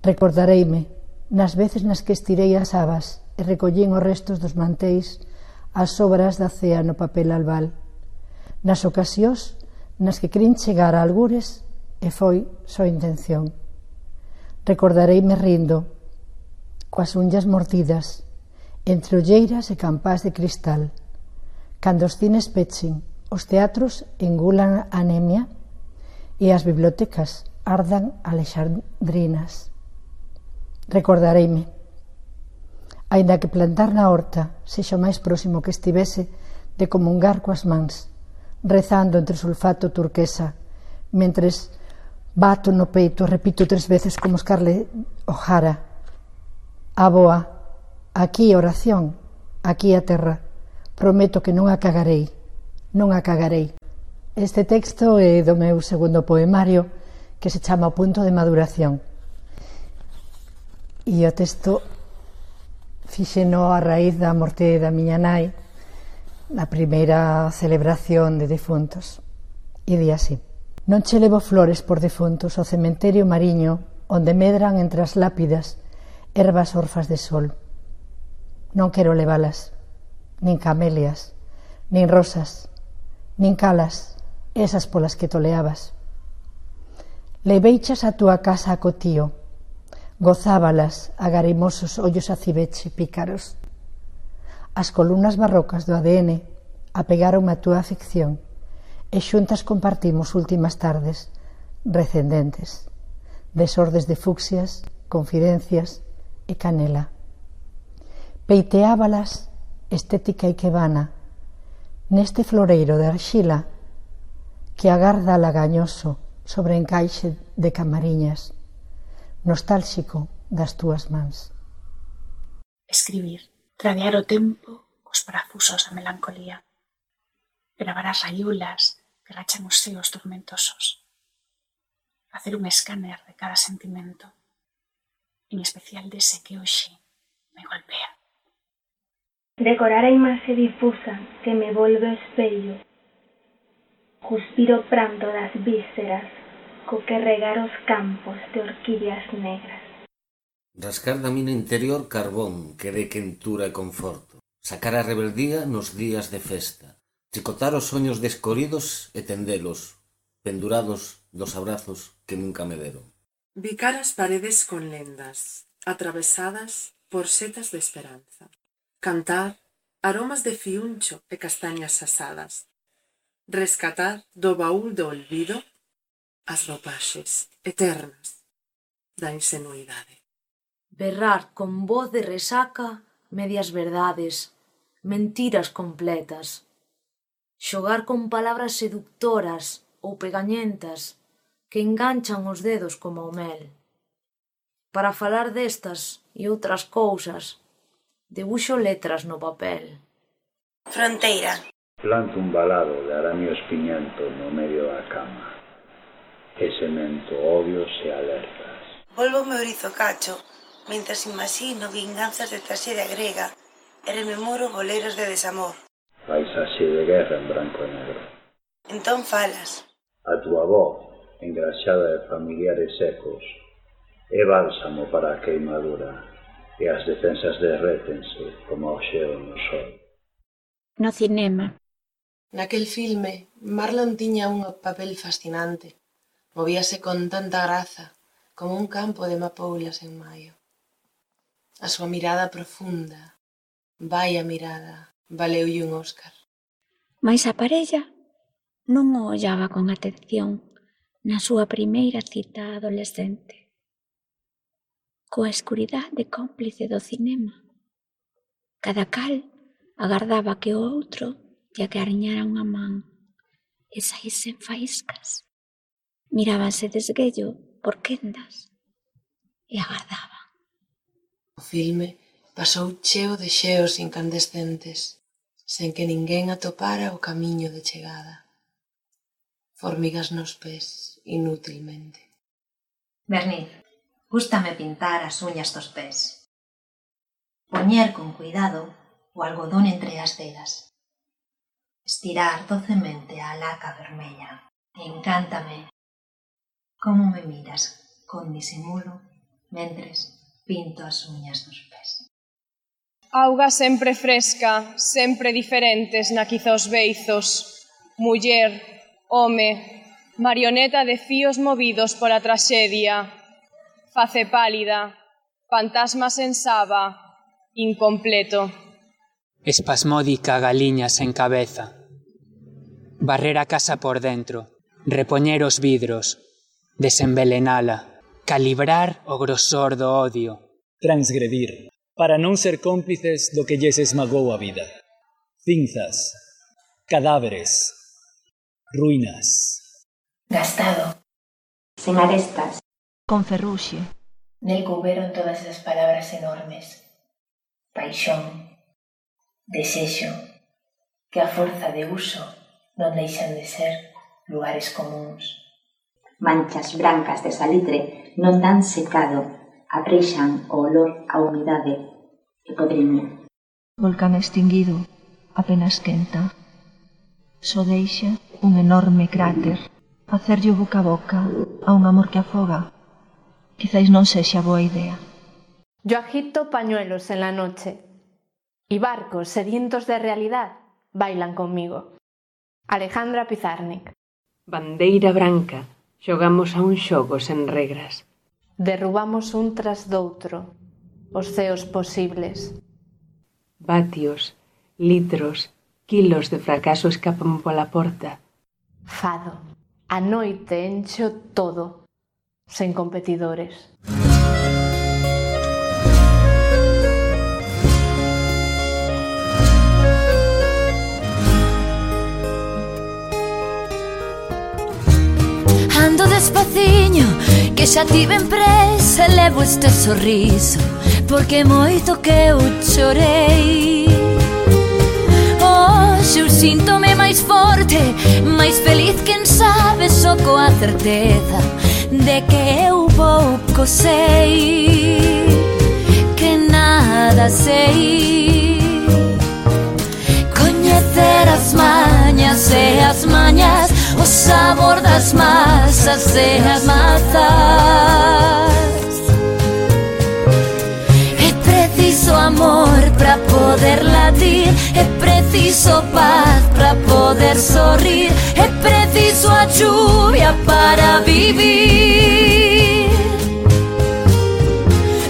Recordareime nas veces nas que estirei as abas e recollín os restos dos mantéis as sobras da cea no papel albal nas ocasións nas que crin chegar a algures e foi só intención. Recordareime rindo, coas unhas mordidas, entre olleiras e campás de cristal. Cando os cines pechen, os teatros engulan anemia e as bibliotecas ardan alexandrinas. Recordareime. Ainda que plantar na horta sexa o máis próximo que estivese de comungar coas mans, rezando entre sulfato turquesa, mentres bato no peito, repito tres veces como Scarlett O'Hara. A boa, aquí oración, aquí a terra. Prometo que non a cagarei, non a cagarei. Este texto é do meu segundo poemario que se chama O punto de maduración. E o texto fixeno a raíz da morte da miña nai, la primeira celebración de defuntos. E di así. Non che levo flores por defuntos ao cementerio mariño onde medran entre as lápidas ervas orfas de sol. Non quero levalas, nin camelias, nin rosas, nin calas, esas polas que toleabas. Leveichas a túa casa a cotío, gozábalas a garimosos ollos acibeche pícaros As columnas barrocas do ADN apegaron a túa ficción e xuntas compartimos últimas tardes recendentes, desordes de fucsias, confidencias e canela. Peiteábalas estética e quebana neste floreiro de arxila que agarda lagañoso sobre encaixe de camariñas, nostálxico das túas mans. Escribir. Tradear o tempo cos parafusos da melancolía. Gravar as raiulas que rachan os seos tormentosos. Facer un escáner de cada sentimento, en especial dese que hoxe me golpea. Decorar a imaxe difusa que me volve o espello. Cuspir o pranto das vísceras co que regar os campos de orquídeas negras. Rascar da mina interior carbón que dé quentura e conforto. Sacar a rebeldía nos días de festa. Chicotar os soños descoridos e tendelos, pendurados dos abrazos que nunca me deron. Bicar as paredes con lendas, atravesadas por setas de esperanza. Cantar aromas de fiuncho e castañas asadas. Rescatar do baúl do olvido as ropaxes eternas da insenuidade berrar con voz de resaca medias verdades, mentiras completas, xogar con palabras seductoras ou pegañentas que enganchan os dedos como o mel. Para falar destas e outras cousas, debuxo letras no papel. Fronteira. Planto un balado de aramio espiñento no medio da cama e semento odios e alertas. Volvo meu orizo cacho mentras imagino vinganzas de traxedia grega e rememoro boleros de desamor. Paisaxe de guerra en branco e negro. Entón falas. A túa voz, engraxada de familiares secos, é bálsamo para a queimadura e as defensas derrétense como o xeo no sol. No cinema. Naquel filme, Marlon tiña un papel fascinante. Movíase con tanta graza, como un campo de mapoulas en maio. A súa mirada profunda, vaia mirada, valeulle un Óscar. Mais a parella non o ollaba con atención na súa primeira cita adolescente. Coa escuridade cómplice do cinema, cada cal agardaba que o outro lle acariñara unha man e saísen faíscas. Mirábanse desguello por quendas e agardaban. O filme pasou cheo de xeos incandescentes, sen que ninguén atopara o camiño de chegada. Formigas nos pés, inútilmente. Verniz. Gústame pintar as uñas dos pés. Poñer con cuidado o algodón entre as dedas. Estirar docemente a laca vermella. Encántame. Como me miras con disimulo mentres pinto as uñas dos pés. Auga sempre fresca, sempre diferentes na quiza os beizos, muller, home, marioneta de fíos movidos pola traxedia, face pálida, fantasma sen saba, incompleto. Espasmódica galiña sen cabeza. Barrer a casa por dentro, repoñer os vidros, desenvelenala calibrar o grosor do odio. Transgredir, para non ser cómplices do que lles esmagou a vida. Cinzas, cadáveres, ruínas. Gastado, sen arestas. Con ferruxe. Nel couberon todas as palabras enormes. Paixón, desexo, que a forza de uso non deixan de ser lugares comuns manchas brancas de salitre non tan secado apreixan o olor a humidade e podriña. Volcán extinguido, apenas quenta. Só deixa un enorme cráter, facerlle boca a boca a un amor que afoga. Quizáis non sexa boa idea. Yo agito pañuelos en la noche, y barcos sedientos de realidad bailan conmigo. Alejandra Pizarnik. Bandeira branca, Xogamos a un xogo sen regras. Derrubamos un tras doutro os ceos posibles. Vatios, litros, quilos de fracaso escapan pola porta. Fado. A noite encho todo, sen competidores. Música despaciño Que xa tive presa e levo este sorriso Porque moito que eu chorei. Hoxe eu síntome máis forte Máis feliz quen sabe só coa certeza De que eu vou cosei Que nada sei. Coñecer as mañas e as mañas O sabor das masas as mazas É preciso amor para poder latir É preciso paz para poder sorrir É preciso lluvia para vivir.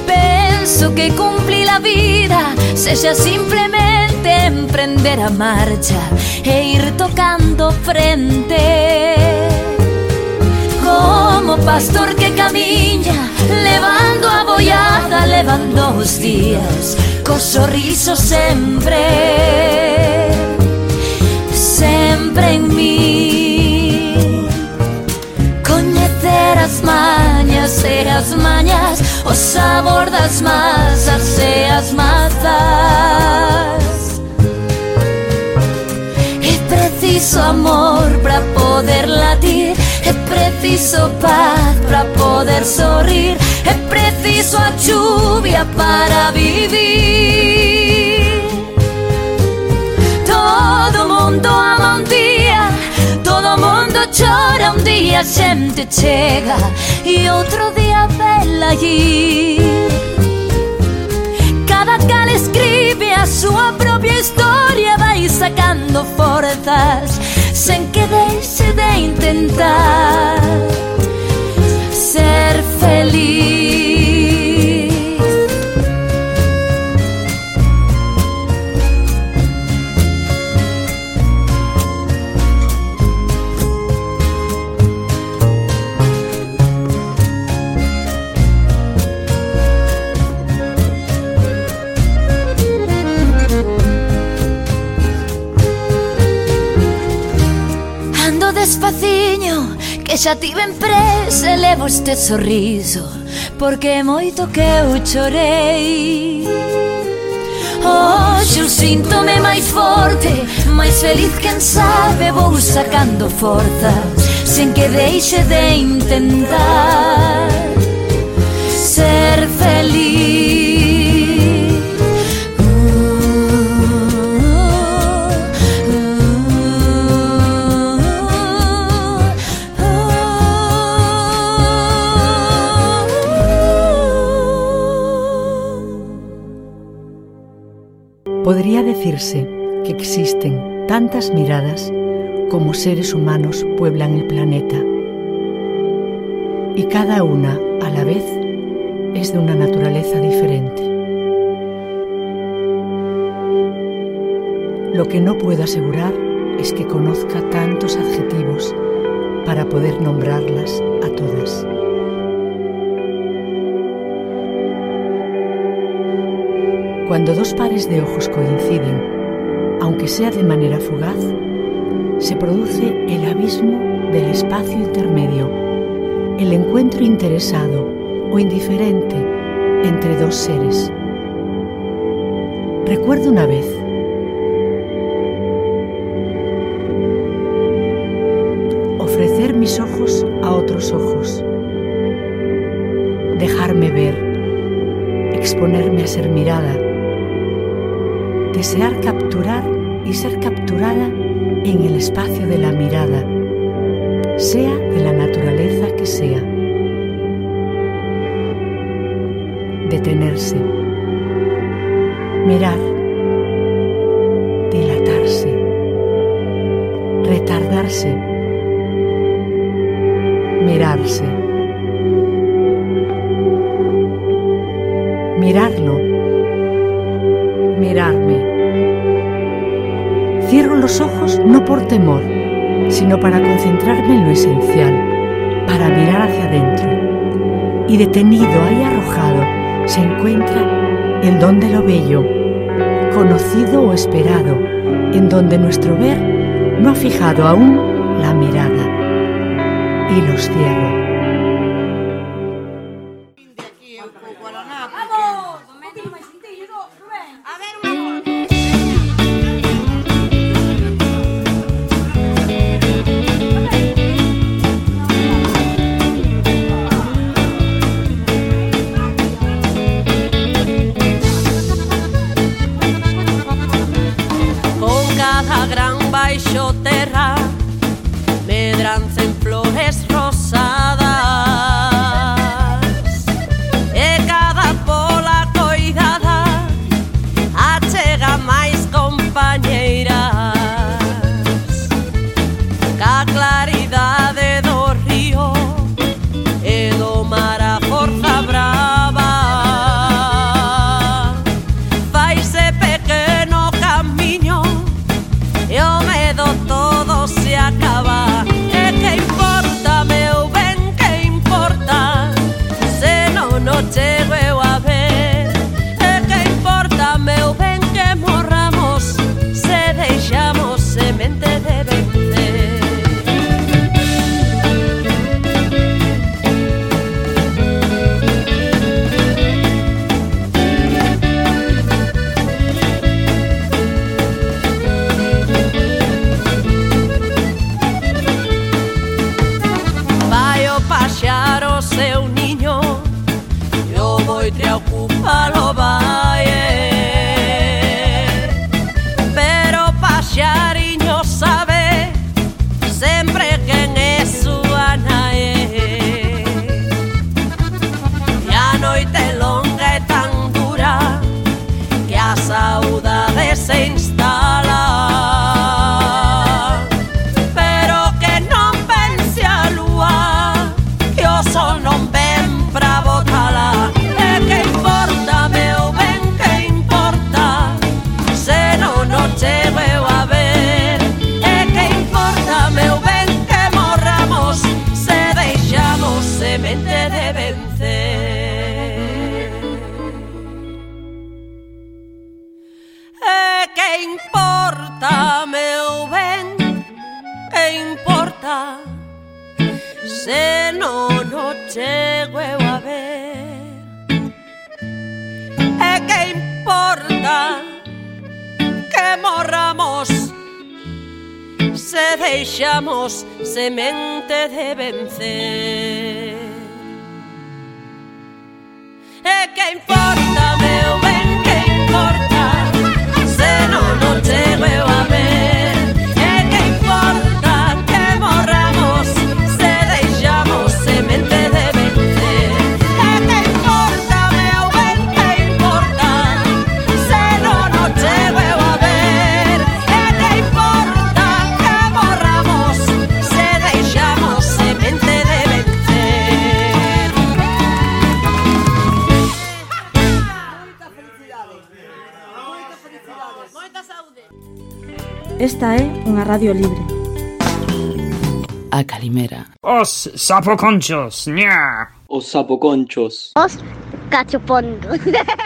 Penso que cumplir a vida Sexa simplemente emprender a marcha E ir tocando frente. Como pastor que camiña Levando a levando os días Co sorriso sempre Sempre en mí. Coñecer as mañas e as mañas O sabor das masas e as mazas preciso amor para poder latir É preciso paz para poder sorrir É preciso a lluvia para vivir. Todo mundo ama un día Todo mundo chora un día xente chega E outro día vela allí. Cada cal escribe a súa propia historia sacando forzas sen que deixe de intentar ser feliz. xa tiven presa e levo este sorriso Porque é moito que eu chorei. Oh, Hoxe o síntome máis forte Máis feliz quen sabe vou sacando forzas Sen que deixe de intentar. Ser Decirse que existen tantas miradas como seres humanos pueblan el planeta. Y cada una, a la vez, es de una naturaleza diferente. Lo que no puedo asegurar es que conozca tantos adjetivos para poder nombrarlas a todas. Cuando dos pares de ojos coinciden, aunque sea de manera fugaz, se produce el abismo del espacio intermedio, el encuentro interesado o indiferente entre dos seres. Recuerdo una vez, ofrecer mis ojos a otros ojos, dejarme ver, exponerme a ser mirada, desear capturar y ser capturada en el espacio de la mirada, sea de la naturaleza que sea. Detenerse, mirar, temor, sino para concentrarme en lo esencial, para mirar hacia adentro. Y detenido ahí arrojado se encuentra el don de lo bello, conocido o esperado, en donde nuestro ver no ha fijado aún la mirada. Y los cierro. Sapoconchos, ña. Os sapoconchos. Os cachopondos.